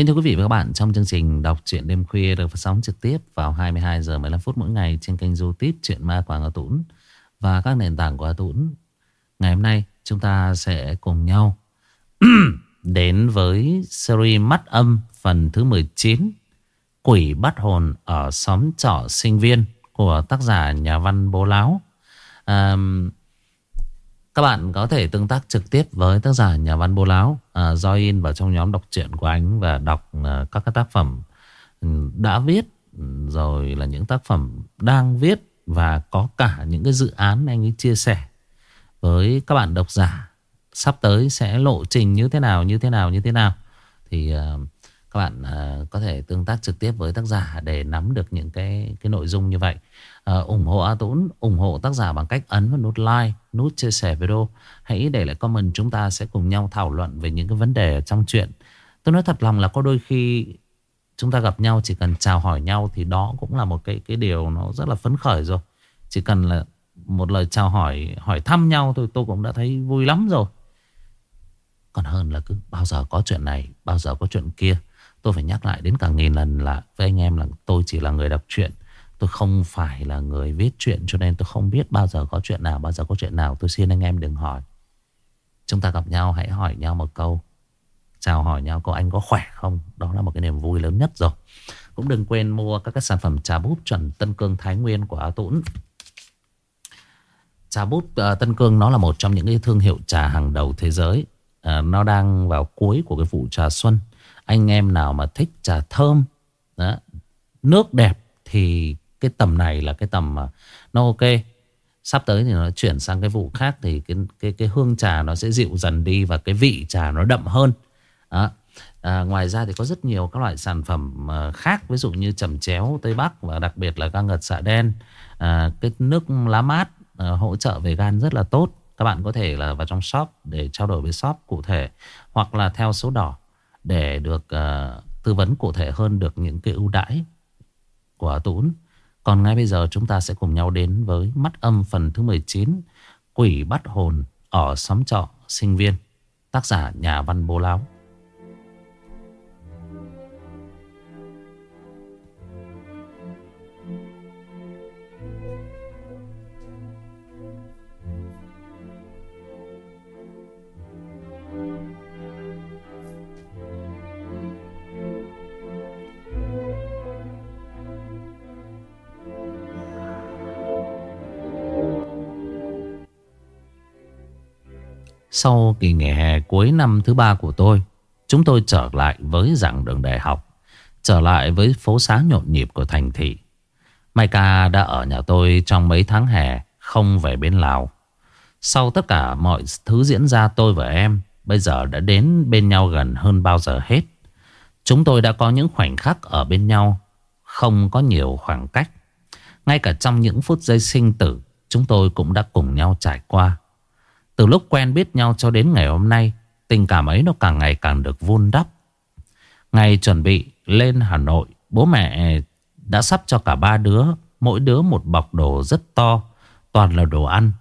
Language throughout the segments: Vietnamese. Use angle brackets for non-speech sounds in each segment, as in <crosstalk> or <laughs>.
Kính thưa quý vị và các bạn, trong chương trình đọc truyện đêm khuya được phát sóng trực tiếp vào 22 giờ 15 phút mỗi ngày trên kênh YouTube Truyện Ma Quảng A Tũng và các nền tảng của A Tũng. Ngày hôm nay chúng ta sẽ cùng nhau <clears throat> đến với series Mắt Âm phần thứ 19 Quỷ bắt hồn ở xóm trọ sinh viên của tác giả nhà văn Bố Láo. À, các bạn có thể tương tác trực tiếp với tác giả nhà văn Bô Láo à, Join vào trong nhóm đọc truyện của anh và đọc à, các cái tác phẩm đã viết rồi là những tác phẩm đang viết và có cả những cái dự án anh ấy chia sẻ với các bạn độc giả. Sắp tới sẽ lộ trình như thế nào như thế nào như thế nào? Thì à, các bạn à, có thể tương tác trực tiếp với tác giả để nắm được những cái cái nội dung như vậy uh, ủng hộ A Tũng ủng hộ tác giả bằng cách ấn vào nút like nút chia sẻ video. Hãy để lại comment chúng ta sẽ cùng nhau thảo luận về những cái vấn đề trong chuyện. Tôi nói thật lòng là có đôi khi chúng ta gặp nhau chỉ cần chào hỏi nhau thì đó cũng là một cái cái điều nó rất là phấn khởi rồi. Chỉ cần là một lời chào hỏi hỏi thăm nhau thôi tôi cũng đã thấy vui lắm rồi. Còn hơn là cứ bao giờ có chuyện này bao giờ có chuyện kia. Tôi phải nhắc lại đến cả nghìn lần là với anh em là tôi chỉ là người đọc truyện. Tôi không phải là người viết chuyện cho nên tôi không biết bao giờ có chuyện nào, bao giờ có chuyện nào. Tôi xin anh em đừng hỏi. Chúng ta gặp nhau hãy hỏi nhau một câu. Chào hỏi nhau có anh có khỏe không? Đó là một cái niềm vui lớn nhất rồi. Cũng đừng quên mua các cái sản phẩm trà bút chuẩn Tân Cương Thái Nguyên của A Tũng. Trà bút uh, ờ, Tân Cương nó là một trong những cái thương hiệu trà hàng đầu thế giới. Uh, nó đang vào cuối của cái vụ trà xuân. Anh em nào mà thích trà thơm, đó, nước đẹp thì cái tầm này là cái tầm mà nó ok sắp tới thì nó chuyển sang cái vụ khác thì cái cái cái hương trà nó sẽ dịu dần đi và cái vị trà nó đậm hơn đó. À, ngoài ra thì có rất nhiều các loại sản phẩm à, khác ví dụ như chẩm chéo tây bắc và đặc biệt là gan ngật xạ đen à, cái nước lá mát à, hỗ trợ về gan rất là tốt các bạn có thể là vào trong shop để trao đổi với shop cụ thể hoặc là theo số đỏ để được uh, tư vấn cụ thể hơn được những cái ưu đãi của Tún. Còn ngay bây giờ chúng ta sẽ cùng nhau đến với mắt âm phần thứ 19 Quỷ bắt hồn ở xóm trọ sinh viên, Tác giả nhà văn bố láo. Sau kỳ nghỉ hè cuối năm thứ ba của tôi, Chúng tôi trở lại với giảng đường đại học, Trở lại với phố xá nhộn nhịp của thành thị. Mai ca đã ở nhà tôi trong mấy tháng hè, Không về bên Lào. Sau tất cả mọi thứ diễn ra, tôi và em Bây giờ đã đến bên nhau gần hơn bao giờ hết. Chúng tôi đã có những khoảnh khắc ở bên nhau, Không có nhiều khoảng cách. Ngay cả trong những phút giây sinh tử, Chúng tôi cũng đã cùng nhau trải qua từ lúc quen biết nhau cho đến ngày hôm nay, Tình cảm ấy nó càng ngày càng được vun đắp. Ngày chuẩn bị lên Hà Nội, Bố mẹ đã sắp cho cả ba đứa, Mỗi đứa một bọc đồ rất to, Toàn là đồ ăn.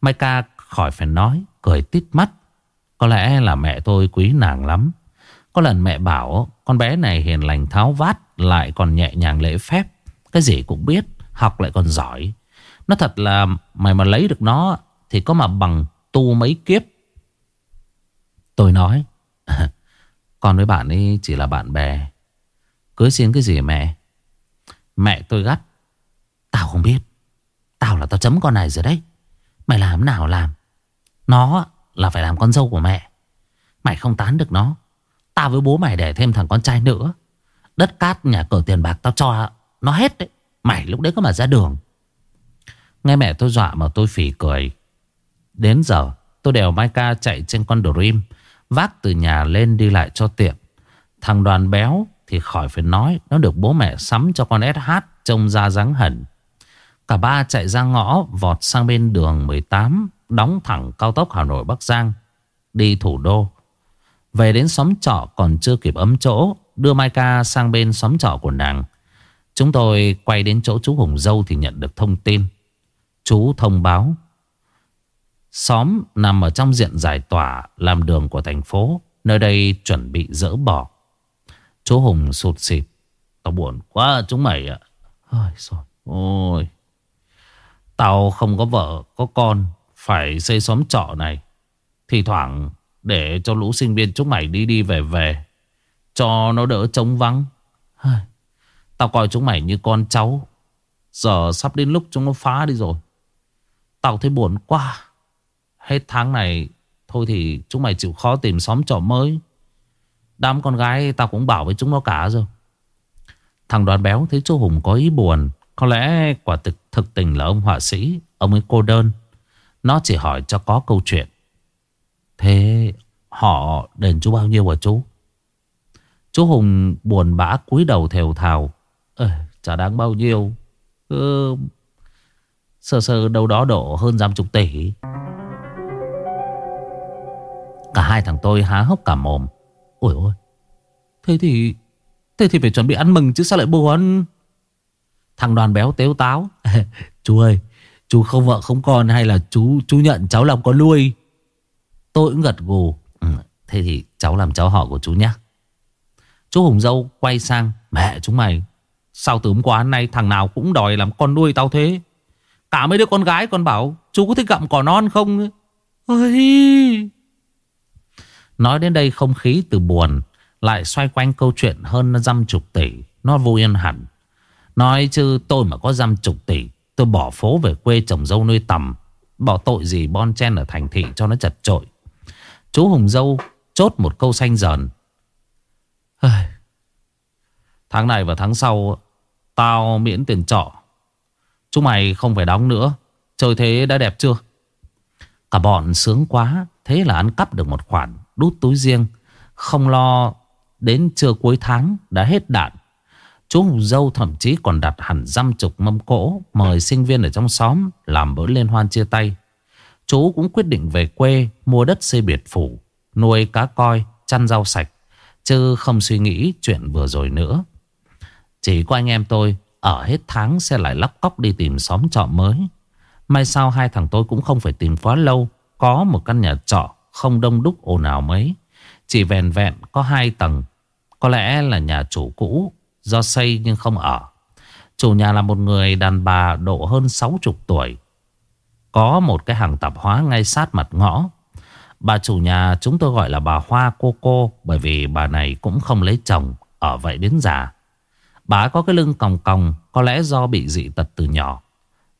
Mai ca khỏi phải nói, Cười tít mắt. Có lẽ là mẹ tôi quý nàng lắm. Có lần mẹ bảo, Con bé này hiền lành tháo vát, Lại còn nhẹ nhàng lễ phép. Cái gì cũng biết, Học lại còn giỏi. Nó thật là mày mà lấy được nó Thì có mà bằng tu mấy kiếp. Tôi nói, <laughs> Con với bạn ấy chỉ là bạn bè. Cưới xin cái gì mẹ? Mẹ tôi gắt, Tao không biết. Tao là tao chấm con này rồi đấy. Mày làm nào làm? Nó là phải làm con dâu của mẹ. Mày không tán được nó. Tao với bố mày để thêm thằng con trai nữa. Đất cát, nhà cửa tiền bạc tao cho Nó hết đấy. Mày lúc đấy có mà ra đường. Nghe mẹ tôi dọa mà tôi phỉ cười. Đến giờ, tôi đều Mai Ca chạy trên con Dream, Vác từ nhà lên đi lại cho tiện. Thằng đoàn béo thì khỏi phải nói, Nó được bố mẹ sắm cho con SH Trông ra dáng hẳn. Cả ba chạy ra ngõ Vọt sang bên đường 18 Đóng thẳng cao tốc Hà Nội Bắc Giang, Đi thủ đô. Về đến xóm trọ còn chưa kịp ấm chỗ, Đưa Mai Ca sang bên xóm trọ của nàng. Chúng tôi quay đến chỗ chú Hùng Dâu Thì nhận được thông tin. Chú thông báo Xóm nằm ở trong diện giải tỏa làm đường của thành phố. Nơi đây chuẩn bị dỡ bỏ. Chú Hùng sụt xịt Tao buồn quá, chúng mày ạ. Ôi rồi Ôi Tao không có vợ, có con, Phải xây xóm trọ này. Thì thoảng để cho lũ sinh viên chúng mày đi đi về về, Cho nó đỡ trống vắng. Tao coi chúng mày như con cháu. Giờ sắp đến lúc chúng nó phá đi rồi. Tao thấy buồn quá. Hết tháng này Thôi thì chúng mày chịu khó tìm xóm trọ mới. Đám con gái tao cũng bảo với chúng nó cả rồi. Thằng đoàn béo thấy chú Hùng có ý buồn Có lẽ quả thực, thực tình là ông họa sĩ Ông ấy cô đơn. Nó chỉ hỏi cho có câu chuyện. Thế họ đền chú bao nhiêu hả chú? Chú Hùng buồn bã cúi đầu thều thào. Ê, Chả đáng bao nhiêu. Ừ, Sơ sơ đâu đó độ hơn giam chục tỷ. Cả hai thằng tôi há hốc cả mồm. Ôi ôi Thế thì Thế thì phải chuẩn bị ăn mừng chứ sao lại buồn? Thằng đoàn béo tếu táo <laughs> Chú ơi Chú không vợ không con hay là chú chú nhận cháu làm con nuôi? Tôi cũng gật gù ừ, Thế thì cháu làm cháu họ của chú nhé Chú Hùng Dâu quay sang Mẹ chúng mày Sao từ hôm qua nay thằng nào cũng đòi làm con nuôi tao thế? Cả mấy đứa con gái còn bảo Chú có thích gặm cỏ non không? Ôi Nói đến đây không khí từ buồn Lại xoay quanh câu chuyện hơn dăm chục tỷ. Nó vui yên hẳn. Nói chứ tôi mà có dăm chục tỷ, Tôi bỏ phố về quê trồng dâu nuôi tầm. Bỏ tội gì bon chen ở thành thị cho nó chật trội Chú Hùng Dâu chốt một câu xanh dần. Tháng này và tháng sau, Tao miễn tiền trọ. Chúng mày không phải đóng nữa. Chơi thế đã đẹp chưa? Cả bọn sướng quá, Thế là ăn cắp được một khoản. Đút túi riêng. Không lo đến trưa cuối tháng đã hết đạn. Chú Hùng Dâu thậm chí còn đặt hẳn dăm chục mâm cỗ Mời sinh viên ở trong xóm Làm bữa liên hoan chia tay. Chú cũng quyết định về quê Mua đất xây biệt phủ Nuôi cá coi, chăn rau sạch Chứ không suy nghĩ chuyện vừa rồi nữa. Chỉ có anh em tôi Ở hết tháng sẽ lại lóc cóc đi tìm xóm trọ mới. May sao hai thằng tôi cũng không phải tìm quá lâu Có một căn nhà trọ không đông đúc ồn ào mấy. Chỉ vẹn vẹn có hai tầng. Có lẽ là nhà chủ cũ, Do xây nhưng không ở. Chủ nhà là một người đàn bà độ hơn 60 tuổi. Có một cái hàng tạp hóa ngay sát mặt ngõ. Bà chủ nhà chúng tôi gọi là bà Hoa cô cô, Bởi vì bà này cũng không lấy chồng, Ở vậy đến già. Bà có cái lưng còng còng, Có lẽ do bị dị tật từ nhỏ.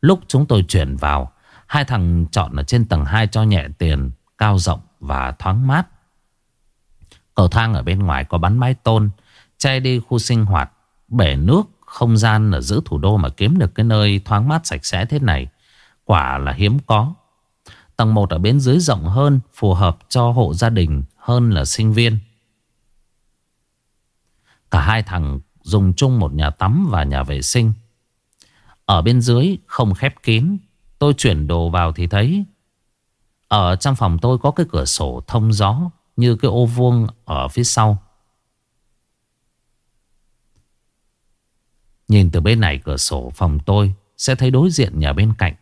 Lúc chúng tôi chuyển vào, Hai thằng chọn ở trên tầng 2 cho nhẹ tiền, Cao rộng và thoáng mát. Cầu thang ở bên ngoài có bắn mái tôn, Che đi khu sinh hoạt. Bể nước, Không gian ở giữa thủ đô mà kiếm được cái nơi thoáng mát sạch sẽ thế này, Quả là hiếm có. Tầng 1 ở bên dưới rộng hơn, Phù hợp cho hộ gia đình hơn là sinh viên. Cả hai thằng dùng chung một nhà tắm và nhà vệ sinh. Ở bên dưới không khép kín, Tôi chuyển đồ vào thì thấy ở trong phòng tôi có cái cửa sổ thông gió, Như cái ô vuông ở phía sau. Nhìn từ bên này cửa sổ phòng tôi Sẽ thấy đối diện nhà bên cạnh.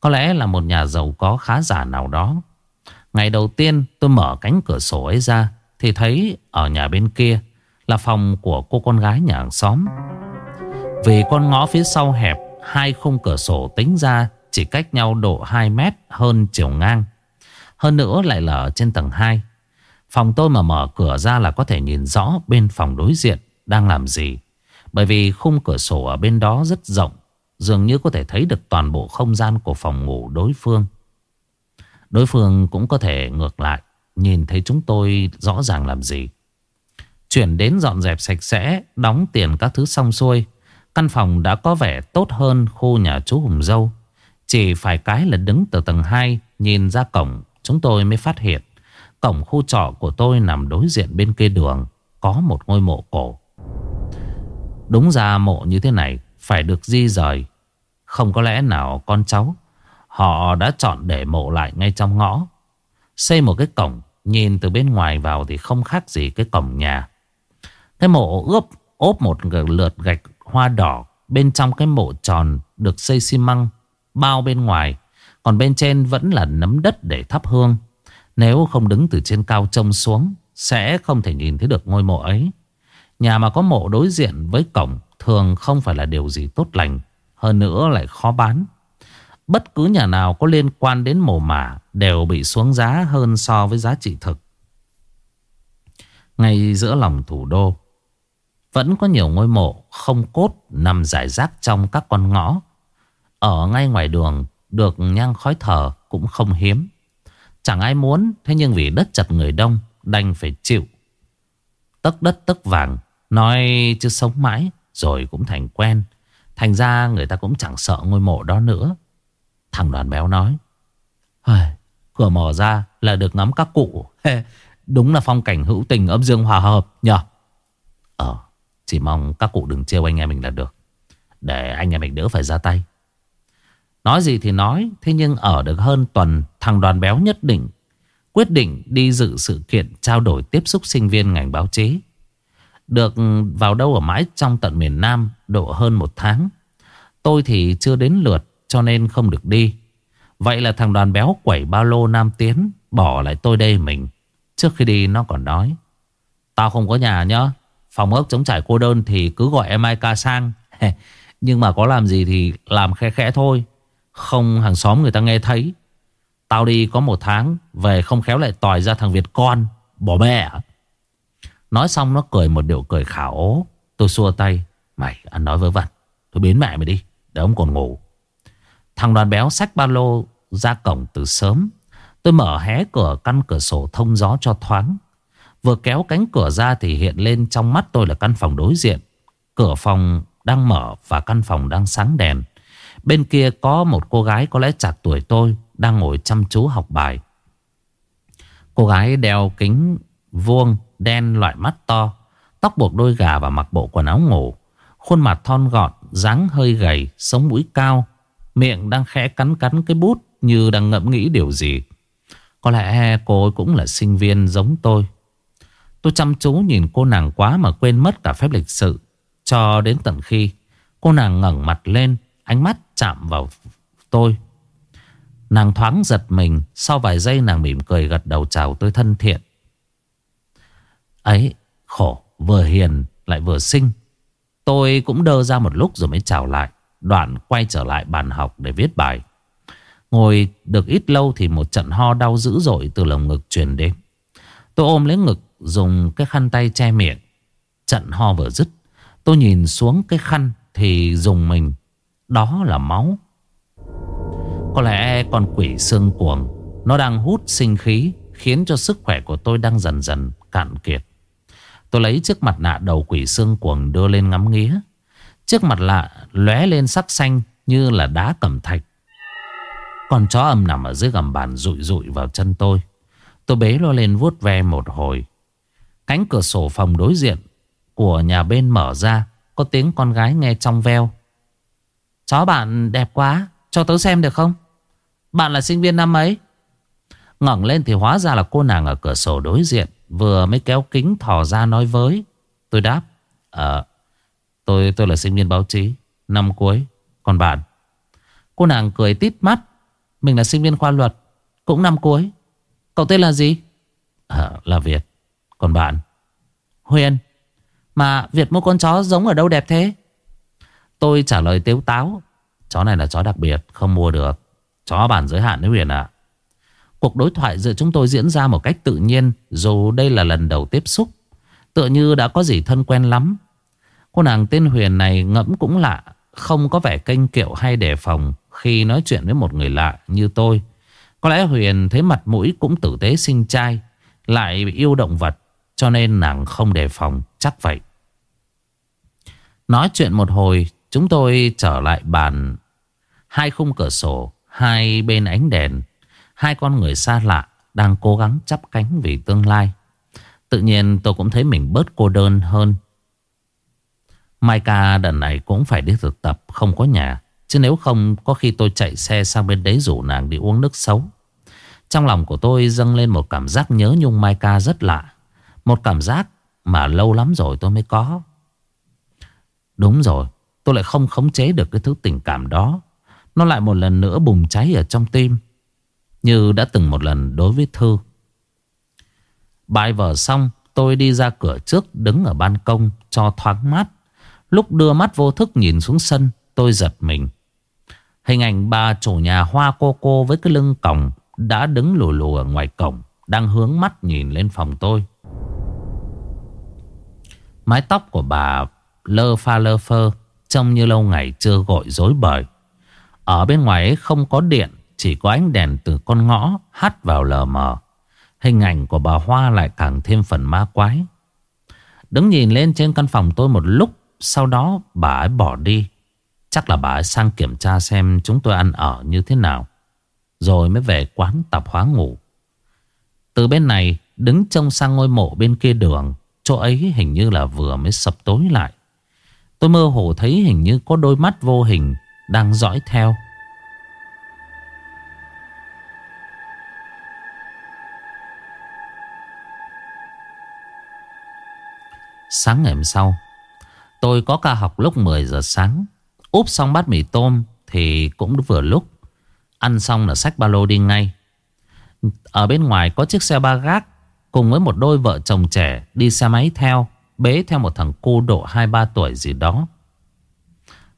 Có lẽ là một nhà giàu có khá giả nào đó. Ngày đầu tiên tôi mở cánh cửa sổ ấy ra Thì thấy ở nhà bên kia Là phòng của cô con gái nhà hàng xóm. Vì con ngõ phía sau hẹp, Hai khung cửa sổ tính ra Chỉ cách nhau độ 2 mét hơn chiều ngang. Hơn nữa lại là ở trên tầng 2 Phòng tôi mà mở cửa ra là có thể nhìn rõ bên phòng đối diện đang làm gì. Bởi vì khung cửa sổ ở bên đó rất rộng, Dường như có thể thấy được toàn bộ không gian của phòng ngủ đối phương. Đối phương cũng có thể ngược lại, Nhìn thấy chúng tôi rõ ràng làm gì. Chuyển đến dọn dẹp sạch sẽ, Đóng tiền các thứ xong xuôi, Căn phòng đã có vẻ tốt hơn khu nhà chú Hùng Dâu. Chỉ phải cái là đứng từ tầng 2 Nhìn ra cổng Chúng tôi mới phát hiện, Cổng khu trọ của tôi nằm đối diện bên kia đường, Có một ngôi mộ cổ. Đúng ra mộ như thế này Phải được di rời. Không có lẽ nào con cháu, Họ đã chọn để mộ lại ngay trong ngõ. Xây một cái cổng, Nhìn từ bên ngoài vào thì không khác gì cái cổng nhà. Cái mộ ướp, ốp một lượt gạch hoa đỏ, Bên trong cái mộ tròn được xây xi măng, Bao bên ngoài. Còn bên trên vẫn là nấm đất để thắp hương. Nếu không đứng từ trên cao trông xuống, Sẽ không thể nhìn thấy được ngôi mộ ấy. Nhà mà có mộ đối diện với cổng Thường không phải là điều gì tốt lành, Hơn nữa lại khó bán. Bất cứ nhà nào có liên quan đến mồ mả Đều bị xuống giá hơn so với giá trị thực. Ngay giữa lòng thủ đô, Vẫn có nhiều ngôi mộ không cốt Nằm rải rác trong các con ngõ. Ở ngay ngoài đường được nhang khói thở cũng không hiếm. Chẳng ai muốn, Thế nhưng vì đất chặt người đông, Đành phải chịu. Tất đất tất vàng, Nói chứ sống mãi, Rồi cũng thành quen. Thành ra người ta cũng chẳng sợ ngôi mộ đó nữa. Thằng đoàn béo nói Cửa mở ra là được ngắm các cụ. Đúng là phong cảnh hữu tình âm dương hòa hợp, nhờ. Ờ Chỉ mong các cụ đừng trêu anh em mình là được. Để anh em mình đỡ phải ra tay. Nói gì thì nói, Thế nhưng ở được hơn tuần, Thằng đoàn béo nhất định, Quyết định đi dự sự kiện trao đổi tiếp xúc sinh viên ngành báo chí. Được vào đâu ở mãi trong tận miền Nam Độ hơn một tháng. Tôi thì chưa đến lượt, cho nên không được đi. Vậy là thằng đoàn béo quẩy ba lô Nam Tiến, Bỏ lại tôi đây mình. Trước khi đi, nó còn nói, Tao không có nhà nhá, Phòng ốc chống trải cô đơn thì cứ gọi em ai ca sang. <laughs> Nhưng mà có làm gì thì làm khẽ khẽ thôi. Không hàng xóm người ta nghe thấy. Tao đi có một tháng, Về không khéo lại tòi ra thằng Việt con Bỏ bè. Nói xong nó cười một điệu cười khảo. Tôi xua tay. Mày, ăn nói với vật Tôi biến mẹ mày đi, Để ông còn ngủ. Thằng đoàn béo xách ba lô ra cổng từ sớm. Tôi mở hé cửa, căn cửa sổ thông gió cho thoáng. Vừa kéo cánh cửa ra thì hiện lên trong mắt tôi là căn phòng đối diện. Cửa phòng đang mở và căn phòng đang sáng đèn. Bên kia có một cô gái có lẽ chạc tuổi tôi Đang ngồi chăm chú học bài. Cô gái đeo kính vuông đen loại mắt to Tóc buộc đôi gà và mặc bộ quần áo ngủ. Khuôn mặt thon gọn, dáng hơi gầy, sống mũi cao Miệng đang khẽ cắn cắn cái bút Như đang ngẫm nghĩ điều gì. Có lẽ cô ấy cũng là sinh viên giống tôi. Tôi chăm chú nhìn cô nàng quá mà quên mất cả phép lịch sự Cho đến tận khi Cô nàng ngẩng mặt lên Ánh mắt chạm vào tôi. Nàng thoáng giật mình, Sau vài giây nàng mỉm cười gật đầu chào tôi thân thiện. Ấy, khổ, vừa hiền, lại vừa xinh. Tôi cũng đơ ra một lúc rồi mới chào lại. Đoạn quay trở lại bàn học để viết bài. Ngồi được ít lâu thì một trận ho đau dữ dội từ lồng ngực truyền đến. Tôi ôm lấy ngực, dùng cái khăn tay che miệng. Trận ho vừa dứt, Tôi nhìn xuống cái khăn thì dùng mình. Đó là máu Có lẽ con quỷ xương cuồng, Nó đang hút sinh khí, Khiến cho sức khỏe của tôi đang dần dần cạn kiệt Tôi lấy chiếc mặt nạ đầu quỷ xương cuồng đưa lên ngắm nghía Chiếc mặt lạ lóe lên sắc xanh như là đá cẩm thạch. Con chó âm nằm ở dưới gầm bàn rụi rụi vào chân tôi. Tôi bế nó lên vuốt ve một hồi. Cánh cửa sổ phòng đối diện của nhà bên mở ra. Có tiếng con gái nghe trong veo. Chó bạn đẹp quá. Cho tớ xem được không? Bạn là sinh viên năm ấy? ngẩng lên thì hóa ra là cô nàng ở cửa sổ đối diện. Vừa mới kéo kính thò ra nói với. Tôi đáp. Ờ, Tôi tôi là sinh viên báo chí Năm cuối Còn bạn Cô nàng cười tít mắt Mình là sinh viên khoa luật Cũng năm cuối Cậu tên là gì à, Là Việt Còn bạn Huyền Mà Việt mua con chó giống ở đâu đẹp thế Tôi trả lời tiếu táo, Chó này là chó đặc biệt, Không mua được. Chó bản giới hạn đấy Huyền ạ. Cuộc đối thoại giữa chúng tôi diễn ra một cách tự nhiên, Dù đây là lần đầu tiếp xúc, Tựa như đã có gì thân quen lắm. Cô nàng tên Huyền này ngẫm cũng lạ, Không có vẻ kênh kiệu hay đề phòng Khi nói chuyện với một người lạ như tôi. Có lẽ Huyền thấy mặt mũi cũng tử tế sinh trai, Lại yêu động vật, Cho nên nàng không đề phòng, Chắc vậy. Nói chuyện một hồi Chúng tôi trở lại bàn. Hai khung cửa sổ, Hai bên ánh đèn, Hai con người xa lạ Đang cố gắng chắp cánh vì tương lai. Tự nhiên tôi cũng thấy mình bớt cô đơn hơn. Mai ca đợt này cũng phải đi thực tập, Không có nhà. Chứ nếu không, có khi tôi chạy xe sang bên đấy rủ nàng đi uống nước xấu. Trong lòng của tôi dâng lên một cảm giác nhớ nhung Mai ca rất lạ. Một cảm giác mà lâu lắm rồi tôi mới có. Đúng rồi. Tôi lại không khống chế được cái thứ tình cảm đó Nó lại một lần nữa bùng cháy ở trong tim, Như đã từng một lần đối với Thư Bài vở xong, Tôi đi ra cửa trước, đứng ở ban công, cho thoáng mát. Lúc đưa mắt vô thức nhìn xuống sân, tôi giật mình. Hình ảnh bà chủ nhà hoa cô cô với cái lưng còng đã đứng lù lù ở ngoài cổng. Đang hướng mắt nhìn lên phòng tôi. Mái tóc của bà lơ pha lơ phơ Trông như lâu ngày chưa gội rối bời. Ở bên ngoài ấy không có điện, Chỉ có ánh đèn từ con ngõ hắt vào lờ mờ. Hình ảnh của bà Hoa lại càng thêm phần ma quái. Đứng nhìn lên trên căn phòng tôi một lúc, Sau đó bà ấy bỏ đi. Chắc là bà ấy sang kiểm tra xem chúng tôi ăn ở như thế nào. Rồi mới về quán tạp hóa ngủ. Từ bên này, đứng trông sang ngôi mộ bên kia đường, Chỗ ấy hình như là vừa mới sập tối lại. Tôi mơ hồ thấy hình như có đôi mắt vô hình Đang dõi theo. Sáng ngày hôm sau, Tôi có ca học lúc 10 giờ sáng. Úp xong bát mì tôm Thì cũng vừa lúc. Ăn xong là xách ba lô đi ngay. Ở bên ngoài có chiếc xe ba gác Cùng với một đôi vợ chồng trẻ Đi xe máy theo. Bế theo một thằng cu độ 2-3 tuổi gì đó.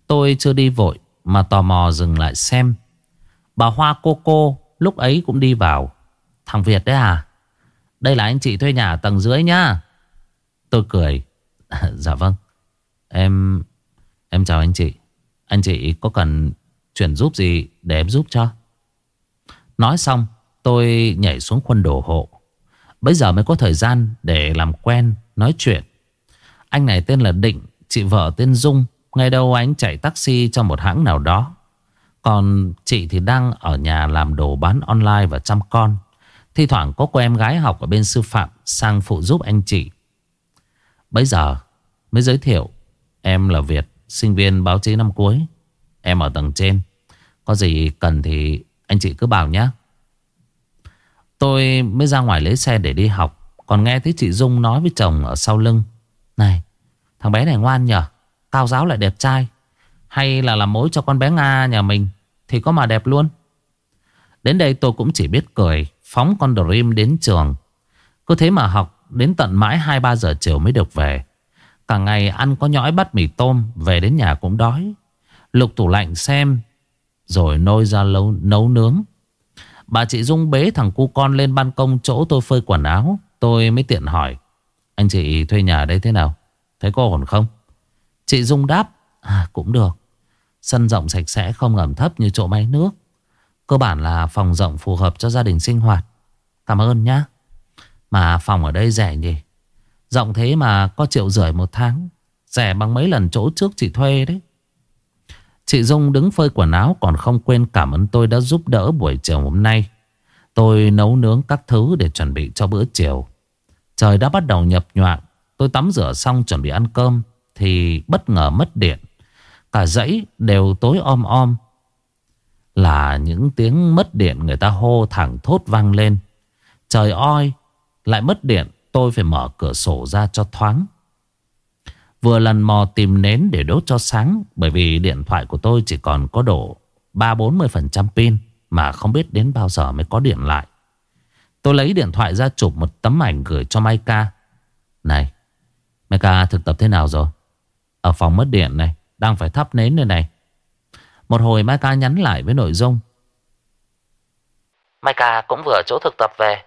Tôi chưa đi vội Mà tò mò dừng lại xem. Bà Hoa cô cô Lúc ấy cũng đi vào. Thằng Việt đấy à? Đây là anh chị thuê nhà tầng dưới nhá. Tôi cười. <laughs> Dạ vâng. Em Em chào anh chị. Anh chị có cần chuyển giúp gì để em giúp cho? Nói xong, Tôi nhảy xuống khuôn đồ hộ. Bây giờ mới có thời gian để làm quen, Nói chuyện. Anh này tên là Định, Chị vợ tên Dung. Ngày đầu anh chạy taxi cho một hãng nào đó. Còn chị thì đang ở nhà làm đồ bán online và chăm con. Thi thoảng có cô em gái học ở bên sư phạm Sang phụ giúp anh chị. Bây giờ mới giới thiệu, Em là Việt, Sinh viên báo chí năm cuối. Em ở tầng trên. Có gì cần thì anh chị cứ bảo nhé Tôi mới ra ngoài lấy xe để đi học. Còn nghe thấy chị Dung nói với chồng ở sau lưng này Thằng bé này ngoan nhở Cao giáo lại đẹp trai. Hay là làm mối cho con bé Nga nhà mình Thì có mà đẹp luôn. Đến đây tôi cũng chỉ biết cười Phóng con Dream đến trường. Cứ thế mà học Đến tận mãi 2-3 giờ chiều mới được về. Cả ngày ăn có nhõi bắt mì tôm Về đến nhà cũng đói. Lục tủ lạnh xem Rồi nôi ra lâu, nấu nướng. Bà chị Dung bế thằng cu con lên ban công chỗ tôi phơi quần áo Tôi mới tiện hỏi anh chị thuê nhà đây thế nào? Thấy có ổn không? Chị Dung đáp À cũng được. Sân rộng sạch sẽ, không ẩm thấp như chỗ máy nước. Cơ bản là phòng rộng phù hợp cho gia đình sinh hoạt. Cảm ơn nhá. Mà phòng ở đây rẻ nhỉ? Rộng thế mà có triệu rưỡi một tháng. Rẻ bằng mấy lần chỗ trước chị thuê đấy. Chị Dung đứng phơi quần áo, Còn không quên cảm ơn tôi đã giúp đỡ buổi chiều hôm nay. Tôi nấu nướng các thứ để chuẩn bị cho bữa chiều. Trời đã bắt đầu nhập nhoạng. Tôi tắm rửa xong chuẩn bị ăn cơm, Thì bất ngờ mất điện. Cả dãy đều tối om om. Là những tiếng mất điện người ta hô thẳng thốt vang lên. Trời oi Lại mất điện, Tôi phải mở cửa sổ ra cho thoáng. Vừa lần mò tìm nến để đốt cho sáng, Bởi vì điện thoại của tôi chỉ còn có độ 3-40% pin Mà không biết đến bao giờ mới có điện lại. Tôi lấy điện thoại ra chụp một tấm ảnh gửi cho Maika. Này Maika thực tập thế nào rồi? Ở phòng mất điện này Đang phải thắp nến đây này. Một hồi Maika nhắn lại với nội dung. Maika cũng vừa chỗ thực tập về.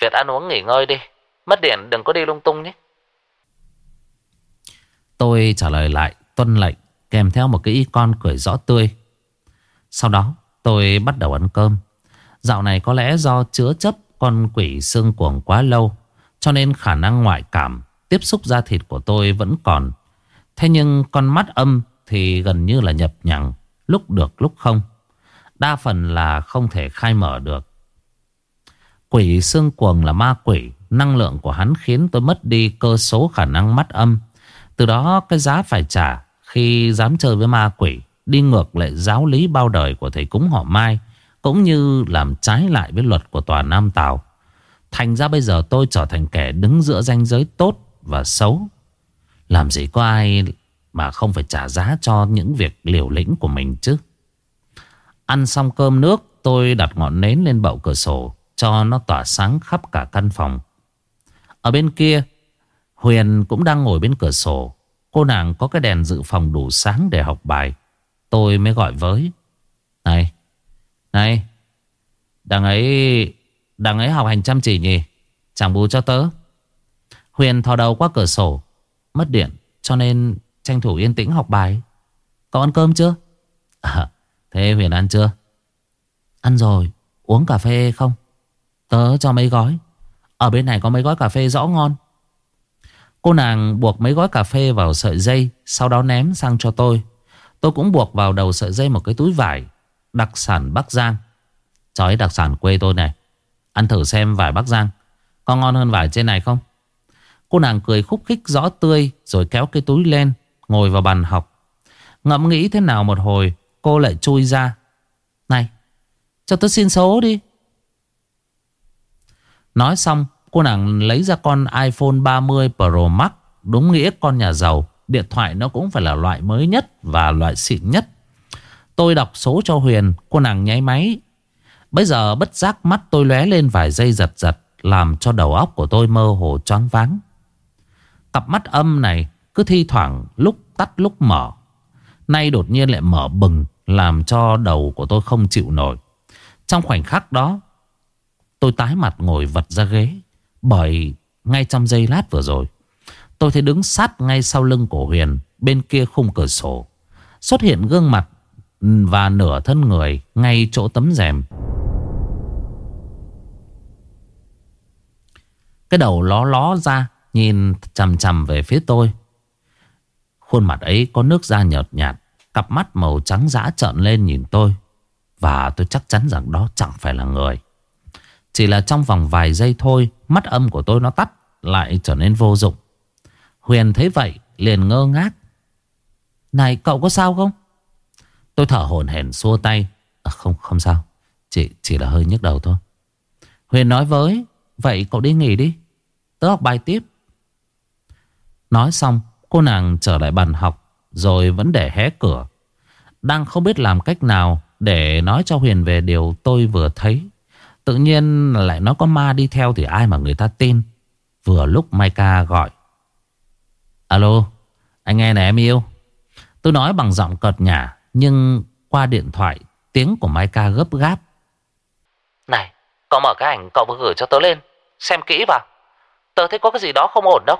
Việt ăn uống nghỉ ngơi đi. Mất điện đừng có đi lung tung nhé. Tôi trả lời lại tuân lệnh kèm theo một cái icon cười rõ tươi. Sau đó tôi bắt đầu ăn cơm. Dạo này có lẽ do chứa chấp con quỷ xương cuồng quá lâu cho nên khả năng ngoại cảm tiếp xúc da thịt của tôi vẫn còn. Thế nhưng con mắt âm thì gần như là nhập nhằng, lúc được lúc không. Đa phần là không thể khai mở được. Quỷ xương cuồng là ma quỷ, năng lượng của hắn khiến tôi mất đi cơ số khả năng mắt âm. Từ đó cái giá phải trả khi dám chơi với ma quỷ đi ngược lại giáo lý bao đời của thầy cúng họ Mai cũng như làm trái lại với luật của tòa Nam Tào. Thành ra bây giờ tôi trở thành kẻ đứng giữa ranh giới tốt và xấu. Làm gì có ai mà không phải trả giá cho những việc liều lĩnh của mình chứ. Ăn xong cơm nước, tôi đặt ngọn nến lên bậu cửa sổ, cho nó tỏa sáng khắp cả căn phòng. Ở bên kia, Huyền cũng đang ngồi bên cửa sổ Cô nàng có cái đèn dự phòng đủ sáng để học bài Tôi mới gọi với, Này này Đằng ấy Đằng ấy học hành chăm chỉ nhỉ? Chẳng bù cho tớ. Huyền thò đầu qua cửa sổ Mất điện cho nên tranh thủ yên tĩnh học bài. Có ăn cơm chưa? <laughs> À, Thế Huyền ăn chưa? Ăn rồi Uống cà phê không? Tớ cho mấy gói. Ở bên này có mấy gói cà phê rõ ngon. Cô nàng buộc mấy gói cà phê vào sợi dây Sau đó ném sang cho tôi. Tôi cũng buộc vào đầu sợi dây một cái túi vải. Đặc sản Bắc Giang. Trời đặc sản quê tôi này, Ăn thử xem vải Bắc Giang, Có ngon hơn vải trên này không? Cô nàng cười khúc khích rõ tươi, Rồi kéo cái túi lên Ngồi vào bàn học. Ngẫm nghĩ thế nào một hồi, Cô lại chui ra. Này, cho tôi xin số đi. Nói xong, Cô nàng lấy ra con iPhone 30 Pro Max, Đúng nghĩa con nhà giàu. Điện thoại nó cũng phải là loại mới nhất Và loại xịn nhất. Tôi đọc số cho Huyền, Cô nàng nháy máy. Bây giờ bất giác mắt tôi lóe lên vài giây giật giật, Làm cho đầu óc của tôi mơ hồ choáng váng. Cặp mắt âm này Cứ thi thoảng lúc tắt lúc mở. Nay đột nhiên lại mở bừng, Làm cho đầu của tôi không chịu nổi. Trong khoảnh khắc đó, Tôi tái mặt ngồi vật ra ghế, Bởi ngay trong giây lát vừa rồi, Tôi thấy đứng sát ngay sau lưng của Huyền Bên kia khung cửa sổ. Xuất hiện gương mặt và nửa thân người Ngay chỗ tấm rèm. Cái đầu ló ló ra, Nhìn chằm chằm về phía tôi. Khuôn mặt ấy có nước da nhợt nhạt, Cặp mắt màu trắng dã trợn lên nhìn tôi. Và tôi chắc chắn rằng đó chẳng phải là người. Chỉ là trong vòng vài giây thôi, Mắt âm của tôi nó tắt, Lại trở nên vô dụng. Huyền thấy vậy, liền ngơ ngác. Này, cậu có sao không? Tôi thở hổn hển xua tay. À, Không không sao. Chỉ chỉ là hơi nhức đầu thôi. Huyền nói với Vậy cậu đi nghỉ đi. Tớ học bài tiếp. Nói xong cô nàng trở lại bàn học Rồi vẫn để hé cửa. Đang không biết làm cách nào Để nói cho Huyền về điều tôi vừa thấy. Tự nhiên lại nó có ma đi theo Thì ai mà người ta tin. Vừa lúc mai ca gọi. Alo Anh nghe này em yêu. Tôi nói bằng giọng cợt nhả. Nhưng qua điện thoại Tiếng của Maika gấp gáp. Này Có mở cái ảnh cậu vừa gửi cho tớ lên Xem kỹ vào. Tớ thấy có cái gì đó không ổn đâu.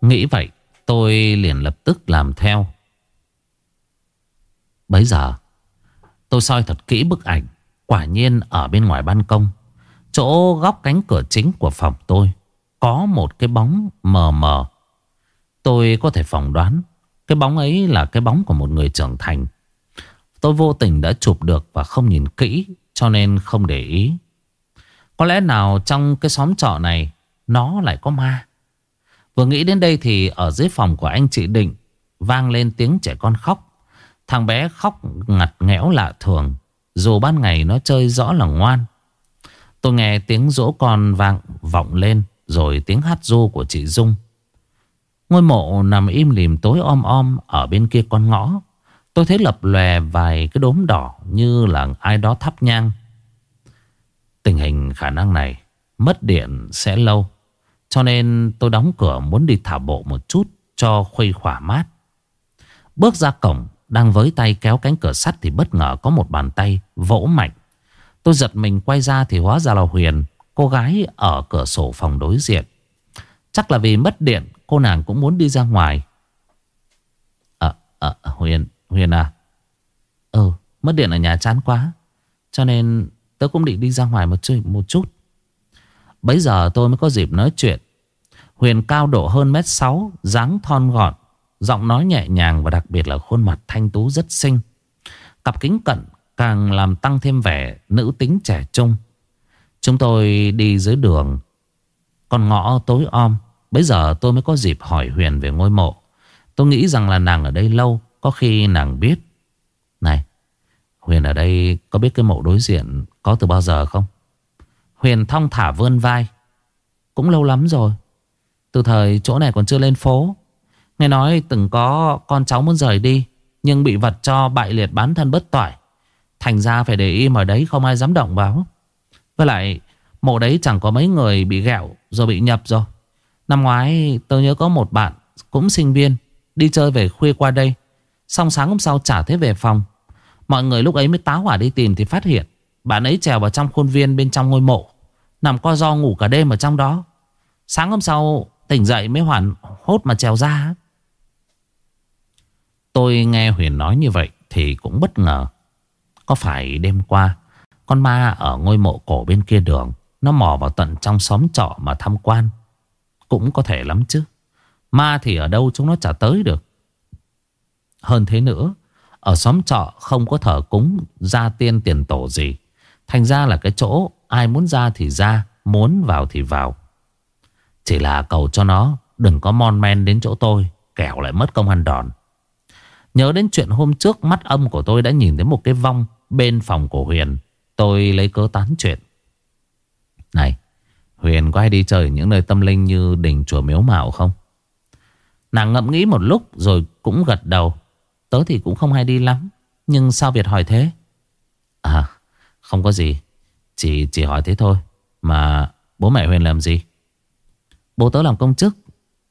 Nghĩ vậy tôi liền lập tức làm theo. Bấy giờ Tôi soi thật kỹ bức ảnh Quả nhiên ở bên ngoài ban công Chỗ góc cánh cửa chính của phòng tôi có một cái bóng mờ mờ. Tôi có thể phỏng đoán, Cái bóng ấy là cái bóng của một người trưởng thành. Tôi vô tình đã chụp được và không nhìn kỹ, Cho nên không để ý. Có lẽ nào trong cái xóm trọ này, Nó lại có ma? Vừa nghĩ đến đây thì ở dưới phòng của anh chị Định, Vang lên tiếng trẻ con khóc. Thằng bé khóc ngặt nghẽo lạ thường, Dù ban ngày nó chơi rõ là ngoan. Tôi nghe tiếng dỗ con vang vọng lên. Rồi tiếng hát ru của chị Dung. Ngôi mộ nằm im lìm tối om om Ở bên kia con ngõ. Tôi thấy lập lòe vài cái đốm đỏ Như là ai đó thắp nhang. Tình hình khả năng này Mất điện sẽ lâu, Cho nên tôi đóng cửa muốn đi thả bộ một chút Cho khuây khỏa mát. Bước ra cổng, Đang với tay kéo cánh cửa sắt Thì bất ngờ có một bàn tay vỗ mạnh. Tôi giật mình quay ra thì hóa ra là Huyền. Cô gái ở cửa sổ phòng đối diện. Chắc là vì mất điện Cô nàng cũng muốn đi ra ngoài. À, à, Huyền Huyền à? Ừ mất điện ở nhà chán quá. Cho nên tớ cũng định đi ra ngoài một chút, một chút. Bấy giờ tôi mới có dịp nói chuyện. Huyền cao độ hơn mét sáu dáng thon gọn Giọng nói nhẹ nhàng và đặc biệt là khuôn mặt thanh tú rất xinh. Cặp kính cận càng làm tăng thêm vẻ nữ tính trẻ trung. Chúng tôi đi dưới đường. Con ngõ tối om. Bây giờ tôi mới có dịp hỏi Huyền về ngôi mộ. Tôi nghĩ rằng là nàng ở đây lâu, có khi nàng biết. Này, Huyền ở đây có biết cái mộ đối diện Có từ bao giờ không? Huyền thong thả vươn vai. Cũng lâu lắm rồi. Từ thời chỗ này còn chưa lên phố. Nghe nói từng có con cháu muốn rời đi, Nhưng bị vật cho bại liệt bán thân bất toại. Thành ra phải để im ở đấy, không ai dám động vào. Với lại, mộ đấy chẳng có mấy người bị gẹo rồi bị nhập rồi. Năm ngoái tôi nhớ có một bạn cũng sinh viên, đi chơi về khuya qua đây. Xong sáng hôm sau trả thế về phòng. Mọi người lúc ấy mới táo hỏa đi tìm thì phát hiện bạn ấy trèo vào trong khuôn viên bên trong ngôi mộ. Nằm co do ngủ cả đêm ở trong đó. Sáng hôm sau, tỉnh dậy mới hoàn hốt mà trèo ra. Tôi nghe Huyền nói như vậy thì cũng bất ngờ. Có phải đêm qua con ma ở ngôi mộ cổ bên kia đường nó mò vào tận trong xóm trọ mà tham quan. Cũng có thể lắm chứ. Ma thì ở đâu chúng nó chả tới được. Hơn thế nữa, ở xóm trọ không có thờ cúng gia tiên tiền tổ gì. Thành ra là cái chỗ ai muốn ra thì ra, muốn vào thì vào. Chỉ là cầu cho nó đừng có mon men đến chỗ tôi, kẻo lại mất công ăn đòn. Nhớ đến chuyện hôm trước mắt âm của tôi đã nhìn thấy một cái vong bên phòng của Huyền. Tôi lấy cớ tán chuyện. Này, Huyền có hay đi chơi những nơi tâm linh như đỉnh chùa miếu mạo không? Nàng ngẫm nghĩ một lúc rồi cũng gật đầu. Tớ thì cũng không hay đi lắm. Nhưng sao Việt hỏi thế? À, không có gì. Chỉ chỉ hỏi thế thôi. Mà bố mẹ Huyền làm gì? Bố tớ làm công chức.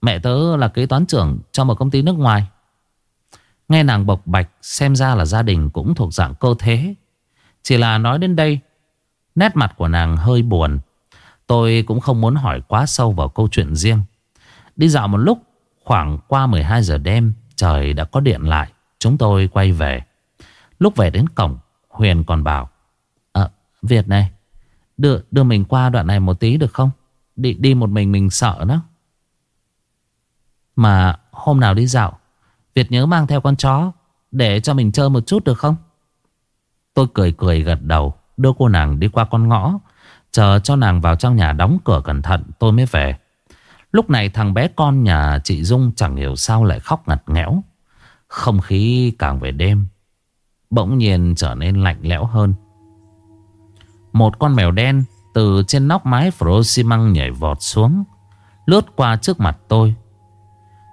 Mẹ tớ là kế toán trưởng cho một công ty nước ngoài. Nghe nàng bộc bạch xem ra là gia đình cũng thuộc dạng cơ thế. Chỉ là nói đến đây, nét mặt của nàng hơi buồn. Tôi cũng không muốn hỏi quá sâu vào câu chuyện riêng. Đi dạo một lúc, khoảng qua 12 giờ đêm, trời đã có điện lại. Chúng tôi quay về. Lúc về đến cổng, Huyền còn bảo. À, Việt này, đưa, đưa mình qua đoạn này một tí được không? Đi, đi một mình mình sợ đó. Mà hôm nào đi dạo, Việt nhớ mang theo con chó để cho mình chơi một chút được không? Tôi cười cười gật đầu, đưa cô nàng đi qua con ngõ. Chờ cho nàng vào trong nhà đóng cửa cẩn thận tôi mới về. Lúc này thằng bé con nhà chị Dung chẳng hiểu sao lại khóc ngặt nghẽo. Không khí càng về đêm Bỗng nhiên trở nên lạnh lẽo hơn. Một con mèo đen từ trên nóc mái phro xi măng nhảy vọt xuống Lướt qua trước mặt tôi.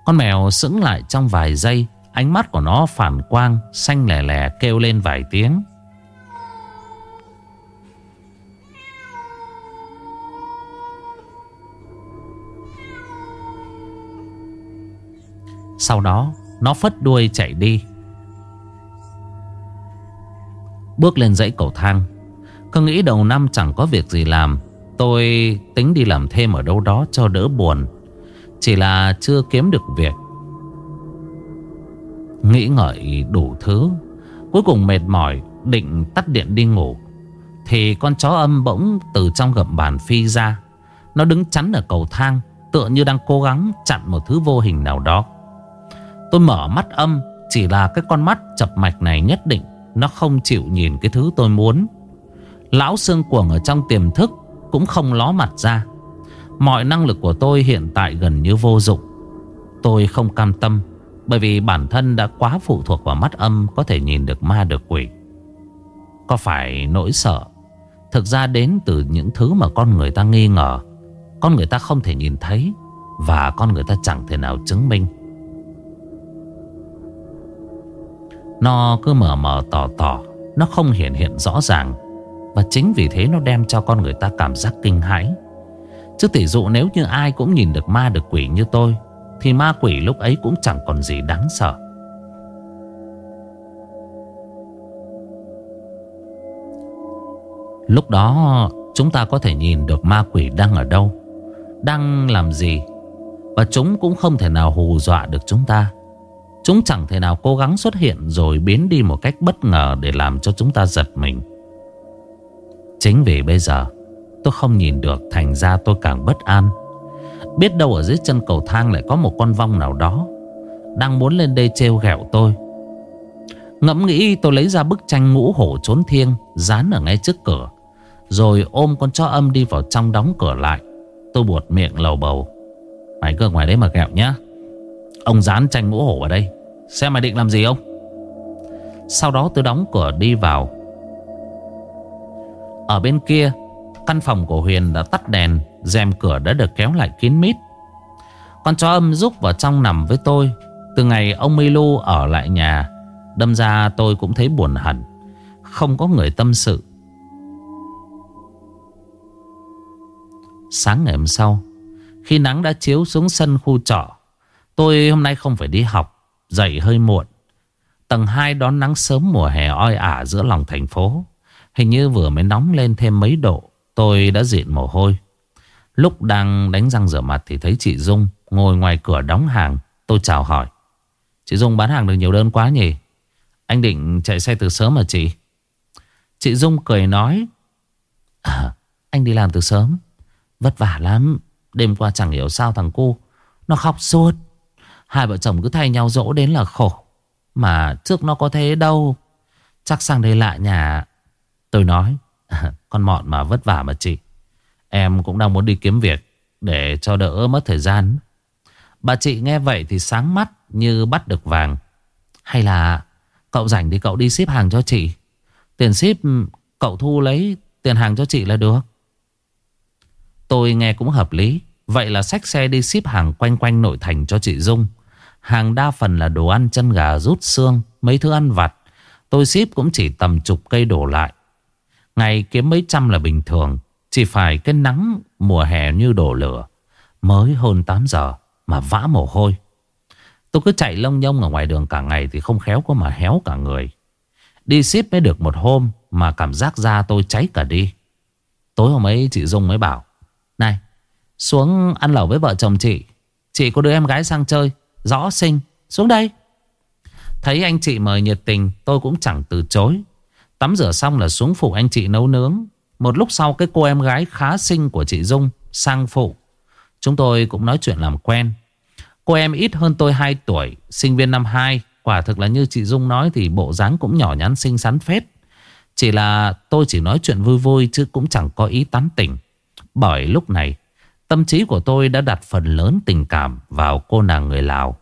Con mèo sững lại trong vài giây Ánh mắt của nó phản quang Xanh lè lè kêu lên vài tiếng. Sau đó, nó phất đuôi chạy đi. Bước lên dãy cầu thang, Cứ nghĩ đầu năm chẳng có việc gì làm, Tôi tính đi làm thêm ở đâu đó cho đỡ buồn. Chỉ là chưa kiếm được việc. Nghĩ ngợi đủ thứ, Cuối cùng mệt mỏi, Định tắt điện đi ngủ. Thì con chó âm bỗng từ trong gầm bàn phi ra. Nó đứng chắn ở cầu thang, Tựa như đang cố gắng chặn một thứ vô hình nào đó. Tôi mở mắt âm, Chỉ là cái con mắt chập mạch này nhất định, Nó không chịu nhìn cái thứ tôi muốn. Lão xương cuồng ở trong tiềm thức Cũng không ló mặt ra. Mọi năng lực của tôi hiện tại gần như vô dụng. Tôi không cam tâm, Bởi vì bản thân đã quá phụ thuộc vào mắt âm Có thể nhìn được ma được quỷ. Có phải nỗi sợ? Thực ra đến từ những thứ mà con người ta nghi ngờ, Con người ta không thể nhìn thấy Và con người ta chẳng thể nào chứng minh. Nó cứ mờ mờ tỏ tỏ Nó không hiện hiện rõ ràng. Và chính vì thế nó đem cho con người ta cảm giác kinh hãi. Chứ tỷ dụ nếu như ai cũng nhìn được ma được quỷ như tôi, Thì ma quỷ lúc ấy cũng chẳng còn gì đáng sợ. Lúc đó, chúng ta có thể nhìn được ma quỷ đang ở đâu, Đang làm gì. Và chúng cũng không thể nào hù dọa được chúng ta. Chúng chẳng thể nào cố gắng xuất hiện rồi biến đi một cách bất ngờ để làm cho chúng ta giật mình. Chính vì bây giờ, tôi không nhìn được thành ra tôi càng bất an. Biết đâu ở dưới chân cầu thang lại có một con vong nào đó, đang muốn lên đây trêu ghẹo tôi. Ngẫm nghĩ tôi lấy ra bức tranh ngũ hổ trốn thiêng, dán ở ngay trước cửa. Rồi ôm con chó âm đi vào trong đóng cửa lại. Tôi buột miệng lầu bầu. Mày cứ ngoài đấy mà ghẹo nhá. Ông dán tranh ngũ hổ ở đây. Xem mày định làm gì không Sau đó tôi đóng cửa đi vào. Ở bên kia, Căn phòng của Huyền đã tắt đèn, rèm cửa đã được kéo lại kín mít. Con chó âm rúc vào trong nằm với tôi. Từ ngày ông Milu ở lại nhà, Đâm ra tôi cũng thấy buồn hẳn. Không có người tâm sự. Sáng ngày hôm sau, Khi nắng đã chiếu xuống sân khu trọ Tôi hôm nay không phải đi học Dậy hơi muộn. Tầng 2 đón nắng sớm mùa hè oi ả giữa lòng thành phố. Hình như vừa mới nóng lên thêm mấy độ Tôi đã diện mồ hôi. Lúc đang đánh răng rửa mặt Thì thấy chị Dung ngồi ngoài cửa đóng hàng. Tôi chào hỏi. Chị Dung bán hàng được nhiều đơn quá nhỉ? Anh định chạy xe từ sớm mà chị? Chị Dung cười nói à, Anh đi làm từ sớm. Vất vả lắm. Đêm qua chẳng hiểu sao thằng cu Nó khóc suốt. Hai vợ chồng cứ thay nhau dỗ đến là khổ. Mà trước nó có thế đâu. Chắc sang đây lạ nhà Tôi nói, <laughs> Con mọn mà vất vả mà chị. Em cũng đang muốn đi kiếm việc Để cho đỡ mất thời gian. Bà chị nghe vậy thì sáng mắt Như bắt được vàng. Hay là cậu rảnh thì cậu đi ship hàng cho chị. Tiền ship, cậu thu lấy tiền hàng cho chị là được. Tôi nghe cũng hợp lý. Vậy là xách xe đi ship hàng quanh quanh nội thành cho chị Dung. Hàng đa phần là đồ ăn chân gà rút xương, Mấy thứ ăn vặt. Tôi ship cũng chỉ tầm chục cây đổ lại. Ngày kiếm mấy trăm là bình thường, Chỉ phải cái nắng mùa hè như đổ lửa. Mới hơn 8 giờ Mà vã mồ hôi. Tôi cứ chạy lông nhông ở ngoài đường cả ngày Thì không khéo có mà héo cả người. Đi ship mới được một hôm Mà cảm giác da tôi cháy cả đi. Tối hôm ấy chị Dung mới bảo, Này, xuống ăn lẩu với vợ chồng chị. Chị có đứa em gái sang chơi. Rõ sinh, xuống đây. Thấy anh chị mời nhiệt tình, Tôi cũng chẳng từ chối. Tắm rửa xong là xuống phụ anh chị nấu nướng. Một lúc sau, cái cô em gái khá xinh của chị Dung Sang phụ Chúng tôi cũng nói chuyện làm quen. Cô em ít hơn tôi 2 tuổi, Sinh viên năm 2 Quả thực là như chị Dung nói Thì bộ dáng cũng nhỏ nhắn xinh xắn phết. Chỉ là tôi chỉ nói chuyện vui vui Chứ cũng chẳng có ý tán tỉnh. Bởi lúc này Tâm trí của tôi đã đặt phần lớn tình cảm Vào cô nàng người Lào.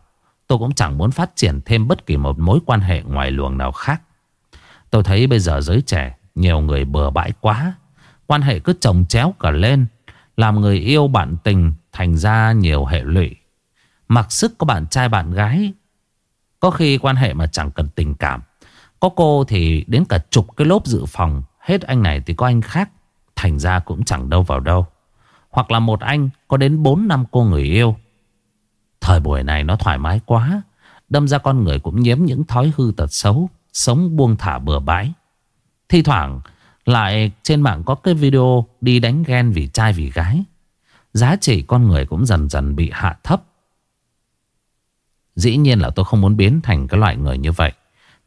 Tôi cũng chẳng muốn phát triển thêm bất kỳ một mối quan hệ ngoài luồng nào khác. Tôi thấy bây giờ giới trẻ, Nhiều người bừa bãi quá. Quan hệ cứ chồng chéo cả lên, Làm người yêu bạn tình Thành ra nhiều hệ lụy. Mặc sức có bạn trai bạn gái. Có khi quan hệ mà chẳng cần tình cảm. Có cô thì đến cả chục cái lốp dự phòng. Hết anh này thì có anh khác. Thành ra cũng chẳng đâu vào đâu. Hoặc là một anh có đến 4 năm cô người yêu. Thời buổi này nó thoải mái quá, Đâm ra con người cũng nhiễm những thói hư tật xấu, Sống buông thả bừa bãi. Thi thoảng lại trên mạng có cái video đi đánh ghen vì trai vì gái. Giá trị con người cũng dần dần bị hạ thấp. Dĩ nhiên là tôi không muốn biến thành cái loại người như vậy,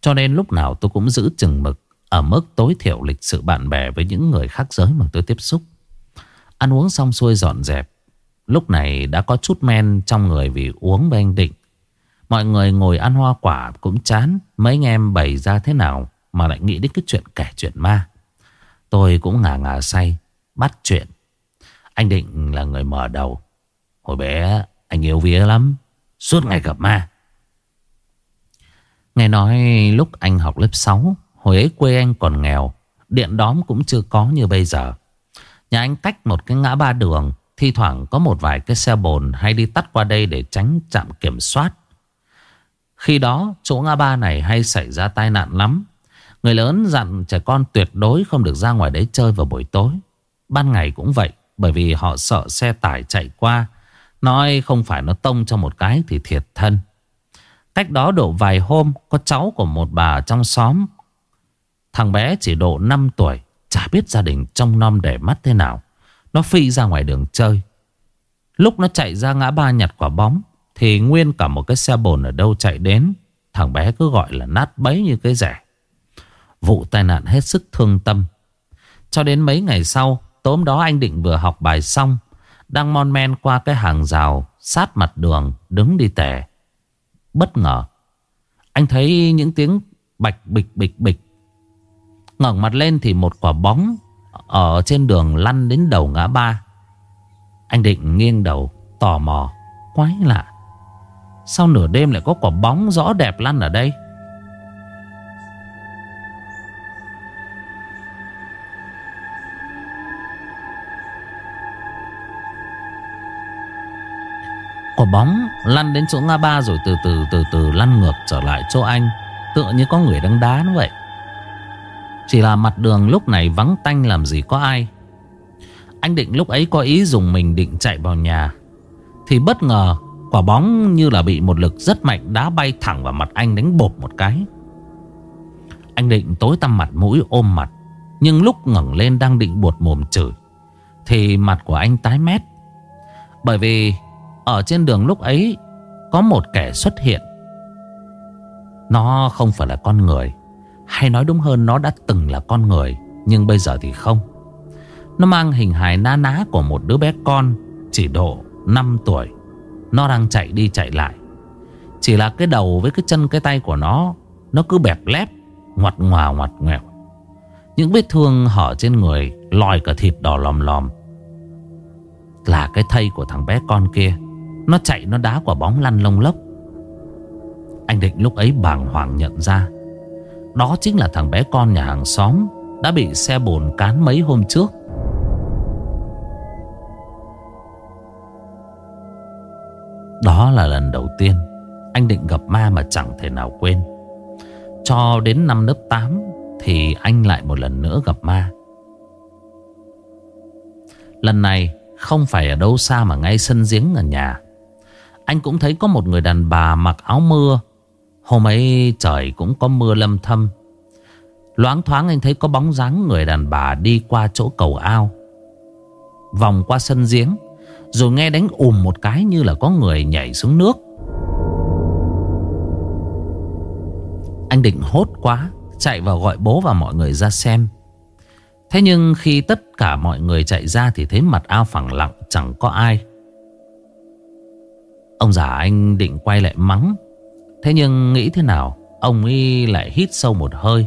Cho nên lúc nào tôi cũng giữ chừng mực Ở mức tối thiểu lịch sự bạn bè với những người khác giới mà tôi tiếp xúc. Ăn uống xong xuôi dọn dẹp. Lúc này đã có chút men trong người vì uống với anh Định. Mọi người ngồi ăn hoa quả cũng chán, Mấy anh em bày ra thế nào Mà lại nghĩ đến cái chuyện kể chuyện ma. Tôi cũng ngả ngả say, Bắt chuyện. Anh Định là người mở đầu. Hồi bé anh yêu vía lắm, Suốt ngày gặp ma. Nghe nói lúc anh học lớp 6 Hồi ấy quê anh còn nghèo, Điện đóm cũng chưa có như bây giờ. Nhà anh cách một cái ngã ba đường, Thi thoảng có một vài cái xe bồn Hay đi tắt qua đây để tránh chạm kiểm soát. Khi đó, chỗ ngã ba này hay xảy ra tai nạn lắm. Người lớn dặn trẻ con tuyệt đối không được ra ngoài đấy chơi vào buổi tối. Ban ngày cũng vậy, Bởi vì họ sợ xe tải chạy qua. Nói không phải nó tông cho một cái thì thiệt thân. Cách đó độ vài hôm, Có cháu của một bà trong xóm. Thằng bé chỉ độ 5 tuổi. Chả biết gia đình trong nom để mắt thế nào. Nó phi ra ngoài đường chơi. Lúc nó chạy ra ngã ba nhặt quả bóng, Thì nguyên cả một cái xe bồn ở đâu chạy đến. Thằng bé cứ gọi là nát bấy như cái rẻ. Vụ tai nạn hết sức thương tâm. Cho đến mấy ngày sau, Tốm đó anh Định vừa học bài xong, Đang mon men qua cái hàng rào, Sát mặt đường, đứng đi tè. Bất ngờ, Anh thấy những tiếng bạch bịch bịch bịch ngẩng mặt lên thì một quả bóng Ở trên đường lăn đến đầu ngã ba. Anh Định nghiêng đầu, Tò mò, Quái lạ. Sao nửa đêm lại có quả bóng rõ đẹp lăn ở đây. Quả bóng lăn đến chỗ ngã ba rồi từ từ từ từ lăn ngược trở lại chỗ anh, Tựa như có người đang đá nó vậy. Chỉ là mặt đường lúc này vắng tanh làm gì có ai. Anh định lúc ấy có ý dùng mình định chạy vào nhà. Thì bất ngờ, Quả bóng như là bị một lực rất mạnh Đá bay thẳng vào mặt anh đánh bột một cái. Anh định tối tăm mặt mũi ôm mặt, Nhưng lúc ngẩng lên đang định buột mồm chửi, Thì mặt của anh tái mét. Bởi vì Ở trên đường lúc ấy Có một kẻ xuất hiện. Nó không phải là con người hay nói đúng hơn, nó đã từng là con người, Nhưng bây giờ thì không. Nó mang hình hài na ná của một đứa bé con, Chỉ độ 5 tuổi. Nó đang chạy đi chạy lại. Chỉ là cái đầu với cái chân, cái tay của nó Nó cứ bẹp lép, Ngoặt ngòa, ngoặt ngoẹo Những vết thương hở trên người, Lòi cả thịt đỏ lòm lòm. Là cái thây của thằng bé con kia. Nó chạy, nó đá quả bóng lăn lông lốc. Anh Định lúc ấy bàng hoàng nhận ra. Đó chính là thằng bé con nhà hàng xóm Đã bị xe bồn cán mấy hôm trước. Đó là lần đầu tiên Anh định gặp ma mà chẳng thể nào quên. Cho đến năm lớp 8 Thì anh lại một lần nữa gặp ma. Lần này không phải ở đâu xa mà ngay sân giếng ở nhà. Anh cũng thấy có một người đàn bà mặc áo mưa Hôm ấy trời cũng có mưa lâm thâm. Loáng thoáng anh thấy có bóng dáng người đàn bà đi qua chỗ cầu ao. Vòng qua sân giếng, rồi nghe đánh ùm một cái như là có người nhảy xuống nước. Anh định hốt quá, Chạy vào gọi bố và mọi người ra xem. Thế nhưng khi tất cả mọi người chạy ra Thì thấy mặt ao phẳng lặng, chẳng có ai. Ông già anh định quay lại mắng. Thế nhưng nghĩ thế nào, Ông ấy lại hít sâu một hơi,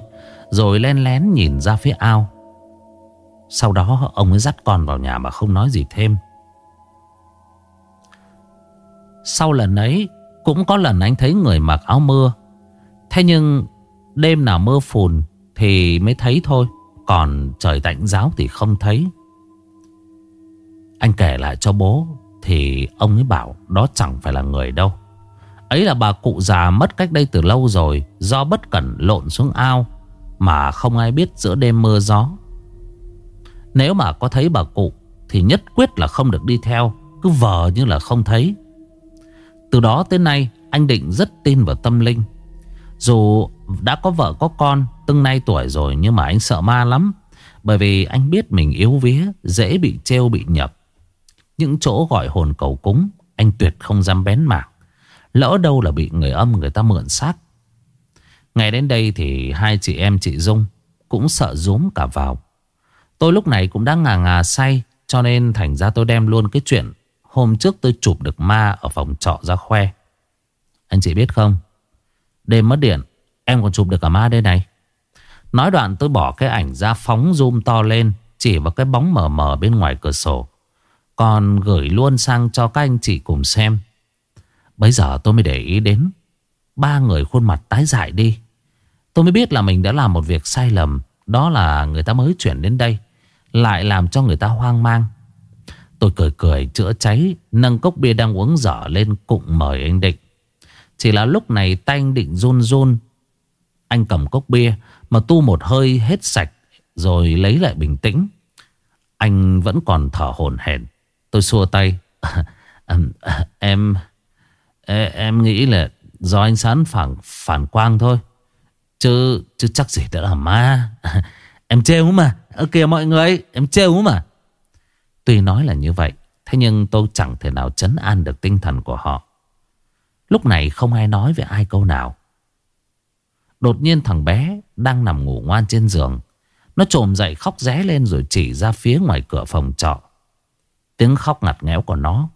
Rồi len lén nhìn ra phía ao. Sau đó, ông ấy dắt con vào nhà mà không nói gì thêm. Sau lần ấy, Cũng có lần anh thấy người mặc áo mưa. Thế nhưng, Đêm nào mưa phùn Thì mới thấy thôi, Còn trời tạnh giáo thì không thấy. Anh kể lại cho bố, Thì ông ấy bảo Đó chẳng phải là người đâu. Ấy là bà cụ già mất cách đây từ lâu rồi, Do bất cẩn lộn xuống ao, Mà không ai biết giữa đêm mưa gió. Nếu mà có thấy bà cụ, Thì nhất quyết là không được đi theo, Cứ vờ như là không thấy. Từ đó tới nay, anh Định rất tin vào tâm linh. Dù đã có vợ có con Từng nay tuổi rồi nhưng mà anh sợ ma lắm, Bởi vì anh biết mình yếu vía, Dễ bị treo bị nhập. Những chỗ gọi hồn cầu cúng, Anh tuyệt không dám bén mảng. Lỡ đâu là bị người âm người ta mượn xác Ngày đến đây thì Hai chị em chị Dung Cũng sợ rúm cả vào Tôi lúc này cũng đã ngà ngà say Cho nên thành ra tôi đem luôn cái chuyện Hôm trước tôi chụp được ma ở phòng trọ ra khoe. Anh chị biết không? Đêm mất điện, em còn chụp được cả ma đây này. Nói đoạn tôi bỏ cái ảnh ra phóng zoom to lên, chỉ vào cái bóng mờ mờ bên ngoài cửa sổ. Còn gửi luôn sang cho các anh chị cùng xem. Bây giờ tôi mới để ý đến ba người khuôn mặt tái dại đi. Tôi mới biết là mình đã làm một việc sai lầm. Đó là người ta mới chuyển đến đây. Lại làm cho người ta hoang mang. Tôi cười cười, chữa cháy, Nâng cốc bia đang uống dở lên cụng mời anh Định Chỉ là lúc này tay anh Định run run Anh cầm cốc bia Mà tu một hơi hết sạch Rồi lấy lại bình tĩnh Anh vẫn còn thở hổn hển Tôi xua tay <laughs> Em Em nghĩ là Do ánh sáng phản, phản quang thôi. Chứ chứ chắc gì đã là ma. <laughs> Em trêu mà. Ở kìa mọi người Em trêu mà. Tuy nói là như vậy Thế nhưng tôi chẳng thể nào chấn an được tinh thần của họ. Lúc này không ai nói về ai câu nào. Đột nhiên thằng bé đang nằm ngủ ngoan trên giường. Nó trồm dậy khóc ré lên rồi chỉ ra phía ngoài cửa phòng trọ. Tiếng khóc ngặt nghẽo của nó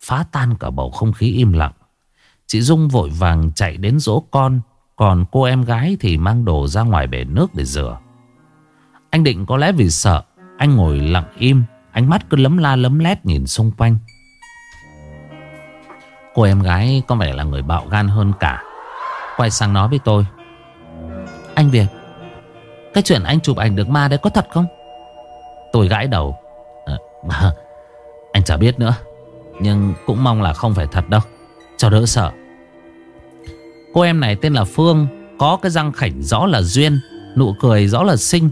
Phá tan cả bầu không khí im lặng. Chị Dung vội vàng chạy đến dỗ con. Còn cô em gái thì mang đồ ra ngoài bể nước để rửa. Anh định có lẽ vì sợ Anh ngồi lặng im Ánh mắt cứ lấm la lấm lét nhìn xung quanh. Cô em gái có vẻ là người bạo gan hơn cả. Quay sang nói với tôi. Anh Việt Cái chuyện anh chụp ảnh được ma đấy có thật không? Tôi gãi đầu. À, <laughs> Anh chả biết nữa. Nhưng cũng mong là không phải thật đâu. Cho đỡ sợ. Cô em này tên là Phương, Có cái răng khảnh rõ là duyên, Nụ cười rõ là xinh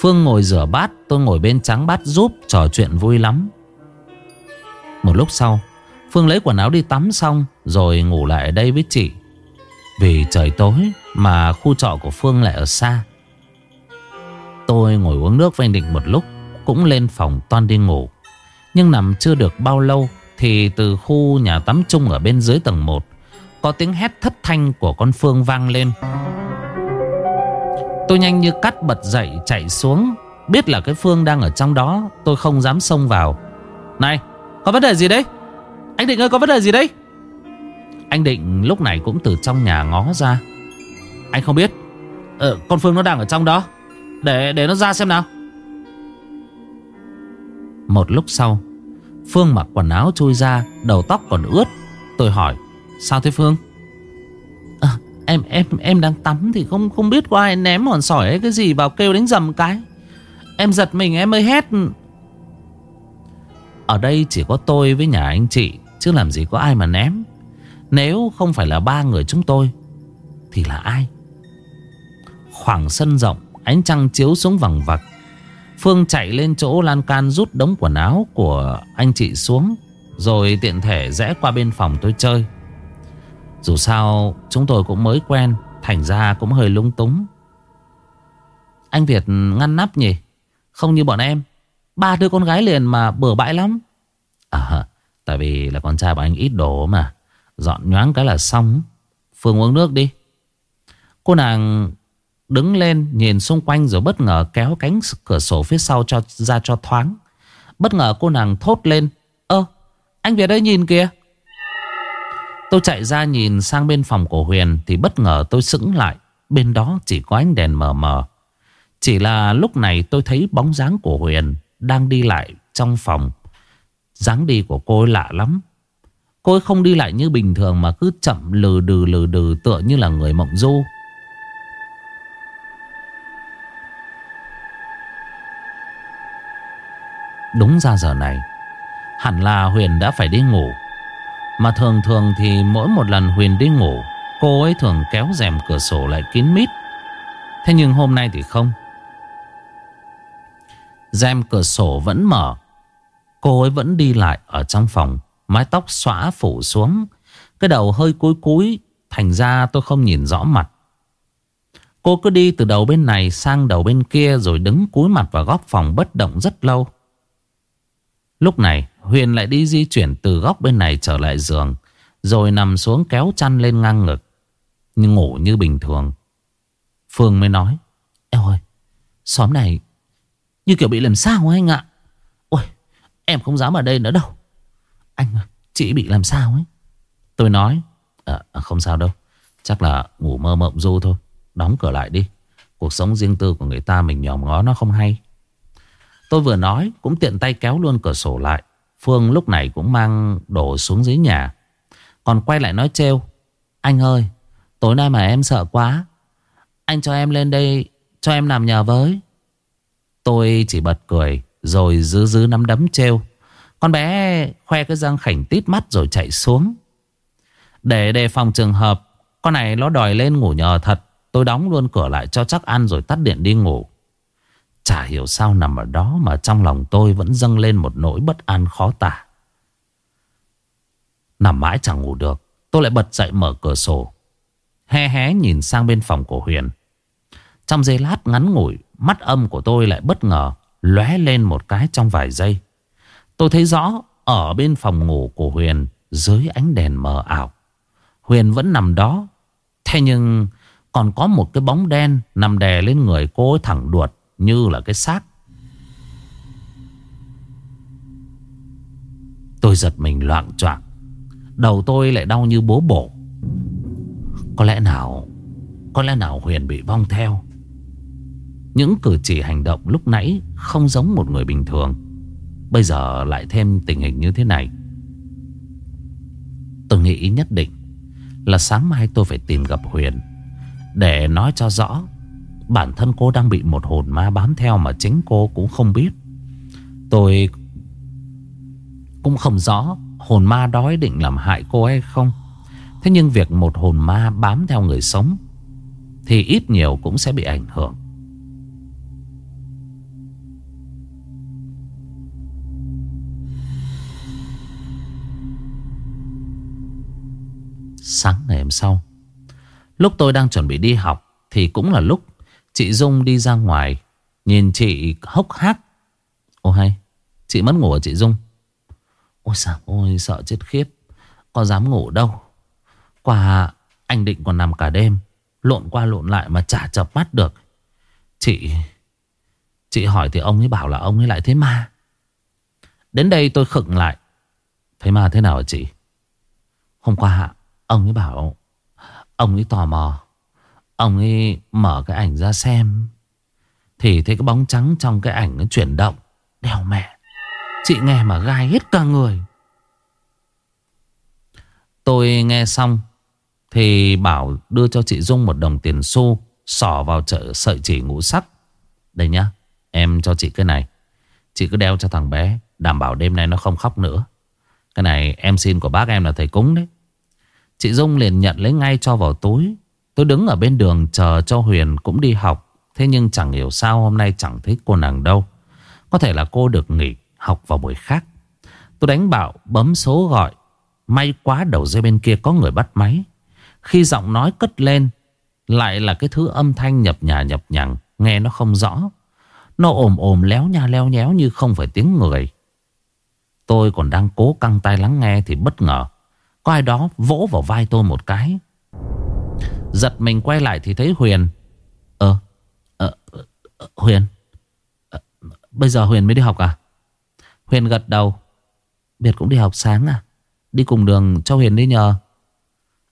Phương ngồi rửa bát, Tôi ngồi bên trắng bát giúp, Trò chuyện vui lắm. Một lúc sau, Phương lấy quần áo đi tắm xong, Rồi ngủ lại ở đây với chị. Vì trời tối Mà khu trọ của Phương lại ở xa. Tôi ngồi uống nước với anh Định một lúc, Cũng lên phòng toan đi ngủ. Nhưng nằm chưa được bao lâu thì từ khu nhà tắm chung ở bên dưới tầng 1 Có tiếng hét thất thanh của con Phương vang lên. Tôi nhanh như cắt bật dậy chạy xuống Biết là cái Phương đang ở trong đó Tôi không dám xông vào. Này có vấn đề gì đấy? Anh Định ơi có vấn đề gì đấy? Anh Định lúc này cũng từ trong nhà ngó ra. Anh không biết. Ờ, Con Phương nó đang ở trong đó. Để để nó ra xem nào. Một lúc sau Phương mặc quần áo chui ra Đầu tóc còn ướt. Tôi hỏi Sao thế Phương? À, Em em em đang tắm thì không không biết có ai ném hòn sỏi hay cái gì vào kêu đánh dầm cái. Em giật mình em mới hét. Ở đây chỉ có tôi với nhà anh chị Chứ làm gì có ai mà ném. Nếu không phải là ba người chúng tôi Thì là ai? Khoảng sân rộng Ánh trăng chiếu xuống vằng vặc. Phương chạy lên chỗ lan can rút đống quần áo của anh chị xuống, Rồi tiện thể rẽ qua bên phòng tôi chơi. Dù sao, chúng tôi cũng mới quen, Thành ra cũng hơi lung túng. Anh Việt ngăn nắp nhỉ? Không như bọn em. Ba đứa con gái liền mà bừa bãi lắm. À Tại vì là con trai bọn anh ít đồ mà. Dọn nhoáng cái là xong. Phương uống nước đi. Cô nàng Đứng lên nhìn xung quanh rồi bất ngờ kéo cánh cửa sổ phía sau cho ra cho thoáng. Bất ngờ cô nàng thốt lên. Ơ, anh Việt đây nhìn kìa. Tôi chạy ra nhìn sang bên phòng của Huyền thì bất ngờ tôi sững lại. Bên đó chỉ có ánh đèn mờ mờ. Chỉ là lúc này tôi thấy bóng dáng của Huyền đang đi lại trong phòng. dáng đi của cô ấy lạ lắm. Cô ấy không đi lại như bình thường mà cứ chậm lừ đừ lừ đừ tựa như là người mộng du. Đúng ra giờ này, Hẳn là Huyền đã phải đi ngủ. Mà thường thường thì mỗi một lần Huyền đi ngủ, Cô ấy thường kéo rèm cửa sổ lại kín mít. Thế nhưng hôm nay thì không. Rèm cửa sổ vẫn mở. Cô ấy vẫn đi lại ở trong phòng, Mái tóc xõa phủ xuống. Cái đầu hơi cúi cúi, Thành ra tôi không nhìn rõ mặt. Cô cứ đi từ đầu bên này sang đầu bên kia Rồi đứng cúi mặt vào góc phòng bất động rất lâu. Lúc này Huyền lại đi di chuyển từ góc bên này trở lại giường Rồi nằm xuống kéo chăn lên ngang ngực Nhưng ngủ như bình thường. Phương mới nói Em ơi Xóm này Như kiểu bị làm sao anh ạ. Ôi em không dám ở đây nữa đâu. Anh Chị bị làm sao ấy? Tôi nói à, Không sao đâu Chắc là ngủ mơ mộng du thôi Đóng cửa lại đi. Cuộc sống riêng tư của người ta mình nhòm ngó nó không hay. Tôi vừa nói cũng tiện tay kéo luôn cửa sổ lại. Phương lúc này cũng mang đồ xuống dưới nhà. Còn quay lại nói trêu. Anh ơi, tối nay mà em sợ quá. Anh cho em lên đây, cho em làm nhờ với. Tôi chỉ bật cười, rồi dứ dứ nắm đấm trêu. Con bé khoe cái răng khảnh tít mắt rồi chạy xuống. Để đề phòng trường hợp, con này nó đòi lên ngủ nhờ thật. Tôi đóng luôn cửa lại cho chắc ăn rồi tắt điện đi ngủ. Chả hiểu sao nằm ở đó mà trong lòng tôi vẫn dâng lên một nỗi bất an khó tả. Nằm mãi chẳng ngủ được, tôi lại bật dậy mở cửa sổ. Hé hé nhìn sang bên phòng của Huyền. Trong giây lát ngắn ngủi, mắt âm của tôi lại bất ngờ lóe lên một cái trong vài giây. Tôi thấy rõ ở bên phòng ngủ của Huyền dưới ánh đèn mờ ảo. Huyền vẫn nằm đó. Thế nhưng còn có một cái bóng đen nằm đè lên người cô ấy thẳng đuột như là cái xác. Tôi giật mình loạn choạng. Đầu tôi lại đau như bố bổ. Có lẽ nào, Có lẽ nào Huyền bị vong theo? Những cử chỉ hành động lúc nãy Không giống một người bình thường. Bây giờ lại thêm tình hình như thế này. Tôi nghĩ nhất định Là sáng mai tôi phải tìm gặp Huyền Để nói cho rõ Bản thân cô đang bị một hồn ma bám theo mà chính cô cũng không biết. Tôi cũng không rõ hồn ma đói định làm hại cô hay không. Thế nhưng việc một hồn ma bám theo người sống Thì ít nhiều cũng sẽ bị ảnh hưởng. Sáng ngày hôm sau, Lúc tôi đang chuẩn bị đi học Thì cũng là lúc chị Dung đi ra ngoài, Nhìn chị hốc hác. Ô hay, Chị mất ngủ à chị Dung? Ôi sao ôi sợ chết khiếp. Có dám ngủ đâu. Qua anh định còn nằm cả đêm, Lộn qua lộn lại mà chả chập mắt được. Chị Chị hỏi thì ông ấy bảo là ông ấy lại thấy ma. Đến đây tôi khựng lại. Thấy ma thế nào hả chị? Hôm qua ông ấy bảo, Ông ấy tò mò. Ông ấy mở cái ảnh ra xem. Thì thấy cái bóng trắng trong cái ảnh nó chuyển động. Đèo mẹ. Chị nghe mà gai hết cả người. Tôi nghe xong Thì bảo đưa cho chị Dung một đồng tiền xu, Sỏ vào chợ sợi chỉ ngũ sắc. Đây nhá, Em cho chị cái này. Chị cứ đeo cho thằng bé, Đảm bảo đêm nay nó không khóc nữa. Cái này em xin của bác em là thầy cúng đấy. Chị Dung liền nhận lấy ngay cho vào túi. Tôi đứng ở bên đường chờ cho Huyền cũng đi học. Thế nhưng chẳng hiểu sao hôm nay chẳng thấy cô nàng đâu. Có thể là cô được nghỉ học vào buổi khác. Tôi đánh bạo, bấm số gọi. May quá đầu dây bên kia có người bắt máy. Khi giọng nói cất lên, Lại là cái thứ âm thanh nhập nhà nhập nhằng, Nghe nó không rõ. Nó ồm ồm léo nha leo nhéo như không phải tiếng người. Tôi còn đang cố căng tay lắng nghe Thì bất ngờ. Có ai đó vỗ vào vai tôi một cái. Giật mình quay lại thì thấy Huyền. Ờ, ờ, Huyền. À, Bây giờ Huyền mới đi học à? Huyền gật đầu. Biệt cũng đi học sáng à? Đi cùng đường cho Huyền đi nhờ.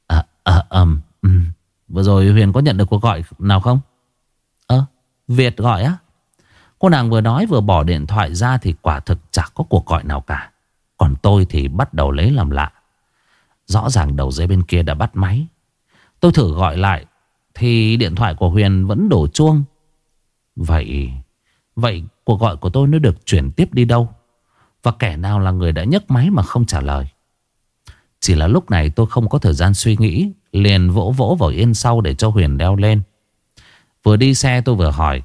À, à, ầm um. Vừa rồi Huyền có nhận được cuộc gọi nào không? Ơ Việt gọi á. Cô nàng vừa nói vừa bỏ điện thoại ra Thì quả thực chẳng có cuộc gọi nào cả. Còn tôi thì bắt đầu lấy làm lạ. Rõ ràng đầu dây bên kia đã bắt máy. Tôi thử gọi lại, Thì điện thoại của Huyền vẫn đổ chuông. Vậy Vậy cuộc gọi của tôi nó được chuyển tiếp đi đâu? Và kẻ nào là người đã nhấc máy mà không trả lời? Chỉ là lúc này tôi không có thời gian suy nghĩ, Liền vỗ vỗ vào yên sau để cho Huyền đeo lên. Vừa đi xe tôi vừa hỏi,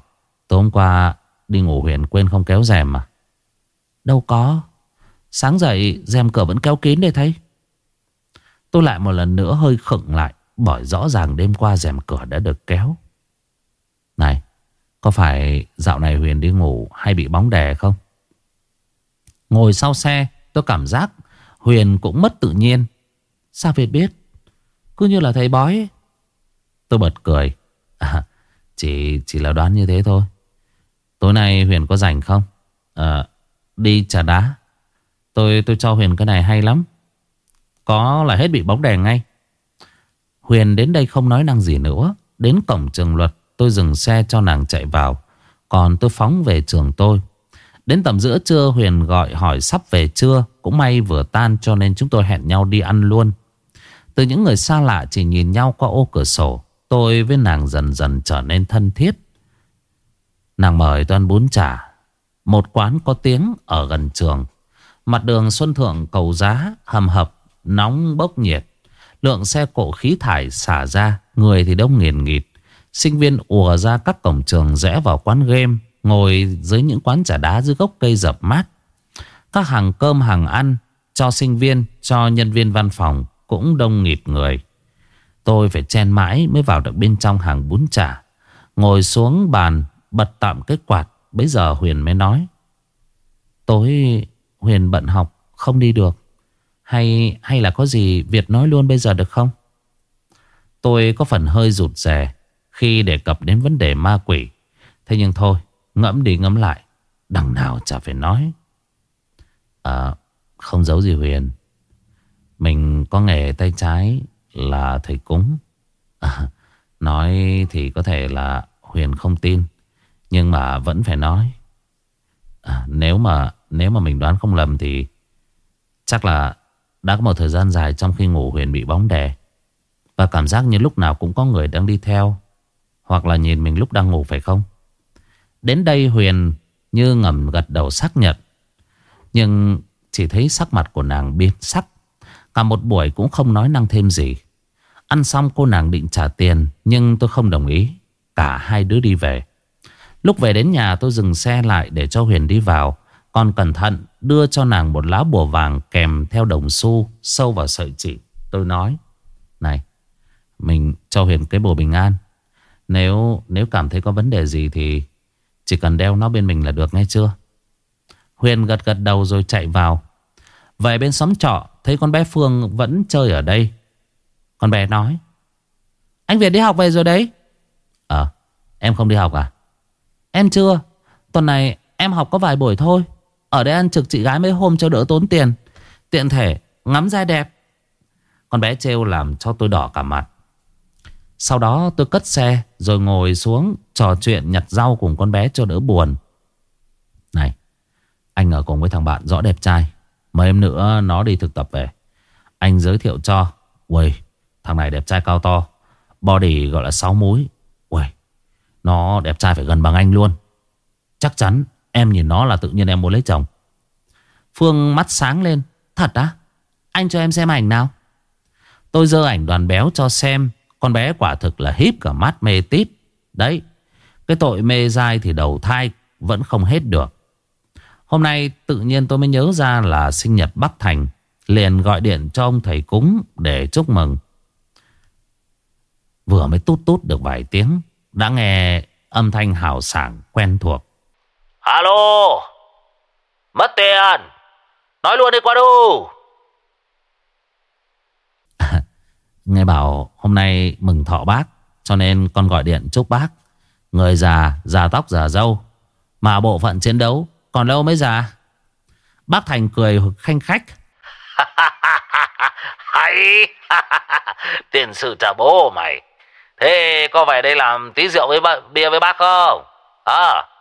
Tối hôm qua đi ngủ Huyền quên không kéo rèm mà Đâu có. Sáng dậy rèm cửa vẫn kéo kín để thấy Tôi lại một lần nữa hơi khựng lại bởi rõ ràng đêm qua rèm cửa đã được kéo. Này Có phải dạo này Huyền đi ngủ Hay bị bóng đè không? Ngồi sau xe tôi cảm giác Huyền cũng mất tự nhiên. Sao Việt biết? Cứ như là thầy bói. Tôi bật cười. À, Chỉ chỉ là đoán như thế thôi. Tối nay Huyền có rảnh không? À, Đi trà đá. Tôi tôi cho Huyền cái này hay lắm. Có là hết bị bóng đèn ngay. Huyền đến đây không nói năng gì nữa. Đến cổng trường luật, tôi dừng xe cho nàng chạy vào. Còn tôi phóng về trường tôi. Đến tầm giữa trưa, Huyền gọi hỏi sắp về trưa Cũng may vừa tan cho nên chúng tôi hẹn nhau đi ăn luôn. Từ những người xa lạ chỉ nhìn nhau qua ô cửa sổ. Tôi với nàng dần dần trở nên thân thiết. Nàng mời tôi ăn bún chả Một quán có tiếng ở gần trường. Mặt đường Xuân Thượng cầu giá, hầm hập, Nóng bốc nhiệt. Lượng xe cộ khí thải xả ra, Người thì đông nghiền nghịt. Sinh viên ùa ra các cổng trường rẽ vào quán game, Ngồi dưới những quán trà đá dưới gốc cây dập mát. Các hàng cơm, hàng ăn Cho sinh viên, Cho nhân viên văn phòng Cũng đông nghịt người. Tôi phải chen mãi mới vào được bên trong hàng bún chả. Ngồi xuống bàn, Bật tạm cái quạt Bây giờ Huyền mới nói, Tối, Huyền bận học, Không đi được hay hay là có gì Việt nói luôn bây giờ được không? Tôi có phần hơi rụt rè khi đề cập đến vấn đề ma quỷ. Thế nhưng thôi, ngẫm đi ngẫm lại. Đằng nào chả phải nói. À, không giấu gì Huyền. Mình có nghề tay trái là thầy cúng. À, nói thì có thể là Huyền không tin. Nhưng mà vẫn phải nói. À, nếu mà nếu mà mình đoán không lầm thì chắc là đã có một thời gian dài trong khi ngủ Huyền bị bóng đè. Và cảm giác như lúc nào cũng có người đang đi theo, Hoặc là nhìn mình lúc đang ngủ, phải không? Đến đây Huyền như ngầm gật đầu xác nhận. Nhưng chỉ thấy sắc mặt của nàng biến sắc. Cả một buổi cũng không nói năng thêm gì. Ăn xong cô nàng định trả tiền, Nhưng tôi không đồng ý. Cả hai đứa đi về. Lúc về đến nhà, tôi dừng xe lại để cho Huyền đi vào còn cẩn thận đưa cho nàng một lá bùa vàng kèm theo đồng xu sâu vào sợi chỉ. Tôi nói, Này Mình cho Huyền cái bùa bình an. Nếu nếu cảm thấy có vấn đề gì thì Chỉ cần đeo nó bên mình là được nghe chưa? Huyền gật gật đầu rồi chạy vào. Về bên xóm trọ Thấy con bé Phương vẫn chơi ở đây. Con bé nói Anh Việt đi học về rồi đấy. Ờ em không đi học à? Em chưa. Tuần này em học có vài buổi thôi. Ở đây ăn trực chị gái mấy hôm cho đỡ tốn tiền. Tiện thể, ngắm da đẹp. Con bé trêu làm cho tôi đỏ cả mặt. Sau đó tôi cất xe Rồi ngồi xuống trò chuyện nhặt rau cùng con bé cho đỡ buồn. Này, Anh ở cùng với thằng bạn rõ đẹp trai. Mấy em nữa nó đi thực tập về. Anh giới thiệu cho. Uầy, thằng này đẹp trai cao to. Body gọi là sáu múi. Uầy, Nó đẹp trai phải gần bằng anh luôn. Chắc chắn em nhìn nó là tự nhiên em muốn lấy chồng. Phương mắt sáng lên. Thật á? Anh cho em xem ảnh nào. Tôi dơ ảnh đoàn béo cho xem. Con bé quả thực là híp cả mắt mê tít. Đấy, Cái tội mê dai thì đầu thai Vẫn không hết được. Hôm nay tự nhiên tôi mới nhớ ra là sinh nhật Bắc Thành, Liền gọi điện cho ông thầy cúng Để chúc mừng. Vừa mới tút tút được vài tiếng, Đã nghe âm thanh hào sảng quen thuộc. Alo? Mất tiền. Nói luôn đi qua đâu <laughs> Nghe bảo hôm nay mừng thọ bác Cho nên con gọi điện chúc bác. Người già, già tóc, già dâu. Mà bộ phận chiến đấu Còn lâu mới già? Bác Thành cười khanh khách. <laughs> Hay. <laughs> Tiền sự trả bố mày. Thế có về đây làm tí rượu với bia với bác không? À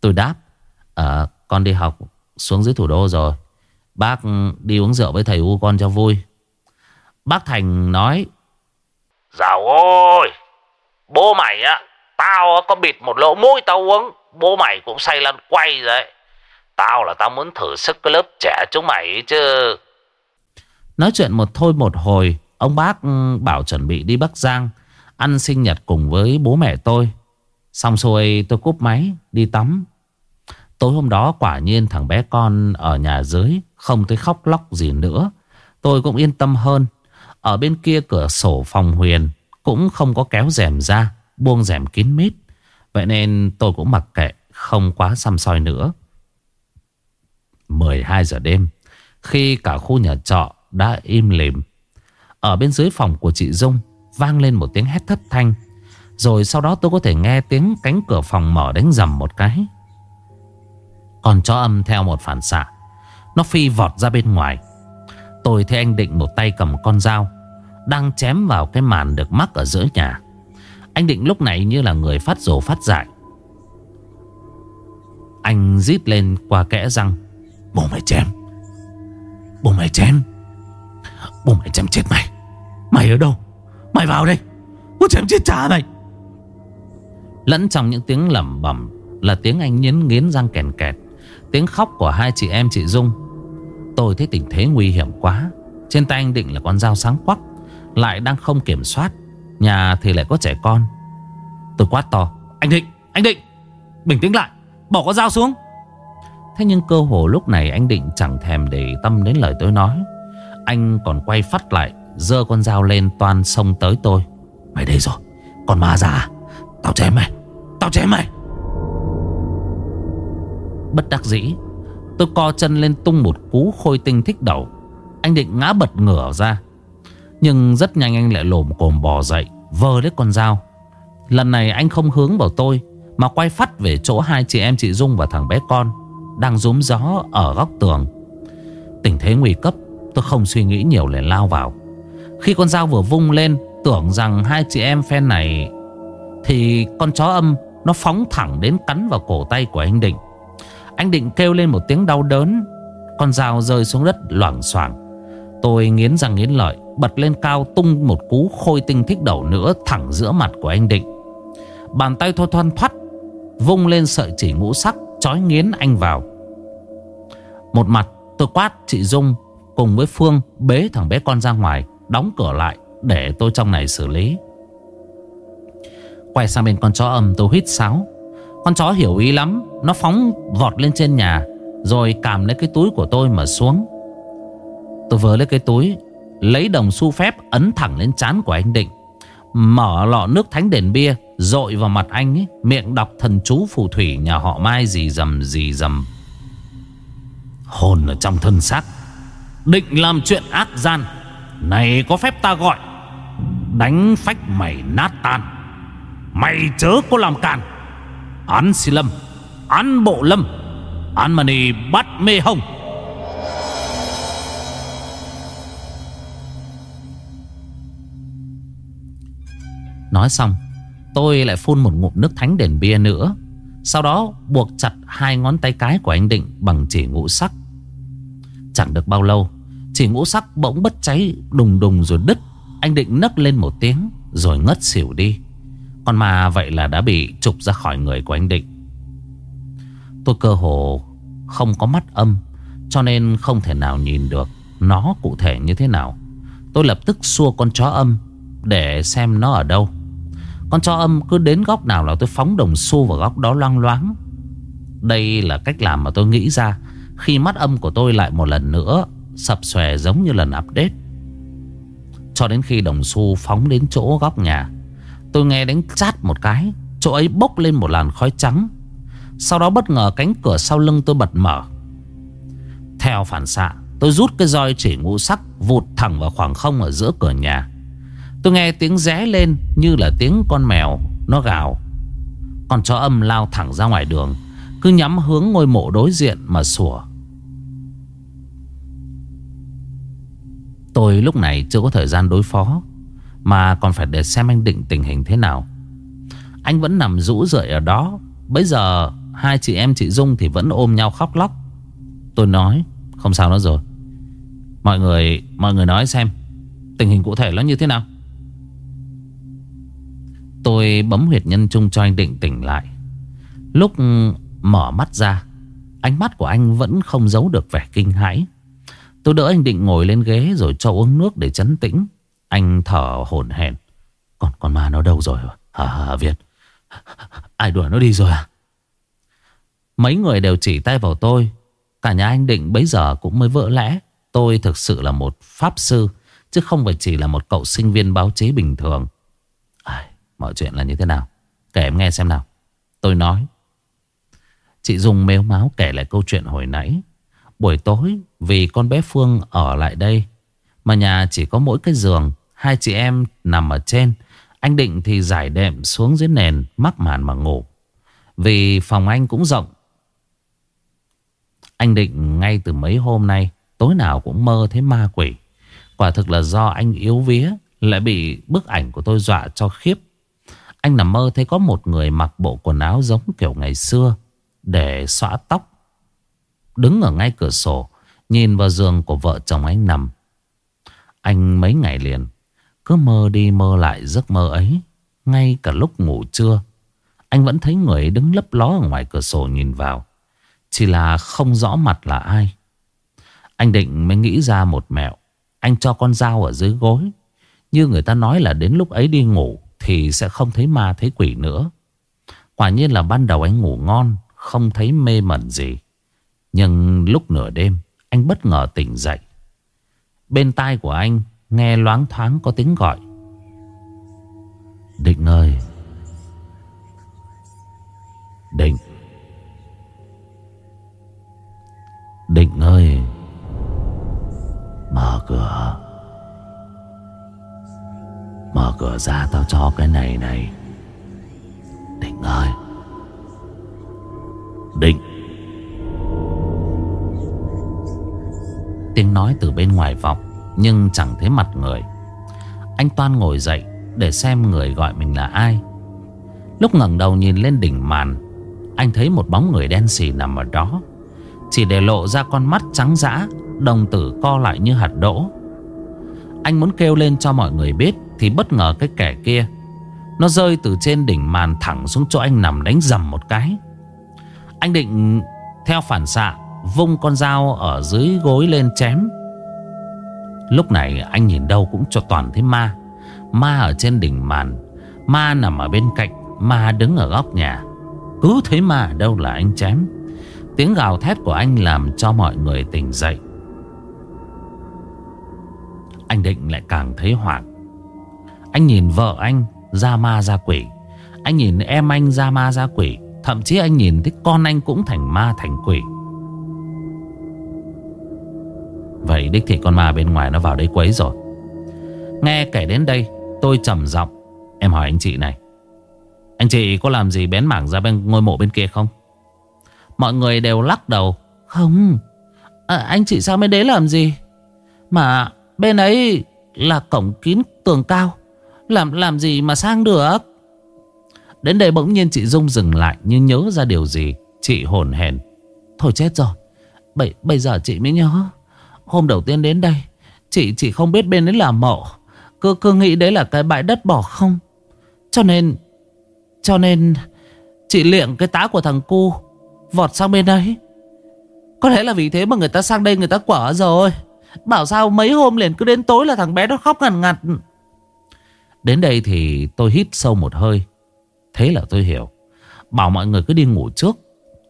Tôi đáp à, Con đi học xuống dưới thủ đô rồi. Bác đi uống rượu với thầy U con cho vui. Bác Thành nói Dạo ôi Bố mày á Tao có bịt một lỗ mũi tao uống Bố mày cũng say lăn quay rồi Tao là tao muốn thử sức cái lớp trẻ chúng mày chứ. Nói chuyện một thôi một hồi Ông bác bảo chuẩn bị đi Bắc Giang Ăn sinh nhật cùng với bố mẹ tôi. Xong xuôi tôi cúp máy Đi tắm Tối hôm đó quả nhiên thằng bé con Ở nhà dưới không thấy khóc lóc gì nữa. Tôi cũng yên tâm hơn. Ở bên kia cửa sổ phòng Huyền Cũng không có kéo rèm ra, Buông rèm kín mít. Vậy nên tôi cũng mặc kệ, Không quá xăm soi nữa. 12 giờ đêm, Khi cả khu nhà trọ đã im lìm, Ở bên dưới phòng của chị Dung Vang lên một tiếng hét thất thanh. Rồi sau đó tôi có thể nghe tiếng cánh cửa phòng mở đánh rầm một cái. Còn chó âm theo một phản xạ. Nó phi vọt ra bên ngoài. Tôi thấy anh Định một tay cầm con dao Đang chém vào cái màn được mắc ở giữa nhà. Anh Định lúc này như là người phát rồ phát dại. Anh rít lên qua kẽ răng. Bố mày chém. Bố mày chém. Bố mày chém chết mày. Mày ở đâu? Mày vào đây. Bố chém chết cha mày. Lẫn trong những tiếng lẩm bẩm Là tiếng anh nhấn nghiến răng kèn kẹt Tiếng khóc của hai chị em chị Dung. Tôi thấy tình thế nguy hiểm quá. Trên tay anh Định là con dao sáng quắc Lại đang không kiểm soát. Nhà thì lại có trẻ con. Tôi quát to Anh Định, anh Định Bình tĩnh lại, bỏ con dao xuống. Thế nhưng cơ hồ lúc này anh Định chẳng thèm để tâm đến lời tôi nói. Anh còn quay phát lại Dơ con dao lên toàn sông tới tôi. Mày đây rồi Con ma già à? Tao chém mày Tao chém mày. Bất đắc dĩ. Tôi co chân lên tung một cú khôi tinh thích đầu. Anh định ngã bật ngửa ra. Nhưng rất nhanh anh lại lồm cồm bò dậy, Vơ lấy con dao. Lần này anh không hướng vào tôi, Mà quay phát về chỗ hai chị em chị Dung và thằng bé con, Đang rúm gió ở góc tường. Tình thế nguy cấp, Tôi không suy nghĩ nhiều liền lao vào. Khi con dao vừa vung lên, Tưởng rằng hai chị em phen này, Thì con chó âm Nó phóng thẳng đến cắn vào cổ tay của anh Định. Anh Định kêu lên một tiếng đau đớn. Con dao rơi xuống đất loảng xoảng. Tôi nghiến răng nghiến lợi, Bật lên cao tung một cú khôi tinh thích đầu nữa Thẳng giữa mặt của anh Định. Bàn tay thôi thoăn thoắt Vung lên sợi chỉ ngũ sắc, Chói nghiến anh vào. Một mặt, tôi quát chị Dung Cùng với Phương bế thằng bé con ra ngoài, Đóng cửa lại để tôi trong này xử lý. Quay sang bên con chó âm, tôi hít sáo. Con chó hiểu ý lắm, Nó phóng vọt lên trên nhà, Rồi cảm lấy cái túi của tôi mà xuống. Tôi vớ lấy cái túi, Lấy đồng xu phép ấn thẳng lên chán của anh Định, Mở lọ nước thánh đền bia, Dội vào mặt anh ấy, Miệng đọc thần chú phù thủy nhà họ Mai gì dầm gì dầm. Hồn ở trong thân xác, Định làm chuyện ác gian, Này có phép ta gọi, Đánh phách mày nát tan. Mày chớ có làm càn. Án si lâm, Án bộ lâm, Án mani bắt mê hồng Nói xong, Tôi lại phun một ngụm nước thánh đền bia nữa. Sau đó buộc chặt hai ngón tay cái của anh Định Bằng chỉ ngũ sắc. Chẳng được bao lâu, Chỉ ngũ sắc bỗng bất cháy đùng đùng rồi đứt. Anh Định nấc lên một tiếng Rồi ngất xỉu đi con ma vậy là đã bị trục ra khỏi người của anh Định. Tôi cơ hồ không có mắt âm, Cho nên không thể nào nhìn được Nó cụ thể như thế nào. Tôi lập tức xua con chó âm Để xem nó ở đâu. Con chó âm cứ đến góc nào là tôi phóng đồng xu vào góc đó loang loáng. Đây là cách làm mà tôi nghĩ ra Khi mắt âm của tôi lại một lần nữa Sập xòe giống như lần update. Cho đến khi đồng xu phóng đến chỗ góc nhà Tôi nghe đánh chát một cái, Chỗ ấy bốc lên một làn khói trắng. Sau đó bất ngờ cánh cửa sau lưng tôi bật mở. Theo phản xạ, Tôi rút cái roi chỉ ngũ sắc Vụt thẳng vào khoảng không ở giữa cửa nhà. Tôi nghe tiếng ré lên như là tiếng con mèo, Nó gào. Con chó âm lao thẳng ra ngoài đường, Cứ nhắm hướng ngôi mộ đối diện mà sủa. Tôi lúc này chưa có thời gian đối phó. Mà còn phải để xem anh định tình hình thế nào. Anh vẫn nằm rũ rượi ở đó. Bây giờ hai chị em chị Dung thì vẫn ôm nhau khóc lóc. Tôi nói, Không sao nữa rồi. Mọi người mọi người nói xem, Tình hình cụ thể nó như thế nào? Tôi bấm huyệt nhân trung cho anh Định tỉnh lại. Lúc mở mắt ra, Ánh mắt của anh vẫn không giấu được vẻ kinh hãi. Tôi đỡ anh Định ngồi lên ghế Rồi cho uống nước để chấn tĩnh. Anh thở hổn hển. Còn con ma nó đâu rồi? Hả, hả Việt? Ai đuổi nó đi rồi à? Mấy người đều chỉ tay vào tôi. Cả nhà anh Định bấy giờ cũng mới vỡ lẽ. Tôi thực sự là một pháp sư Chứ không phải chỉ là một cậu sinh viên báo chí bình thường. Mọi chuyện là như thế nào? Kể em nghe xem nào. Tôi nói. Chị Dung mếu máu kể lại câu chuyện hồi nãy. Buổi tối Vì con bé Phương ở lại đây Mà nhà chỉ có mỗi cái giường Hai chị em nằm ở trên. Anh Định thì giải đệm xuống dưới nền, Mắc màn mà ngủ. Vì phòng anh cũng rộng. Anh Định ngay từ mấy hôm nay, Tối nào cũng mơ thấy ma quỷ. Quả thực là do anh yếu vía, Lại bị bức ảnh của tôi dọa cho khiếp. Anh nằm mơ thấy có một người mặc bộ quần áo giống kiểu ngày xưa, Để xõa tóc. Đứng ở ngay cửa sổ, Nhìn vào giường của vợ chồng anh nằm. Anh mấy ngày liền cứ mơ đi mơ lại giấc mơ ấy. Ngay cả lúc ngủ trưa, Anh vẫn thấy người đứng lấp ló ở ngoài cửa sổ nhìn vào. Chỉ là không rõ mặt là ai. Anh định mới nghĩ ra một mẹo. Anh cho con dao ở dưới gối. Như người ta nói là đến lúc ấy đi ngủ thì sẽ không thấy ma thấy quỷ nữa. Quả nhiên là ban đầu anh ngủ ngon, Không thấy mê mẩn gì. Nhưng lúc nửa đêm, Anh bất ngờ tỉnh dậy. Bên tai của anh Nghe loáng thoáng có tiếng gọi. Định ơi. Định. Định ơi. Mở cửa. Mở cửa ra tao cho cái này này. Định ơi. Định. Tiếng nói từ bên ngoài vọng. Nhưng chẳng thấy mặt người. Anh Toan ngồi dậy Để xem người gọi mình là ai. Lúc ngẩng đầu nhìn lên đỉnh màn, Anh thấy một bóng người đen xì nằm ở đó. Chỉ để lộ ra con mắt trắng dã, Đồng tử co lại như hạt đỗ. Anh muốn kêu lên cho mọi người biết thì bất ngờ cái kẻ kia, Nó rơi từ trên đỉnh màn thẳng xuống chỗ anh nằm đánh dầm một cái. Anh định, theo phản xạ, Vung con dao ở dưới gối lên chém. Lúc này anh nhìn đâu cũng cho toàn thấy ma. Ma ở trên đỉnh màn. Ma nằm ở bên cạnh. Ma đứng ở góc nhà. Cứ thấy ma ở đâu là anh chém. Tiếng gào thét của anh làm cho mọi người tỉnh dậy. Anh Định lại càng thấy hoảng. Anh nhìn vợ anh ra ma ra quỷ. Anh nhìn em anh ra ma ra quỷ. Thậm chí anh nhìn thấy con anh cũng thành ma thành quỷ. Vậy đích thị con ma bên ngoài nó vào đây quấy rồi. Nghe kể đến đây Tôi trầm giọng. Em hỏi anh chị này Anh chị có làm gì bén mảng ra bên ngôi mộ bên kia không? Mọi người đều lắc đầu. Không. À, Anh chị sao mới đấy làm gì? Mà bên ấy là cổng kín tường cao. Làm làm gì mà sang được? Đến đây bỗng nhiên chị Dung dừng lại như nhớ ra điều gì. Chị hồn hển. Thôi chết rồi. Bây, bây giờ chị mới nhớ. Hôm đầu tiên đến đây Chị chỉ không biết bên đấy là mộ. Cứ, cứ nghĩ đấy là cái bãi đất bỏ không. Cho nên Cho nên Chị liệng cái tá của thằng cu Vọt sang bên đấy Có lẽ là vì thế mà người ta sang đây người ta quở rồi. Bảo sao mấy hôm liền cứ đến tối là thằng bé nó khóc ngằn ngặt. Đến đây thì tôi hít sâu một hơi. Thế là tôi hiểu. Bảo mọi người cứ đi ngủ trước.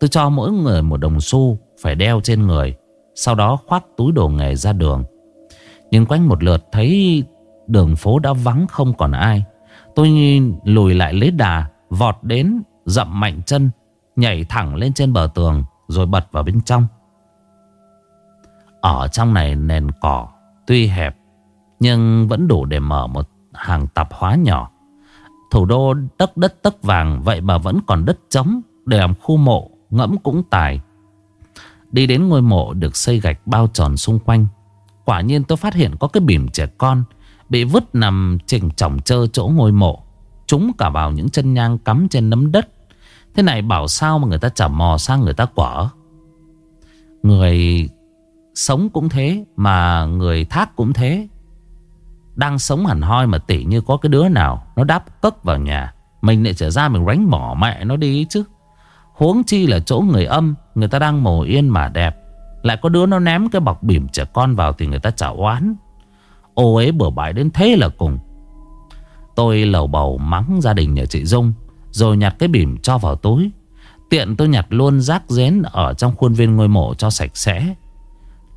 Tôi cho mỗi người một đồng xu Phải đeo trên người. Sau đó khoác túi đồ nghề ra đường. Nhưng quanh một lượt thấy Đường phố đã vắng không còn ai. Tôi lùi lại lấy đà, Vọt đến, Dậm mạnh chân, Nhảy thẳng lên trên bờ tường, Rồi bật vào bên trong. Ở trong này nền cỏ Tuy hẹp, Nhưng vẫn đủ để mở một hàng tạp hóa nhỏ. Thủ đô đất đất tất vàng, Vậy mà vẫn còn đất trống, Để làm khu mộ, ngẫm cũng tài. Đi đến ngôi mộ được xây gạch bao tròn xung quanh. Quả nhiên tôi phát hiện có cái bìm trẻ con Bị vứt nằm chỉnh chỏng chơ chỗ ngôi mộ. Chúng cả vào những chân nhang cắm trên nấm đất. Thế này bảo sao mà người ta chả mò sang người ta quở Người sống cũng thế Mà người thác cũng thế. Đang sống hẳn hoi mà tỉ như có cái đứa nào, Nó đáp cất vào nhà. Mình lại trở ra mình ránh bỏ mẹ nó đi chứ. Huống chi là chỗ người âm, Người ta đang mồ yên mà đẹp. Lại có đứa nó ném cái bọc bỉm trẻ con vào Thì người ta chả oán. Ô ấy bừa bãi đến thế là cùng. Tôi lầu bầu mắng gia đình nhà chị Dung, Rồi nhặt cái bỉm cho vào túi. Tiện tôi nhặt luôn rác rến Ở trong khuôn viên ngôi mộ cho sạch sẽ.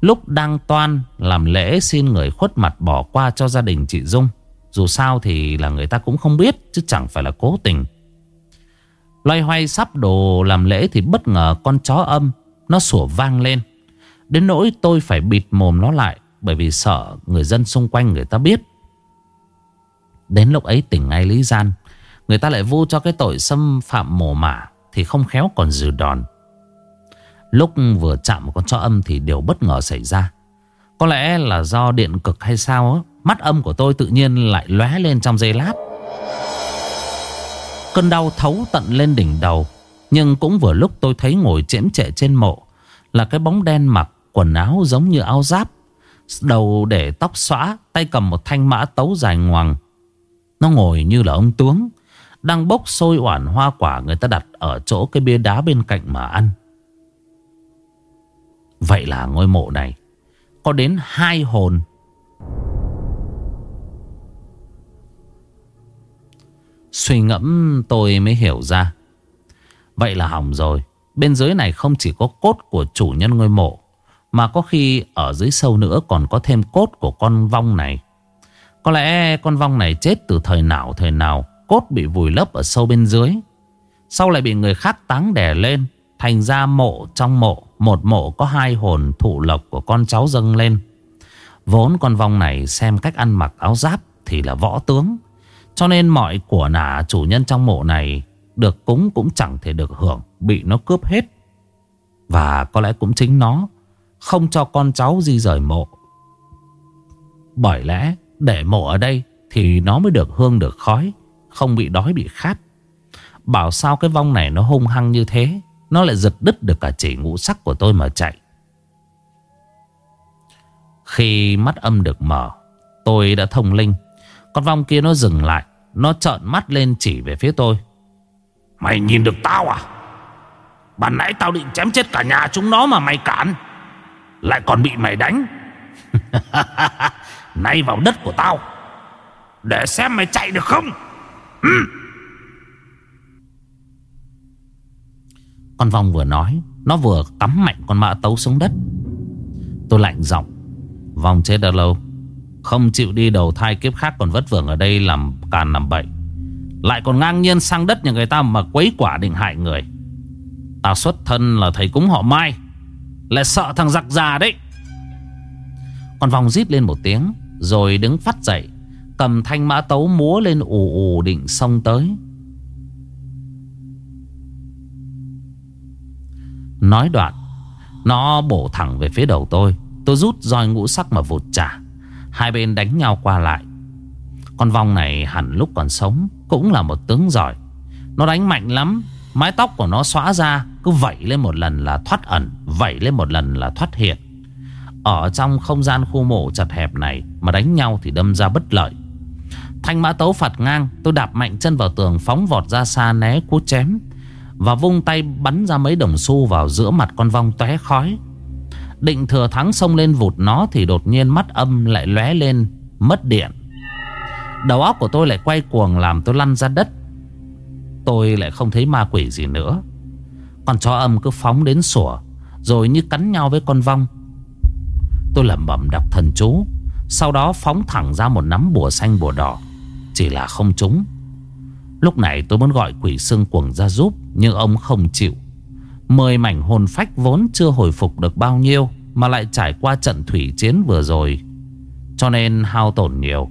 Lúc đang toan, Làm lễ xin người khuất mặt bỏ qua cho gia đình chị Dung. Dù sao thì là người ta cũng không biết, Chứ chẳng phải là cố tình. Loay hoay sắp đồ làm lễ Thì bất ngờ con chó âm, Nó sủa vang lên. Đến nỗi tôi phải bịt mồm nó lại, Bởi vì sợ người dân xung quanh người ta biết. Đến lúc ấy tỉnh ngay Lý Gian, Người ta lại vu cho cái tội xâm phạm mồ mả Thì không khéo còn dừ đòn. Lúc vừa chạm một con chó âm Thì điều bất ngờ xảy ra. Có lẽ là do điện cực hay sao á, Mắt âm của tôi tự nhiên lại lóe lên trong giây lát. Cơn đau thấu tận lên đỉnh đầu. Nhưng cũng vừa lúc tôi thấy ngồi chễm trệ trên mộ, Là cái bóng đen mặc quần áo giống như áo giáp, Đầu để tóc xõa, Tay cầm một thanh mã tấu dài ngoằng. Nó ngồi như là ông tướng, Đang bốc sôi oản hoa quả Người ta đặt ở chỗ cái bia đá bên cạnh mà ăn. Vậy là ngôi mộ này Có đến hai hồn Suy ngẫm tôi mới hiểu ra. Vậy là hỏng rồi. Bên dưới này không chỉ có cốt của chủ nhân ngôi mộ, Mà có khi ở dưới sâu nữa còn có thêm cốt của con vong này. Có lẽ con vong này chết từ thời nào thời nào, Cốt bị vùi lấp ở sâu bên dưới. Sau lại bị người khác táng đè lên, Thành ra mộ trong mộ, Một mộ có hai hồn thụ lộc của con cháu dâng lên. Vốn con vong này xem cách ăn mặc áo giáp Thì là võ tướng cho nên mọi của nả chủ nhân trong mộ này Được cúng cũng chẳng thể được hưởng, Bị nó cướp hết. Và có lẽ cũng chính nó Không cho con cháu di rời mộ. Bởi lẽ để mộ ở đây Thì nó mới được hương được khói, Không bị đói bị khát. Bảo sao cái vong này nó hung hăng như thế, Nó lại giật đứt được cả chỉ ngũ sắc của tôi mà chạy. Khi mắt âm được mở, Tôi đã thông linh con vong kia nó dừng lại. Nó trợn mắt lên chỉ về phía tôi. Mày nhìn được tao à? Ban nãy tao định chém chết cả nhà chúng nó mà mày cản. Lại còn bị mày đánh. <laughs> Nay vào đất của tao. Để xem mày chạy được không? Ừ. Con vong vừa nói Nó vừa cắm mạnh con mã tấu xuống đất. Tôi lạnh giọng Vong chết đã lâu không chịu đi đầu thai kiếp khác còn vất vưởng ở đây làm càn làm bậy. Lại còn ngang nhiên sang đất nhà người ta mà quấy quả định hại người. Tao xuất thân là thầy cúng họ Mai, Lại sợ thằng giặc già đấy. Con vòng rít lên một tiếng, Rồi đứng phát dậy, Cầm thanh mã tấu múa lên ù ù định xông tới. Nói đoạn, Nó bổ thẳng về phía đầu tôi. Tôi rút roi ngũ sắc mà vụt trả. Hai bên đánh nhau qua lại. Con vong này hẳn lúc còn sống Cũng là một tướng giỏi. Nó đánh mạnh lắm, Mái tóc của nó xóa ra, Cứ vẩy lên một lần là thoát ẩn Vẩy lên một lần là thoát hiện. Ở trong không gian khu mộ chặt hẹp này Mà đánh nhau thì đâm ra bất lợi. Thanh mã tấu phạt ngang, Tôi đạp mạnh chân vào tường Phóng vọt ra xa né cú chém Và vung tay bắn ra mấy đồng xu Vào giữa mặt con vong tóe khói. Định thừa thắng xông lên vụt nó Thì đột nhiên mắt âm lại lóe lên, Mất điện. Đầu óc của tôi lại quay cuồng Làm tôi lăn ra đất. Tôi lại không thấy ma quỷ gì nữa. Còn chó âm cứ phóng đến sủa, Rồi như cắn nhau với con vong. Tôi lẩm bẩm đọc thần chú, Sau đó phóng thẳng ra một nắm bùa xanh bùa đỏ. Chỉ là không trúng. Lúc này tôi muốn gọi quỷ xương cuồng ra giúp, Nhưng ông không chịu. Mười mảnh hồn phách vốn chưa hồi phục được bao nhiêu Mà lại trải qua trận thủy chiến vừa rồi Cho nên hao tổn nhiều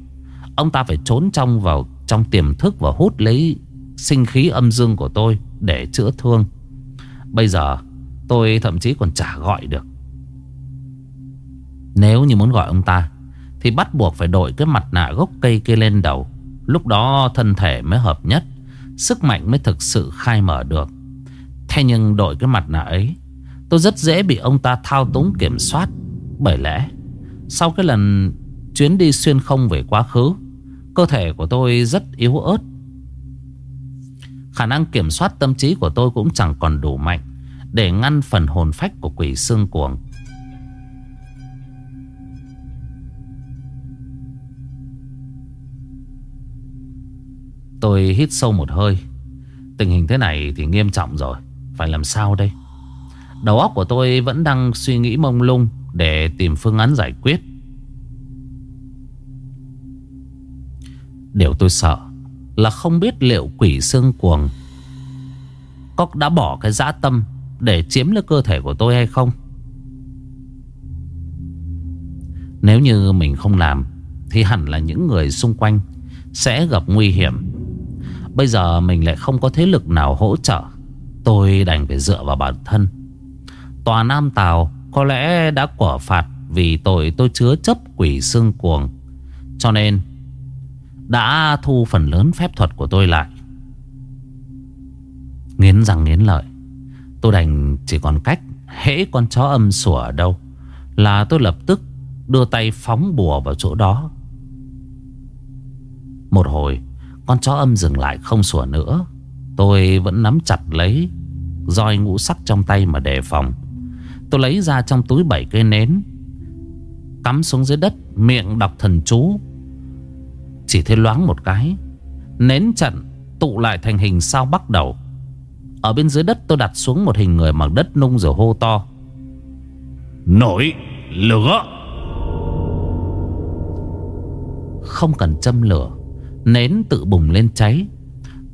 Ông ta phải trốn trong vào trong tiềm thức và hút lấy sinh khí âm dương của tôi để chữa thương. Bây giờ tôi thậm chí còn chả gọi được. Nếu như muốn gọi ông ta thì bắt buộc phải đội cái mặt nạ gốc cây kia lên đầu. Lúc đó thân thể mới hợp nhất, sức mạnh mới thực sự khai mở được. Thế nhưng đổi cái mặt nạ ấy, tôi rất dễ bị ông ta thao túng kiểm soát. Bởi lẽ, sau cái lần chuyến đi xuyên không về quá khứ, cơ thể của tôi rất yếu ớt. Khả năng kiểm soát tâm trí của tôi cũng chẳng còn đủ mạnh Để ngăn phần hồn phách của quỷ xương cuồng. Tôi hít sâu một hơi. Tình hình thế này thì nghiêm trọng rồi. Phải làm sao đây? Đầu óc của tôi vẫn đang suy nghĩ mông lung Để tìm phương án giải quyết. Điều tôi sợ là không biết liệu quỷ xương cuồng Có đã bỏ cái dã tâm Để chiếm lấy cơ thể của tôi hay không. Nếu như mình không làm, Thì hẳn là những người xung quanh Sẽ gặp nguy hiểm. Bây giờ mình lại không có thế lực nào hỗ trợ. Tôi đành phải dựa vào bản thân. Tòa Nam Tào Có lẽ đã quả phạt Vì tội tôi chứa chấp quỷ xương cuồng. Cho nên, đã thu phần lớn phép thuật của tôi lại. Nghiến răng nghiến lợi, Tôi đành chỉ còn cách Hễ con chó âm sủa ở đâu Là tôi lập tức đưa tay phóng bùa vào chỗ đó. Một hồi, Con chó âm dừng lại không sủa nữa. Tôi vẫn nắm chặt lấy roi ngũ sắc trong tay mà đề phòng. Tôi lấy ra trong túi bảy cây nến Cắm xuống dưới đất Miệng đọc thần chú. Chỉ thấy loáng một cái Nến trận tụ lại thành hình sao bắt đầu. Ở bên dưới đất tôi đặt xuống một hình người bằng đất nung rồi hô to. Nổi lửa. Không cần châm lửa Nến tự bùng lên cháy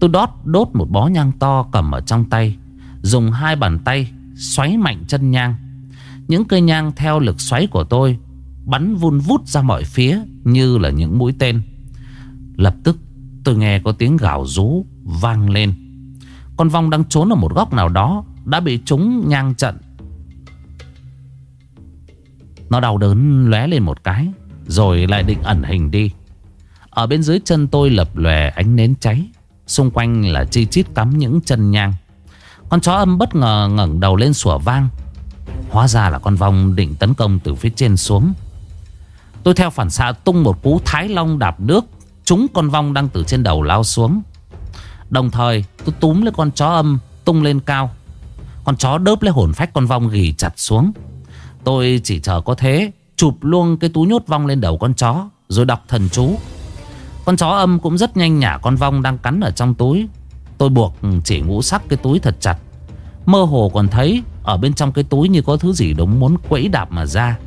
Tôi đót đốt một bó nhang to cầm ở trong tay, Dùng hai bàn tay xoáy mạnh chân nhang. Những cây nhang theo lực xoáy của tôi Bắn vun vút ra mọi phía Như là những mũi tên. Lập tức, tôi nghe có tiếng gào rú vang lên. Con vong đang trốn ở một góc nào đó Đã bị chúng nhang trận. Nó đau đớn lóe lên một cái, Rồi lại định ẩn hình đi. Ở bên dưới chân tôi lập lòe ánh nến cháy. Xung quanh là chi chít cắm những chân nhang. Con chó âm bất ngờ ngẩng đầu lên sủa vang. Hóa ra là con vong định tấn công từ phía trên xuống. Tôi theo phản xạ tung một cú thái long đạp nước. Chúng con vong đang từ trên đầu lao xuống. Đồng thời, tôi túm lấy con chó âm Tung lên cao. Con chó đớp lấy hồn phách con vong ghi chặt xuống. Tôi chỉ chờ có thế, Chụp luôn cái túi nhốt vong lên đầu con chó, Rồi đọc thần chú. Con chó âm cũng rất nhanh nhả, con vong đang cắn ở trong túi. Tôi buộc ừ, chỉ ngũ sắc cái túi thật chặt. Mơ hồ còn thấy Ở bên trong cái túi như có thứ gì đúng muốn quẫy đạp mà ra.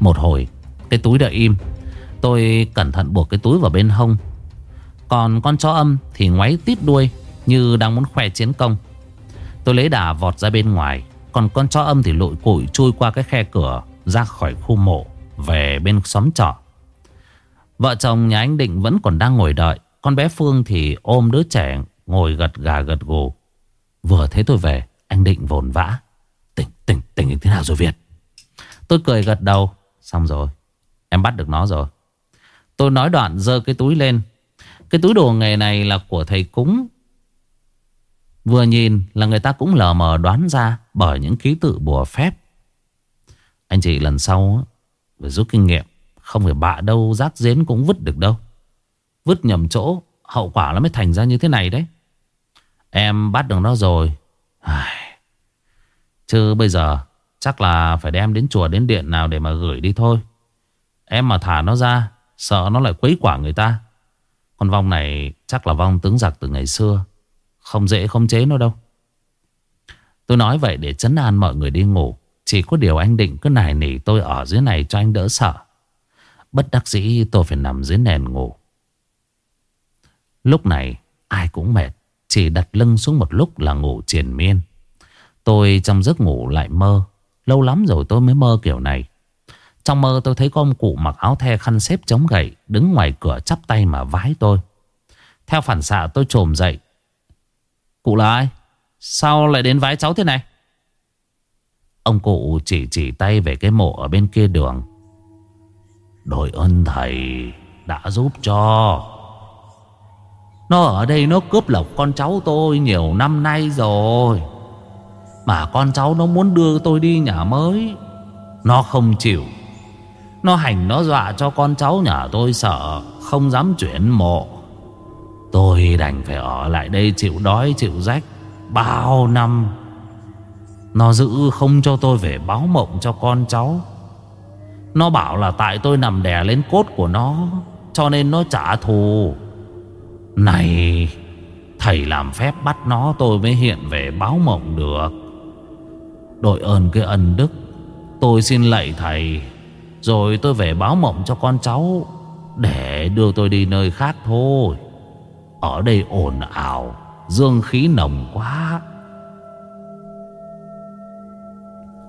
Một hồi, Cái túi đã im. Tôi cẩn thận buộc cái túi vào bên hông. Còn con chó âm thì ngoáy tít đuôi Như đang muốn khoe chiến công. Tôi lấy đà vọt ra bên ngoài. Còn con chó âm thì lội củi chui qua cái khe cửa Ra khỏi khu mộ, Về bên xóm trọ. Vợ chồng nhà anh Định vẫn còn đang ngồi đợi. Con bé Phương thì ôm đứa trẻ Ngồi gật gà gật gù. Vừa thấy tôi về, Anh Định vồn vã. Tỉnh tỉnh tỉnh thế nào rồi Việt? Tôi cười gật đầu. Xong rồi, Em bắt được nó rồi. Tôi nói đoạn dơ cái túi lên. Cái túi đồ nghề này là của thầy cúng. Vừa nhìn là người ta cũng lờ mờ đoán ra Bởi những ký tự bùa phép. Anh chị lần sau Phải rút kinh nghiệm. Không phải bạ đâu, rác dến cũng vứt được đâu. Vứt nhầm chỗ, Hậu quả nó mới thành ra như thế này đấy. Em bắt được nó rồi. Ai... Chứ bây giờ, Chắc là phải đem đến chùa, đến điện nào để mà gửi đi thôi. Em mà thả nó ra, Sợ nó lại quấy quả người ta. Con vong này chắc là vong tướng giặc từ ngày xưa. Không dễ không chế nó đâu. Tôi nói vậy để chấn an mọi người đi ngủ. Chỉ có điều anh định cứ nài nỉ tôi ở dưới này cho anh đỡ sợ. Bất đắc dĩ, tôi phải nằm dưới nền ngủ. Lúc này, ai cũng mệt, Chỉ đặt lưng xuống một lúc là ngủ triền miên. Tôi trong giấc ngủ lại mơ, Lâu lắm rồi tôi mới mơ kiểu này. Trong mơ tôi thấy có ông cụ mặc áo the khăn xếp chống gậy, Đứng ngoài cửa chắp tay mà vái tôi. Theo phản xạ tôi trồm dậy. Cụ là ai? Sao lại đến vái cháu thế này? Ông cụ chỉ chỉ tay về cái mộ ở bên kia đường. Đội ơn thầy đã giúp cho. Nó ở đây nó cướp lộc con cháu tôi nhiều năm nay rồi. Mà con cháu nó muốn đưa tôi đi nhà mới. Nó không chịu. Nó hành nó dọa cho con cháu nhà tôi sợ, Không dám chuyển mộ. Tôi đành phải ở lại đây chịu đói, chịu rách Bao năm. Nó giữ không cho tôi về báo mộng cho con cháu. Nó bảo là tại tôi nằm đè lên cốt của nó, Cho nên nó trả thù. Này, Thầy làm phép bắt nó, tôi mới hiện về báo mộng được. Đội ơn cái ân đức, Tôi xin lạy thầy. Rồi tôi về báo mộng cho con cháu, Để đưa tôi đi nơi khác thôi. Ở đây ồn ào, Dương khí nồng quá.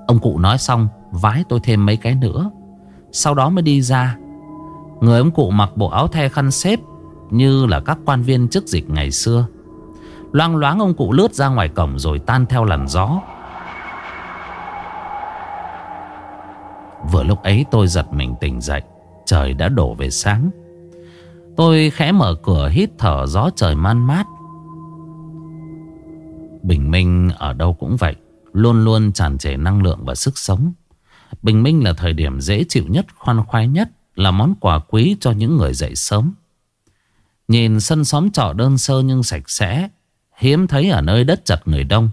Ông cụ nói xong, Vái tôi thêm mấy cái nữa. Sau đó mới đi ra. Người ông cụ mặc bộ áo the khăn xếp Như là các quan viên chức dịch ngày xưa. Loang loáng ông cụ lướt ra ngoài cổng Rồi tan theo làn gió. Vừa lúc ấy tôi giật mình tỉnh dậy, Trời đã đổ về sáng. Tôi khẽ mở cửa hít thở gió trời man mát. Bình minh ở đâu cũng vậy, Luôn luôn tràn trề năng lượng và sức sống. Bình minh là thời điểm dễ chịu nhất, khoan khoái nhất Là món quà quý cho những người dậy sớm. Nhìn sân xóm trọ đơn sơ nhưng sạch sẽ Hiếm thấy ở nơi đất chật người đông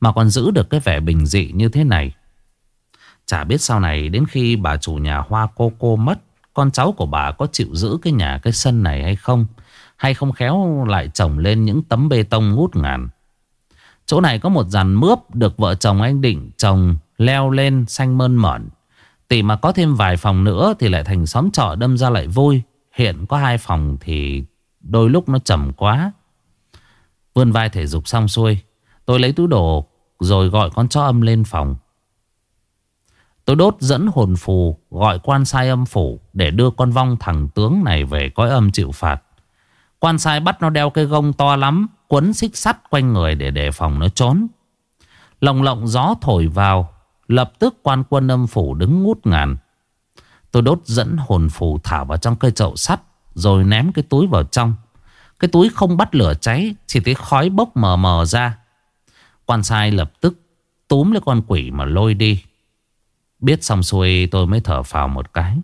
Mà còn giữ được cái vẻ bình dị như thế này. Chả biết sau này đến khi bà chủ nhà hoa cô cô mất Con cháu của bà có chịu giữ cái nhà cái sân này hay không? Hay không khéo lại trồng lên những tấm bê tông ngút ngàn? Chỗ này có một dàn mướp được vợ chồng anh Định trồng leo lên xanh mơn mởn. Tỷ mà có thêm vài phòng nữa thì lại thành xóm trọ đâm ra lại vui. Hiện có hai phòng thì đôi lúc nó chậm quá. Vươn vai thể dục xong xuôi. Tôi lấy túi đồ rồi gọi con chó âm lên phòng. Tôi đốt dẫn hồn phù, gọi quan sai âm phủ để đưa con vong thằng tướng này về cõi âm chịu phạt. Quan sai bắt nó đeo cây gông to lắm, Quấn xích sắt quanh người để đề phòng nó trốn Lồng lộng gió thổi vào Lập tức quan quân âm phủ đứng ngút ngàn. Tôi đốt dẫn hồn phù thả vào trong cây chậu sắt Rồi ném cái túi vào trong. Cái túi không bắt lửa cháy Chỉ thấy khói bốc mờ mờ ra. Quan sai lập tức túm lấy con quỷ mà lôi đi. Biết xong xuôi tôi mới thở phào một cái.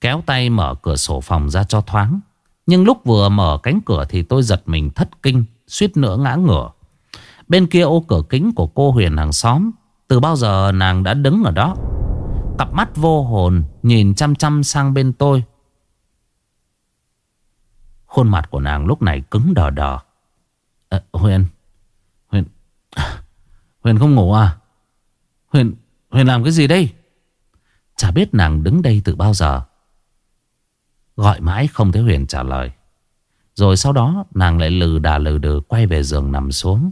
Kéo tay mở cửa sổ phòng ra cho thoáng. Nhưng lúc vừa mở cánh cửa thì tôi giật mình thất kinh, suýt nữa ngã ngửa. Bên kia ô cửa kính của cô Huyền hàng xóm, từ bao giờ nàng đã đứng ở đó. Cặp mắt vô hồn nhìn chăm chăm sang bên tôi. Khuôn mặt của nàng lúc này cứng đờ đờ. À, Huyền, Huyền, Huyền không ngủ à? Huyền, Huyền làm cái gì đây? Chả biết nàng đứng đây từ bao giờ Gọi mãi không thấy Huyền trả lời Rồi sau đó nàng lại lừ đà lừ đừ quay về giường nằm xuống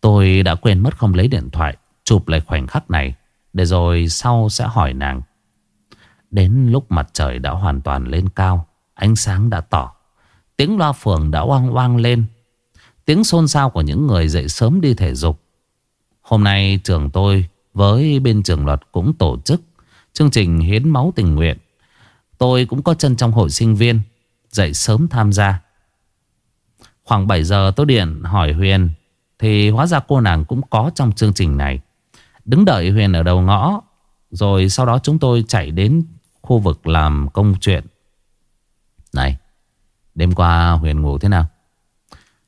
Tôi đã quên mất không lấy điện thoại Chụp lại khoảnh khắc này Để rồi sau sẽ hỏi nàng Đến lúc mặt trời đã hoàn toàn lên cao Ánh sáng đã tỏ Tiếng loa phường đã oang oang lên Tiếng xôn xao của những người dậy sớm đi thể dục Hôm nay trường tôi với bên trường luật cũng tổ chức chương trình hiến máu tình nguyện. Tôi cũng có chân trong hội sinh viên, dậy sớm tham gia. Khoảng 7 giờ tôi điện hỏi Huyền, thì hóa ra cô nàng cũng có trong chương trình này. Đứng đợi Huyền ở đầu ngõ, rồi sau đó chúng tôi chạy đến khu vực làm công chuyện. Này, đêm qua Huyền ngủ thế nào?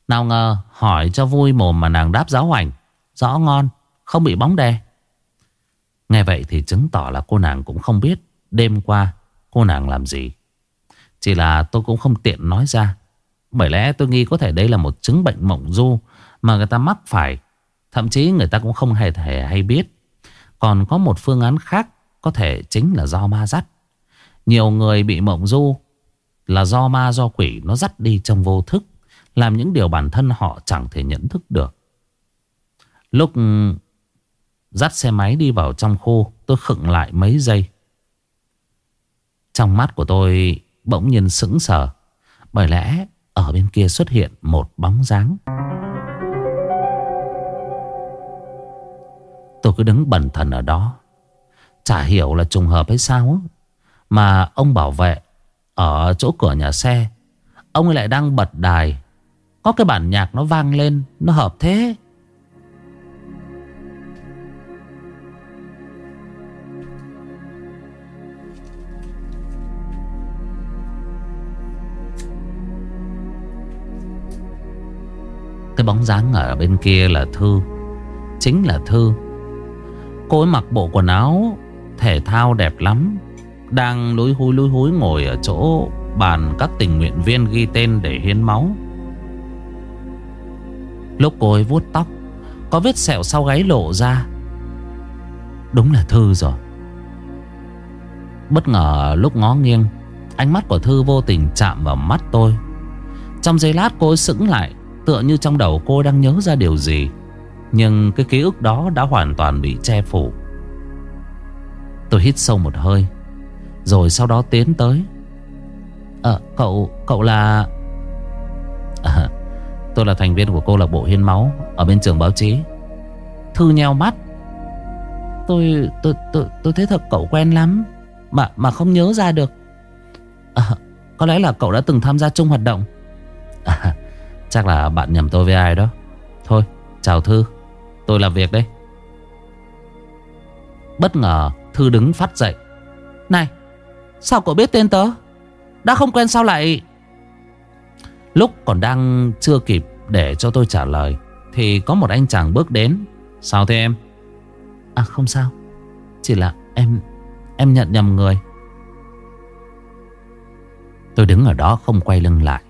Nào ngờ hỏi cho vui mồm mà nàng đáp giáo hoành. Rõ ngon, không bị bóng đè. Nghe vậy thì chứng tỏ là cô nàng cũng không biết đêm qua cô nàng làm gì. Chỉ là tôi cũng không tiện nói ra. Bởi lẽ tôi nghi có thể đây là một chứng bệnh mộng du mà người ta mắc phải. Thậm chí người ta cũng không hề thể hay biết. Còn có một phương án khác có thể chính là do ma dắt. Nhiều người bị mộng du là do ma do quỷ nó dắt đi trong vô thức. Làm những điều bản thân họ chẳng thể nhận thức được. Lúc Dắt xe máy đi vào trong khu, Tôi khựng lại mấy giây Trong mắt của tôi Bỗng nhiên sững sờ, Bởi lẽ ở bên kia xuất hiện Một bóng dáng Tôi cứ đứng bần thần ở đó. Chả hiểu là trùng hợp hay sao Mà ông bảo vệ Ở chỗ cửa nhà xe, Ông ấy lại đang bật đài. Có cái bản nhạc nó vang lên, Nó hợp thế. Cái bóng dáng ở bên kia là Thư. Chính là Thư. Cô ấy mặc bộ quần áo, Thể thao đẹp lắm. Đang lúi húi lúi húi ngồi ở chỗ Bàn các tình nguyện viên ghi tên để hiến máu. Lúc cô ấy vuốt tóc, Có vết sẹo sau gáy lộ ra. Đúng là Thư rồi. Bất ngờ lúc ngó nghiêng, Ánh mắt của Thư vô tình chạm vào mắt tôi. Trong giây lát cô ấy sững lại, Tựa như trong đầu cô đang nhớ ra điều gì. Nhưng cái ký ức đó đã hoàn toàn bị che phủ. Tôi hít sâu một hơi Rồi sau đó tiến tới. Ờ cậu Cậu là à, Tôi là thành viên của câu lạc bộ hiến máu Ở bên trường báo chí. Thư nheo mắt. Tôi tôi tôi tôi thấy thật cậu quen lắm Mà mà không nhớ ra được. À, Có lẽ là cậu đã từng tham gia chung hoạt động. À, Chắc là bạn nhầm tôi với ai đó. Thôi chào Thư. Tôi làm việc đây. Bất ngờ Thư đứng phát dậy. Này sao cậu biết tên tớ? Đã không quen sao lại? Lúc còn đang chưa kịp Để cho tôi trả lời Thì có một anh chàng bước đến. Sao thế em? À không sao. Chỉ là em Em nhận nhầm người. Tôi đứng ở đó không quay lưng lại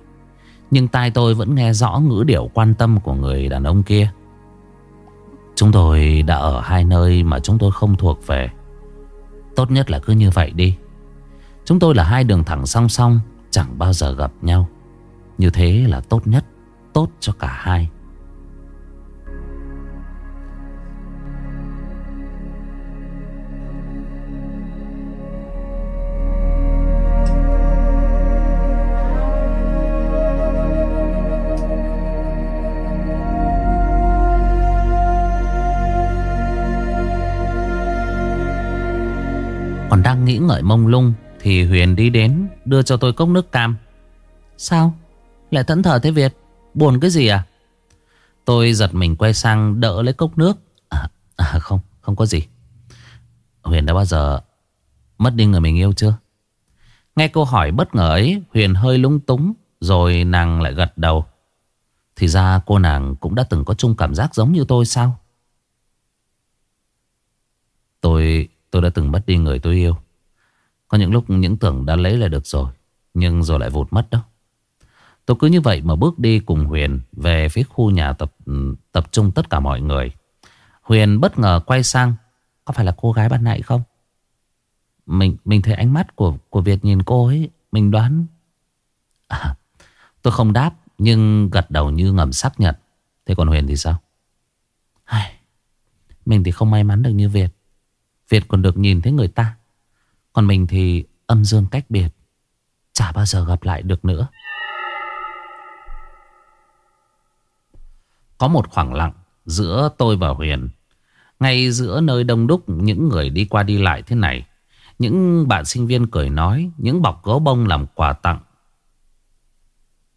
nhưng tai tôi vẫn nghe rõ ngữ điệu quan tâm của người đàn ông kia Chúng tôi đã ở hai nơi mà chúng tôi không thuộc về. Tốt nhất là cứ như vậy đi. Chúng tôi là hai đường thẳng song song, Chẳng bao giờ gặp nhau. Như thế là tốt nhất, Tốt cho cả hai. Còn đang nghĩ ngợi mông lung Thì Huyền đi đến Đưa cho tôi cốc nước cam. Sao? Lại thẫn thờ thế Việt? Buồn cái gì à? Tôi giật mình quay sang đỡ lấy cốc nước. À, à không Không có gì. Huyền đã bao giờ Mất đi người mình yêu chưa? Nghe câu hỏi bất ngờ ấy Huyền hơi lung túng Rồi nàng lại gật đầu. Thì ra cô nàng cũng đã từng có chung cảm giác giống như tôi sao? Tôi Tôi đã từng mất đi người tôi yêu. Có những lúc những tưởng đã lấy là được rồi Nhưng rồi lại vụt mất đó. Tôi cứ như vậy mà bước đi cùng Huyền Về phía khu nhà tập ừ, tập trung tất cả mọi người. Huyền bất ngờ quay sang Có phải là cô gái ban nãy không? Mình mình thấy ánh mắt của của Việt nhìn cô ấy Mình đoán. À, Tôi không đáp Nhưng gật đầu như ngầm xác nhận. Thế còn Huyền thì sao? Ai, Mình thì không may mắn được như Việt. Việt còn được nhìn thấy người ta. Còn mình thì âm dương cách biệt, Chả bao giờ gặp lại được nữa. Có một khoảng lặng giữa tôi và Huyền. Ngay giữa nơi đông đúc, những người đi qua đi lại thế này, Những bạn sinh viên cười nói, Những bọc gấu bông làm quà tặng.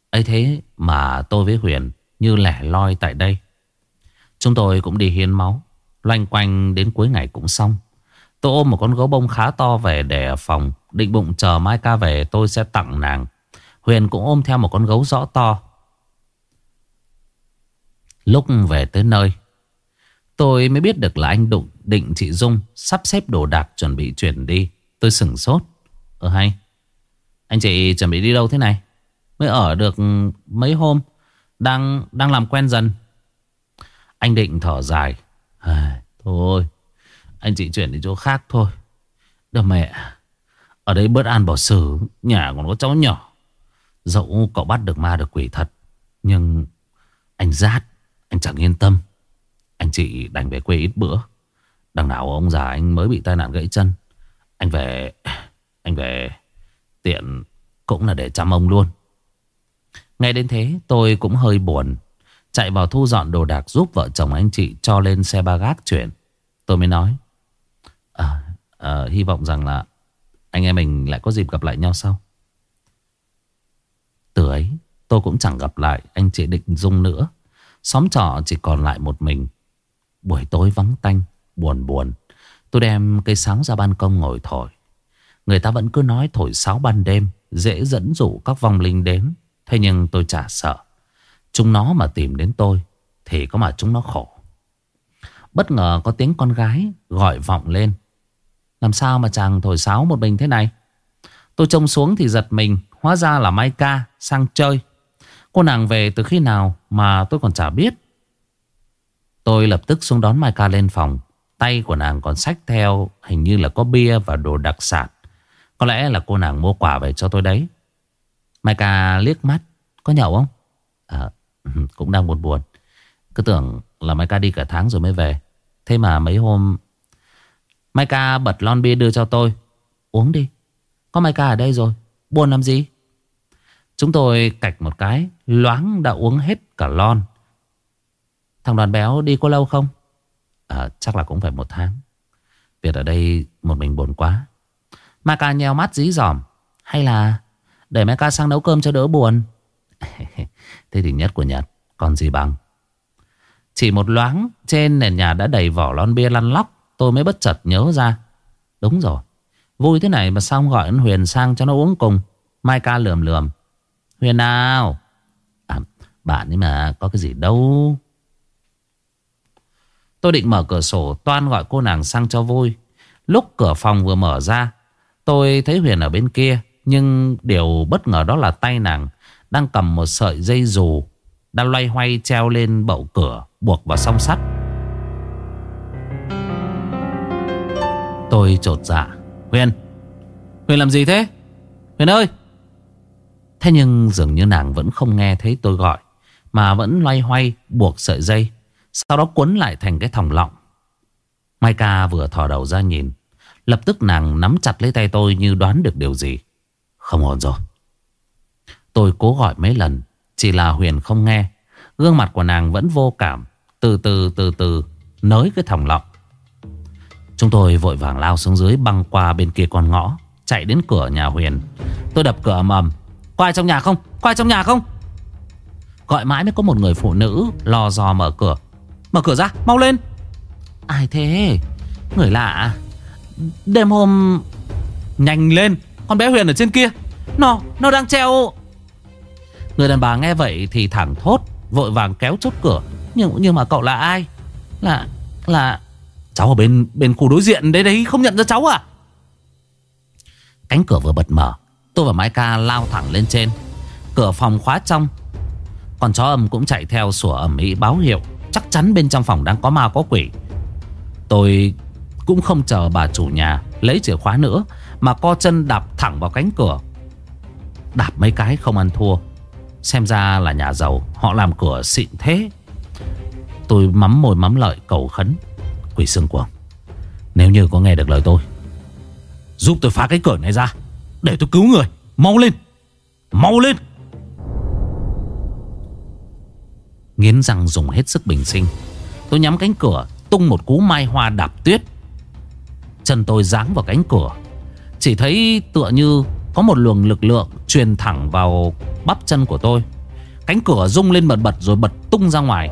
Ấy thế mà tôi với Huyền như lẻ loi tại đây. Chúng tôi cũng đi hiến máu, Loanh quanh đến cuối ngày cũng xong. Tôi ôm một con gấu bông khá to về để ở phòng Định bụng chờ Mai ca về tôi sẽ tặng nàng. Huyền cũng ôm theo một con gấu rõ to. Lúc về tới nơi Tôi mới biết được là anh Đụng định chị Dung Sắp xếp đồ đạc chuẩn bị chuyển đi. Tôi sửng sốt. Ờ hay. Anh chị chuẩn bị đi đâu thế này? Mới ở được mấy hôm Đang đang làm quen dần. Anh Định thở dài. À, Thôi anh chị chuyển đi chỗ khác thôi. Được mẹ. Ở đây bớt an bỏ xử, Nhà còn có cháu nhỏ. Dẫu cậu bắt được ma được quỷ thật, Nhưng anh rát Anh chẳng yên tâm. Anh chị đành về quê ít bữa. Đằng nào ông già anh mới bị tai nạn gãy chân. Anh về Anh về Tiện cũng là để chăm ông luôn. Nghe đến thế, tôi cũng hơi buồn. Chạy vào thu dọn đồ đạc giúp vợ chồng anh chị cho lên xe ba gác chuyển. Tôi mới nói à, Hy vọng rằng là anh em mình lại có dịp gặp lại nhau sau. Từ ấy tôi cũng chẳng gặp lại anh chị Định Dung nữa. Xóm trọ chỉ còn lại một mình. Buổi tối vắng tanh Buồn buồn Tôi đem cây sáo ra ban công ngồi thổi. Người ta vẫn cứ nói thổi sáo ban đêm Dễ dẫn dụ các vong linh đến. Thế nhưng tôi chả sợ. Chúng nó mà tìm đến tôi Thì có mà chúng nó khổ. Bất ngờ có tiếng con gái gọi vọng lên. Làm sao mà chàng thổi sáo một mình thế này? Tôi trông xuống thì giật mình Hóa ra là Mai ca sang chơi. Cô nàng về từ khi nào mà tôi còn chả biết. Tôi lập tức xuống đón Mai ca lên phòng. Tay của nàng còn xách theo Hình như là có bia và đồ đặc sản. Có lẽ là cô nàng mua quà về cho tôi đấy. Mai ca liếc mắt Có nhậu không? À, <laughs> Cũng đang buồn buồn. Cứ tưởng là Mai ca đi cả tháng rồi mới về. Thế mà mấy hôm Mai ca bật lon bia đưa cho tôi. Uống đi. Có Mai ca ở đây rồi. Buồn làm gì? Chúng tôi cạch một cái Loáng đã uống hết cả lon. Thằng đoàn béo đi có lâu không? À, Chắc là cũng phải một tháng. Việt ở đây một mình buồn quá. Mai ca nheo mắt dí dỏm. Hay là để Mai ca sang nấu cơm cho đỡ buồn? <laughs> Thế thì nhất của Nhật Còn gì bằng? Chỉ một loáng trên nền nhà đã đầy vỏ lon bia lăn lóc. Tôi mới bất chợt nhớ ra. Đúng rồi. Vui thế này mà sao không gọi anh Huyền sang cho nó uống cùng? Mai ca lườm lườm. Huyền nào? À, Bạn ấy mà có cái gì đâu. Tôi định mở cửa sổ Toan gọi cô nàng sang cho vui. Lúc cửa phòng vừa mở ra Tôi thấy Huyền ở bên kia Nhưng điều bất ngờ đó là tay nàng Đang cầm một sợi dây dù Đang loay hoay treo lên bậu cửa Buộc vào song sắt. Tôi trột dạ. Huyền. Huyền làm gì thế? Huyền ơi! Thế nhưng dường như nàng vẫn không nghe thấy tôi gọi, Mà vẫn loay hoay, buộc sợi dây, Sau đó cuốn lại thành cái thòng lọng. Mai ca vừa thò đầu ra nhìn, Lập tức nàng nắm chặt lấy tay tôi như đoán được điều gì. Không ổn rồi. Tôi cố gọi mấy lần, Chỉ là Huyền không nghe. Gương mặt của nàng vẫn vô cảm, Từ từ từ từ, Nới cái thòng lọng. Chúng tôi vội vàng lao xuống dưới Băng qua bên kia con ngõ, Chạy đến cửa nhà Huyền. Tôi đập cửa mầm Có ai trong nhà không? Có ai trong nhà không? Gọi mãi mới có một người phụ nữ Lo do mở cửa. Mở cửa ra, mau lên. Ai thế? Người lạ à? Đêm hôm Nhanh lên, Con bé Huyền ở trên kia. Nó Nó đang treo. Người đàn bà nghe vậy thì thẳng thốt, Vội vàng kéo chốt cửa. Nhưng nhưng mà cậu là ai? Là Là Cháu ở bên bên khu đối diện đấy đấy, Không nhận ra cháu à? Cánh cửa vừa bật mở, Tôi và Mai ca lao thẳng lên trên. Cửa phòng khóa trong Còn chó âm cũng chạy theo sủa ẩm ý báo hiệu. Chắc chắn bên trong phòng đang có ma có quỷ. Tôi Cũng không chờ bà chủ nhà lấy chìa khóa nữa, Mà co chân đạp thẳng vào cánh cửa. Đạp mấy cái không ăn thua. Xem ra là nhà giàu, Họ làm cửa xịn thế. Tôi mắm mồi mắm lợi cầu khấn. Quỷ xương cuồng Nếu như có nghe được lời tôi, Giúp tôi phá cái cửa này ra, Để tôi cứu người. Mau lên! Mau lên! Nghiến răng dùng hết sức bình sinh, Tôi nhắm cánh cửa, Tung một cú mai hoa đạp tuyết. Chân tôi giáng vào cánh cửa, Chỉ thấy tựa như Có một luồng lực lượng truyền thẳng vào bắp chân của tôi. Cánh cửa rung lên bật bật rồi bật tung ra ngoài.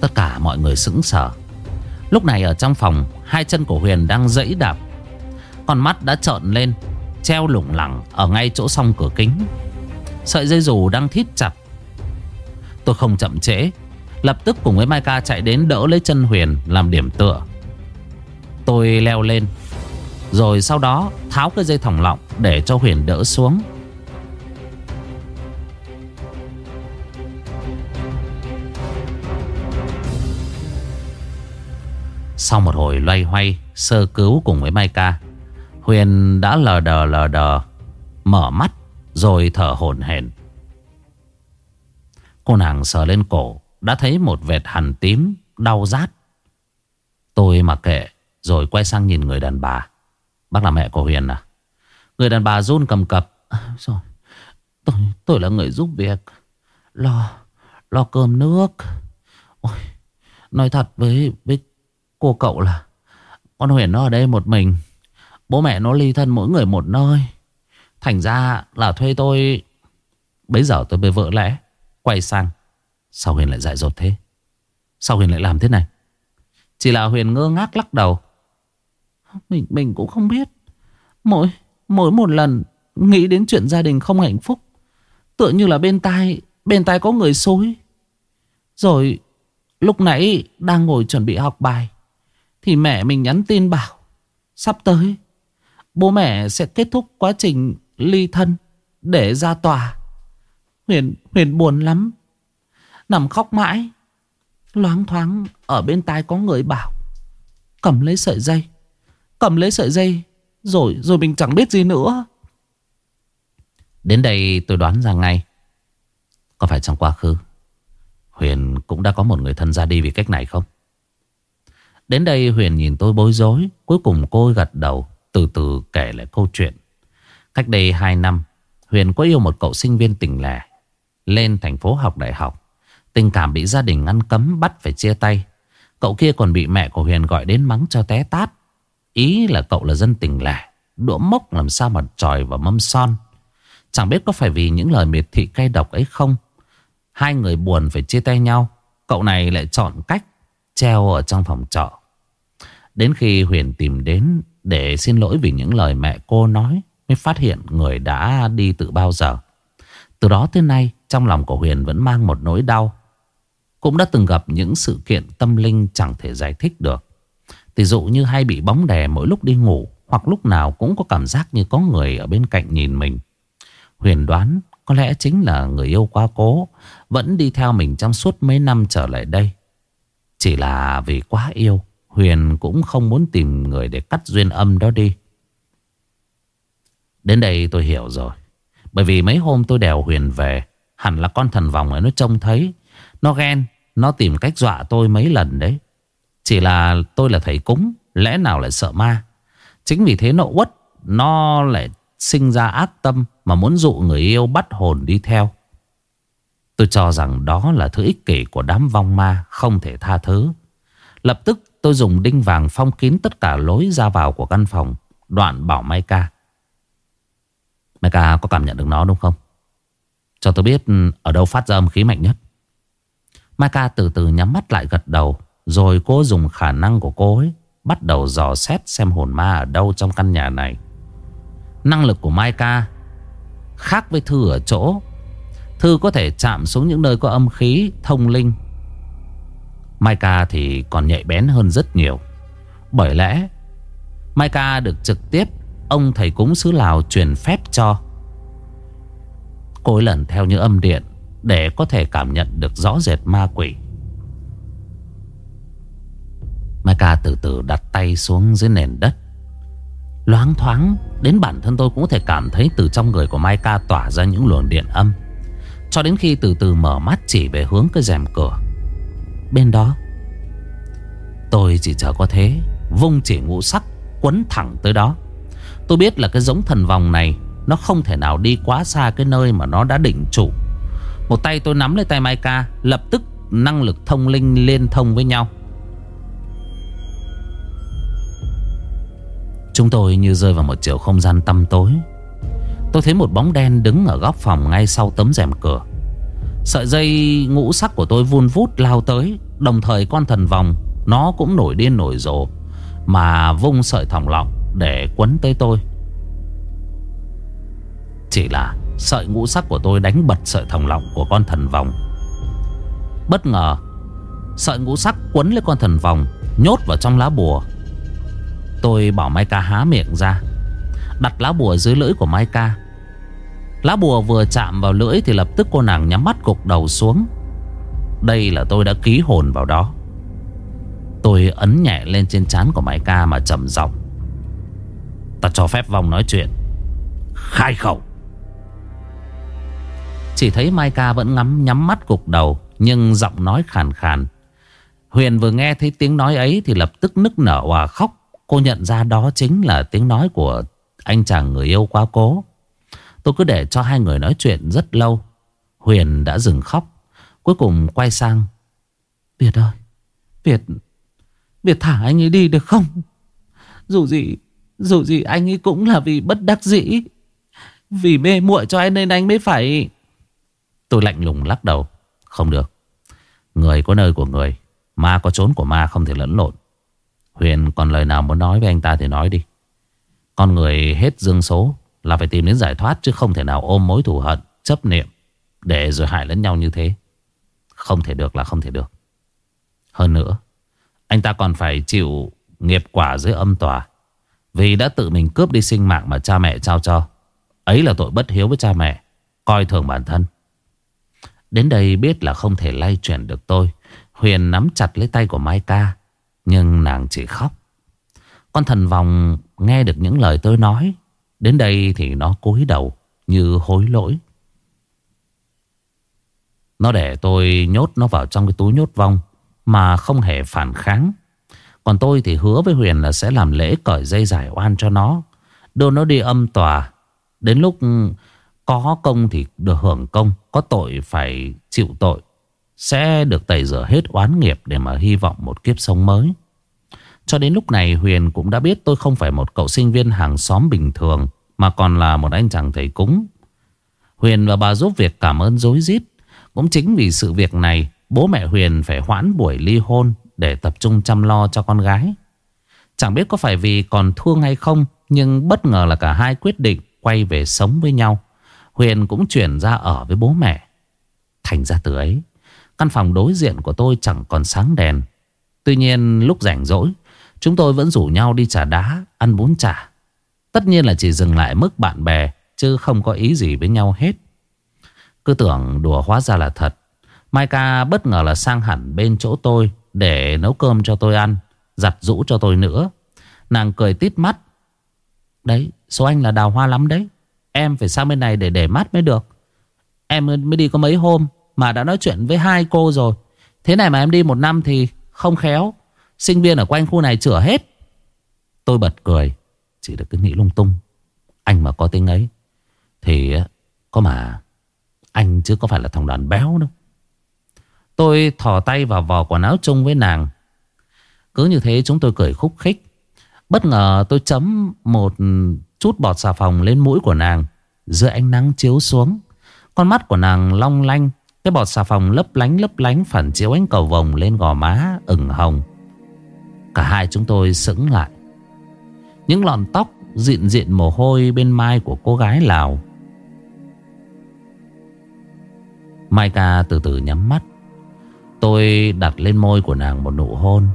Tất cả mọi người sững sờ. Lúc này ở trong phòng, Hai chân của Huyền đang dẫy đạp. Con mắt đã trợn lên, Treo lủng lẳng ở ngay chỗ song cửa kính. Sợi dây dù đang thít chặt. Tôi không chậm trễ, Lập tức cùng với Mai Ca chạy đến đỡ lấy chân Huyền Làm điểm tựa. Tôi leo lên, Rồi sau đó tháo cái dây thòng lọng Để cho Huyền đỡ xuống. Sau một hồi loay hoay Sơ cứu cùng với Mai Ca Huyền đã lờ đờ lờ đờ Mở mắt Rồi thở hổn hển. Cô nàng sờ lên cổ Đã thấy một vệt hằn tím Đau rát. Tôi mặc kệ Rồi quay sang nhìn người đàn bà. Bác là mẹ của Huyền à? Người đàn bà run cầm cập. À, Rồi tôi, tôi là người giúp việc. Lo Lo cơm nước. Ôi, Nói thật với, với cô cậu là, Con Huyền nó ở đây một mình. Bố mẹ nó ly thân mỗi người một nơi. Thành ra là thuê tôi Bây giờ tôi mới vợ lẽ, Quay sang. Sao Huyền lại dại dột thế? Sao Huyền lại làm thế này? Chỉ là Huyền ngơ ngác lắc đầu. Mình mình cũng không biết. Mỗi mỗi một lần Nghĩ đến chuyện gia đình không hạnh phúc, Tựa như là bên tai Bên tai có người xối. Rồi, lúc nãy Đang ngồi chuẩn bị học bài thì mẹ mình nhắn tin bảo Sắp tới Bố mẹ sẽ kết thúc quá trình ly thân Để ra tòa. Huyền, Huyền buồn lắm. Nằm khóc mãi Loáng thoáng ở bên tai có người bảo Cầm lấy sợi dây Cầm lấy sợi dây Rồi rồi mình chẳng biết gì nữa. Đến đây tôi đoán ra ngay Có phải trong quá khứ Huyền cũng đã có một người thân ra đi vì cách này không? Đến đây Huyền nhìn tôi bối rối, Cuối cùng cô gật đầu, Từ từ kể lại câu chuyện. Cách đây 2 năm, Huyền có yêu một cậu sinh viên tỉnh lẻ, Lên thành phố học đại học. Tình cảm bị gia đình ngăn cấm bắt phải chia tay. Cậu kia còn bị mẹ của Huyền gọi đến mắng cho té tát. Ý là cậu là dân tỉnh lẻ, Đũa mốc làm sao mà tròi và mâm son. Chẳng biết có phải vì những lời miệt thị cay độc ấy không? Hai người buồn phải chia tay nhau, Cậu này lại chọn cách Treo ở trong phòng trọ. Đến khi Huyền tìm đến Để xin lỗi vì những lời mẹ cô nói, Mới phát hiện người đã đi từ bao giờ. Từ đó tới nay, Trong lòng của Huyền vẫn mang một nỗi đau. Cũng đã từng gặp những sự kiện tâm linh Chẳng thể giải thích được. Tỷ dụ như hay bị bóng đè mỗi lúc đi ngủ, Hoặc lúc nào cũng có cảm giác như có người ở bên cạnh nhìn mình. Huyền đoán có lẽ chính là người yêu quá cố, Vẫn đi theo mình trong suốt mấy năm trở lại đây. Chỉ là vì quá yêu, Huyền cũng không muốn tìm người để cắt duyên âm đó đi. Đến đây tôi hiểu rồi. Bởi vì mấy hôm tôi đèo Huyền về, Hẳn là con thần vòng ấy nó trông thấy. Nó ghen, Nó tìm cách dọa tôi mấy lần đấy. Chỉ là tôi là thầy cúng, Lẽ nào lại sợ ma? Chính vì thế nó uất, Nó lại sinh ra ác tâm Mà muốn dụ người yêu bắt hồn đi theo. Tôi cho rằng đó là thứ ích kỷ của đám vong ma Không thể tha thứ. Lập tức tôi dùng đinh vàng phong kín tất cả lối ra vào của căn phòng, Đoạn bảo Mai ca. Mai ca có cảm nhận được nó đúng không? Cho tôi biết, ở đâu phát ra âm khí mạnh nhất. Mai ca từ từ nhắm mắt lại gật đầu, Rồi cô dùng khả năng của cô ấy Bắt đầu dò xét xem hồn ma ở đâu trong căn nhà này. Năng lực của Mai ca Khác với Thư ở chỗ Thư có thể chạm xuống những nơi có âm khí, Thông linh. Mai ca thì còn nhạy bén hơn rất nhiều. Bởi lẽ Mai ca được trực tiếp Ông thầy cúng xứ Lào truyền phép cho. Cô ấy lần theo như âm điện Để có thể cảm nhận được rõ rệt ma quỷ. Mai ca từ từ đặt tay xuống dưới nền đất. Loáng thoáng, Đến bản thân tôi cũng có thể cảm thấy Từ trong người của Mai ca tỏa ra những luồng điện âm. Cho đến khi từ từ mở mắt Chỉ về hướng cái rèm cửa. Bên đó, Tôi chỉ chờ có thế, Vung chỉ ngũ sắc, Quấn thẳng tới đó. Tôi biết là cái giống thần vòng này, Nó không thể nào đi quá xa cái nơi mà nó đã định chủ. Một tay tôi nắm lấy tay Mai ca Lập tức năng lực thông linh liên thông với nhau. Chúng tôi như rơi vào một chiều không gian tăm tối. Tôi thấy một bóng đen đứng ở góc phòng ngay sau tấm rèm cửa. Sợi dây ngũ sắc của tôi vun vút lao tới, Đồng thời con thần vòng, Nó cũng nổi điên nổi rồ, Mà vung sợi thòng lọng Để quấn tới tôi. Chỉ là sợi ngũ sắc của tôi đánh bật sợi thòng lọng của con thần vòng. Bất ngờ, Sợi ngũ sắc quấn lấy con thần vòng, Nhốt vào trong lá bùa. Tôi bảo Mai Ca há miệng ra. Đặt lá bùa dưới lưỡi của Mai Ca Lá bùa vừa chạm vào lưỡi Thì lập tức cô nàng nhắm mắt gục đầu xuống. Đây là tôi đã ký hồn vào đó. Tôi ấn nhẹ lên trên trán của Mai Ca mà trầm giọng. Ta cho phép vòng nói chuyện. Khai khẩu. Chỉ thấy Mai Ca vẫn ngắm, nhắm mắt gục đầu, Nhưng giọng nói khàn khàn. Huyền vừa nghe thấy tiếng nói ấy Thì lập tức nức nở và khóc. Cô nhận ra đó chính là tiếng nói của anh chàng người yêu quá cố. Tôi cứ để cho hai người nói chuyện rất lâu. Huyền đã dừng khóc. Cuối cùng quay sang. Việt ơi, Việt, Việt thả anh ấy đi được không? Dù gì, dù gì anh ấy cũng là vì bất đắc dĩ. Vì mê muội cho anh nên anh mới phải... Tôi lạnh lùng lắc đầu. Không được. Người có nơi của người. Ma có trốn của ma không thể lẫn lộn. Huyền còn lời nào muốn nói với anh ta thì nói đi. Con người hết dương số là phải tìm đến giải thoát chứ không thể nào ôm mối thù hận, chấp niệm để rồi hại lẫn nhau như thế. Không thể được là không thể được. Hơn nữa, anh ta còn phải chịu nghiệp quả dưới âm tòa. Vì đã tự mình cướp đi sinh mạng mà cha mẹ trao cho. Ấy là tội bất hiếu với cha mẹ, coi thường bản thân. Đến đây biết là không thể lay chuyển được tôi. Huyền nắm chặt lấy tay của Mai Ca. Nhưng nàng chỉ khóc Con thần vòng nghe được những lời tôi nói, Đến đây thì nó cúi đầu Như hối lỗi. Nó để tôi nhốt nó vào trong cái túi nhốt vong Mà không hề phản kháng. Còn tôi thì hứa với Huyền là sẽ làm lễ cởi dây giải oan cho nó. Đưa nó đi âm tòa. Đến lúc có công thì được hưởng công, Có tội phải chịu tội. Sẽ được tẩy rửa hết oán nghiệp để mà hy vọng một kiếp sống mới. Cho đến lúc này Huyền cũng đã biết tôi không phải một cậu sinh viên hàng xóm bình thường, mà còn là một anh chàng thầy cúng. Huyền và bà giúp việc cảm ơn dối rít Cũng chính vì sự việc này, bố mẹ Huyền phải hoãn buổi ly hôn để tập trung chăm lo cho con gái. Chẳng biết có phải vì còn thương hay không, nhưng bất ngờ là cả hai quyết định quay về sống với nhau. Huyền cũng chuyển ra ở với bố mẹ. Thành ra từ ấy, Căn phòng đối diện của tôi chẳng còn sáng đèn Tuy nhiên lúc rảnh rỗi Chúng tôi vẫn rủ nhau đi trà đá, Ăn bún chả. Tất nhiên là chỉ dừng lại mức bạn bè, Chứ không có ý gì với nhau hết. Cứ tưởng đùa hóa ra là thật. Mai ca bất ngờ là sang hẳn bên chỗ tôi Để nấu cơm cho tôi ăn, Giặt rũ cho tôi nữa. Nàng cười tít mắt. Đấy, số anh là đào hoa lắm đấy. Em phải sang bên này để để mắt mới được. Em mới đi có mấy hôm mà đã nói chuyện với hai cô rồi. Thế này mà em đi một năm thì không khéo. Sinh viên ở quanh khu này chữa hết. Tôi bật cười. Chỉ được cứ nghĩ lung tung. Anh mà có tiếng ấy, Thì có mà Anh chứ có phải là thằng đàn béo đâu. Tôi thò tay vào vò quần áo chung với nàng. Cứ như thế chúng tôi cười khúc khích. Bất ngờ tôi chấm một chút bọt xà phòng lên mũi của nàng. Giữa ánh nắng chiếu xuống, Con mắt của nàng long lanh. Cái bọt xà phòng lấp lánh lấp lánh phản chiếu ánh cầu vồng lên gò má ửng hồng. Cả hai chúng tôi sững lại. Những lọn tóc diện diện mồ hôi bên mai của cô gái Lào. Mai ca từ từ nhắm mắt. Tôi đặt lên môi của nàng một nụ hôn.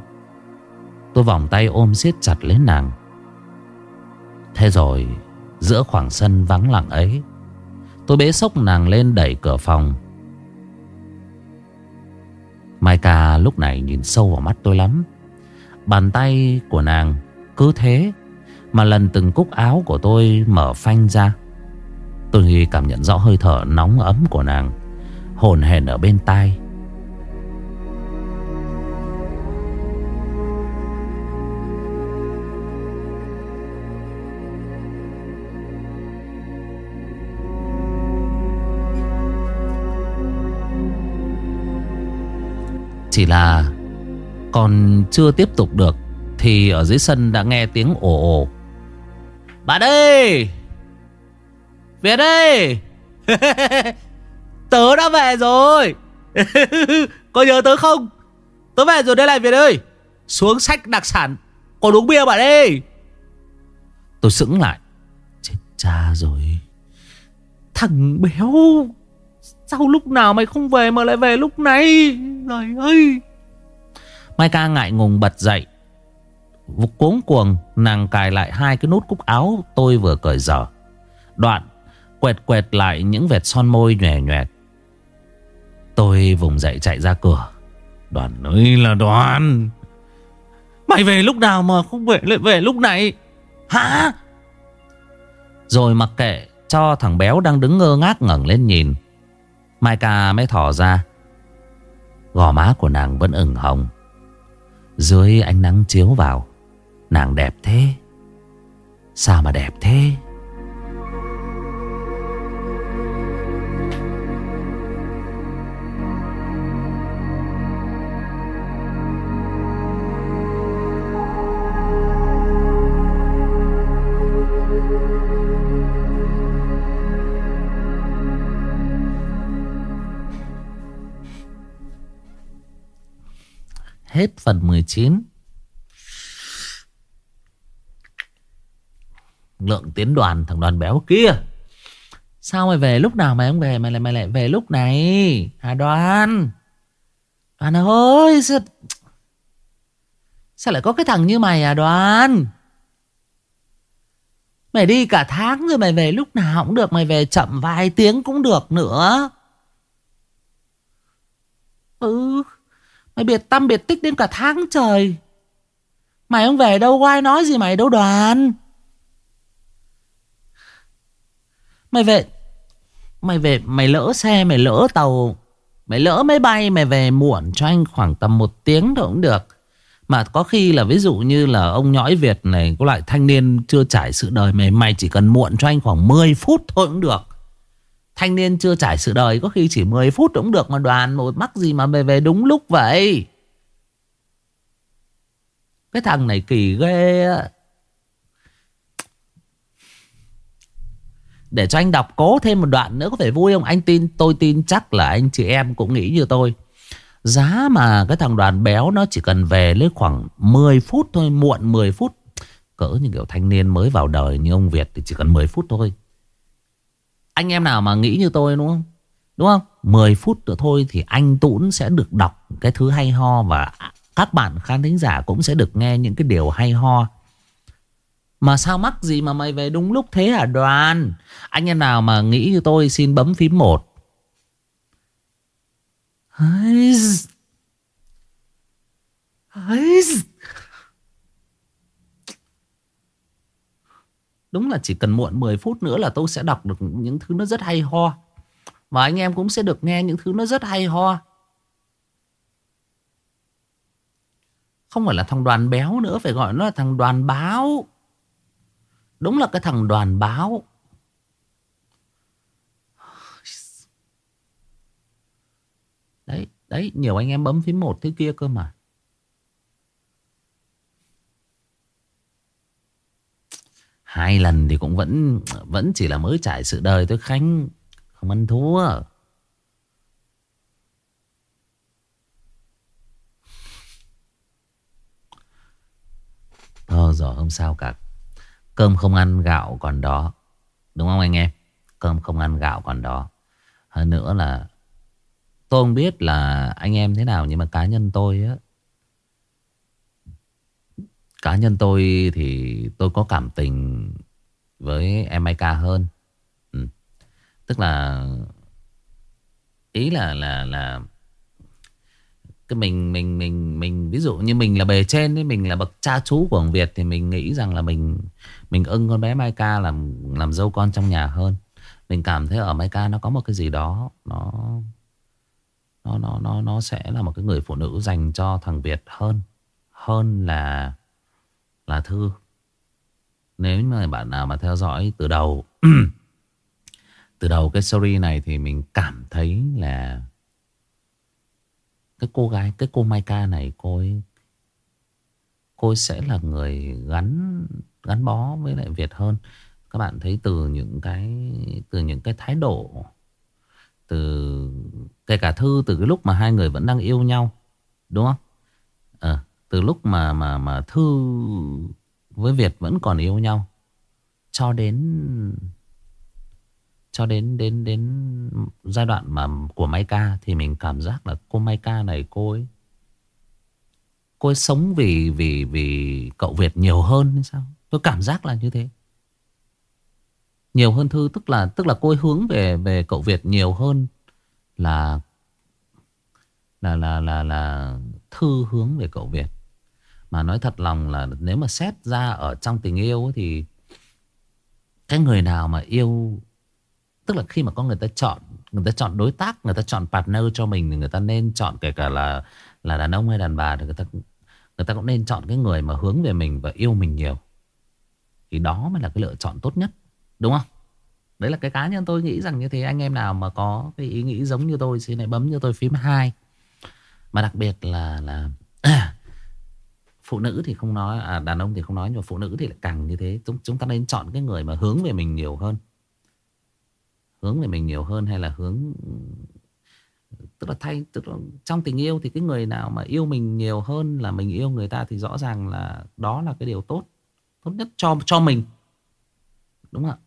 Tôi vòng tay ôm siết chặt lấy nàng. Thế rồi, giữa khoảng sân vắng lặng ấy, Tôi bế sốc nàng lên đẩy cửa phòng Mai ca lúc này nhìn sâu vào mắt tôi lắm Bàn tay của nàng cứ thế Mà lần từng cúc áo của tôi mở phanh ra. Tôi cảm nhận rõ hơi thở nóng ấm của nàng Hồn hển ở bên tai. Chỉ là còn chưa tiếp tục được, Thì ở dưới sân đã nghe tiếng ồ ồ. Bạn ơi! Việt ơi! <laughs> Tớ đã về rồi! <laughs> Có nhớ tớ không? Tớ về rồi đây này, Việt ơi! Xuống sách đặc sản Còn uống bia bạn ơi! Tôi sững lại. Chết cha rồi. Thằng béo! Sao lúc nào mày không về mà lại về lúc này? Trời ơi! Mai ca ngại ngùng bật dậy. Cuống cuồng, Nàng cài lại hai cái nút cúc áo Tôi vừa cởi dở. Đoạn, quẹt quẹt lại những vệt son môi nhòe nhòe. Tôi vùng dậy chạy ra cửa. Đoàn ơi là đoàn Mày về lúc nào mà không về lại về lúc này? Hả? Rồi mặc kệ, cho thằng béo đang đứng ngơ ngác ngẩng lên nhìn. Mai ca mới thỏ ra. Gò má của nàng vẫn ửng hồng. Dưới ánh nắng chiếu vào. Nàng đẹp thế. Sao mà đẹp thế? Hết phần 19 Lượng tiến đoàn thằng đoàn béo kia. Sao mày về lúc nào mày không về, Mày lại mày lại về lúc này? Hà đoàn. Đoàn ơi, sao... sao lại có cái thằng như mày à đoàn? Mày đi cả tháng rồi mày về lúc nào cũng được, Mày về chậm vài tiếng cũng được nữa. Ừ. Mày biệt tâm biệt tích đến cả tháng trời. Mày không về đâu có ai nói gì mày đâu đoàn. Mày về Mày về, Mày lỡ xe, mày lỡ tàu. Mày lỡ máy bay, mày về muộn cho anh khoảng tầm một tiếng thôi cũng được. Mà có khi là ví dụ như là ông nhõi Việt này, Có loại thanh niên chưa trải sự đời mày Mày chỉ cần muộn cho anh khoảng 10 phút thôi cũng được. Thanh niên chưa trải sự đời có khi chỉ 10 phút cũng được mà đoàn một mắc gì mà về về đúng lúc vậy. Cái thằng này kỳ ghê Để cho anh đọc cố thêm một đoạn nữa có thể vui không? Anh tin, tôi tin chắc là anh chị em cũng nghĩ như tôi. Giá mà cái thằng đoàn béo nó chỉ cần về lấy khoảng 10 phút thôi, muộn 10 phút. Cỡ như kiểu thanh niên mới vào đời như ông Việt thì chỉ cần 10 phút thôi. Anh em nào mà nghĩ như tôi, đúng không? Đúng không? 10 phút nữa thôi thì anh Tũng sẽ được đọc cái thứ hay ho và các bạn khán thính giả cũng sẽ được nghe những cái điều hay ho. Mà sao mắc gì mà mày về đúng lúc thế hả, đoàn? Anh em nào mà nghĩ như tôi, xin bấm phím 1. Hây... Hây... Đúng là chỉ cần muộn 10 phút nữa là tôi sẽ đọc được những thứ nó rất hay ho. Và anh em cũng sẽ được nghe những thứ nó rất hay ho. Không phải là thằng đoàn béo nữa, phải gọi nó là thằng đoàn báo. Đúng là cái thằng đoàn báo. Đấy, đấy, nhiều anh em bấm phím một thế kia cơ mà. Hai lần thì cũng vẫn vẫn chỉ là mới trải sự đời thôi, Khánh. Không ăn thua. Thôi rồi không sao cả. Cơm không ăn, gạo còn đó. Đúng không anh em? Cơm không ăn, gạo còn đó. Hơn nữa là Tôi không biết là anh em thế nào, Nhưng mà cá nhân tôi á Cá nhân tôi thì tôi có cảm tình với em Mai Ca hơn. Ừ. Tức là ý là là là cái mình mình mình mình ví dụ như mình là bề trên ấy, mình là bậc cha chú của ông Việt thì mình nghĩ rằng là mình mình ưng con bé Mai Ca làm làm dâu con trong nhà hơn. Mình cảm thấy ở Mai Ca nó có một cái gì đó nó nó nó nó nó sẽ là một cái người phụ nữ dành cho thằng Việt hơn hơn là là Thư. Nếu mà bạn nào mà theo dõi từ đầu <clears throat> từ đầu cái story này thì mình cảm thấy là cái cô gái, cái cô Mai Ca này cô ấy cô ấy sẽ là người gắn gắn bó với lại Việt hơn. Các bạn thấy từ những cái từ những cái thái độ từ kể cả thư từ cái lúc mà hai người vẫn đang yêu nhau đúng không? À, từ lúc mà mà mà thư với Việt vẫn còn yêu nhau, cho đến cho đến đến đến giai đoạn mà của Mai Ca thì mình cảm giác là cô Mai Ca này, cô ấy cô ấy sống vì vì vì cậu Việt nhiều hơn hay sao? Tôi cảm giác là như thế. Nhiều hơn thư, tức là tức là cô ấy hướng về về cậu Việt nhiều hơn là là là là là thư hướng về cậu Việt. Mà nói thật lòng là nếu mà xét ra ở trong tình yêu thì cái người nào mà yêu, Tức là khi mà có người ta chọn, Người ta chọn đối tác, Người ta chọn partner cho mình Thì người ta nên chọn kể cả là Là đàn ông hay đàn bà Thì người ta người ta cũng nên chọn cái người mà hướng về mình Và yêu mình nhiều. Thì đó mới là cái lựa chọn tốt nhất, Đúng không? Đấy là cái cá nhân tôi nghĩ rằng như thế. Anh em nào mà có cái ý nghĩ giống như tôi, Xin hãy bấm cho tôi phím 2 Mà đặc biệt là là <clears throat> à, Phụ nữ thì không nói à, Đàn ông thì không nói Nhưng mà phụ nữ thì lại càng như thế. Chúng, chúng ta nên chọn cái người mà hướng về mình nhiều hơn. Hướng về mình nhiều hơn hay là hướng tức là thay tức là trong tình yêu thì cái người nào mà yêu mình nhiều hơn là mình yêu người ta thì rõ ràng là đó là cái điều tốt tốt nhất cho cho mình. Đúng không ạ?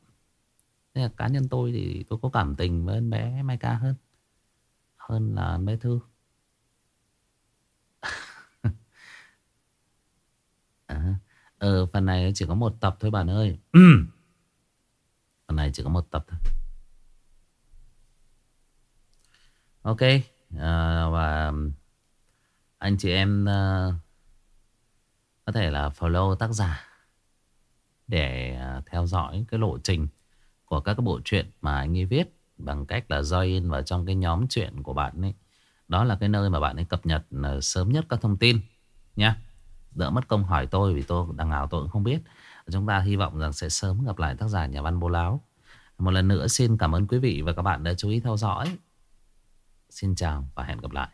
Thế là cá nhân tôi thì tôi có cảm tình với bé Mai Ca hơn hơn là bé Thư. Ờ, phần này chỉ có một tập thôi bạn ơi phần này chỉ có một tập thôi Ok à, Và anh chị em uh, có thể là follow tác giả để uh, theo dõi cái lộ trình của các cái bộ truyện mà anh ấy viết bằng cách là join vào trong cái nhóm truyện của bạn ấy. Đó là cái nơi mà bạn ấy cập nhật uh, sớm nhất các thông tin nha. Đỡ mất công hỏi tôi vì tôi đằng nào tôi cũng không biết. Chúng ta hy vọng rằng sẽ sớm gặp lại tác giả nhà văn Bố Láo. Một lần nữa xin cảm ơn quý vị và các bạn đã chú ý theo dõi. Xin chào và hẹn gặp lại.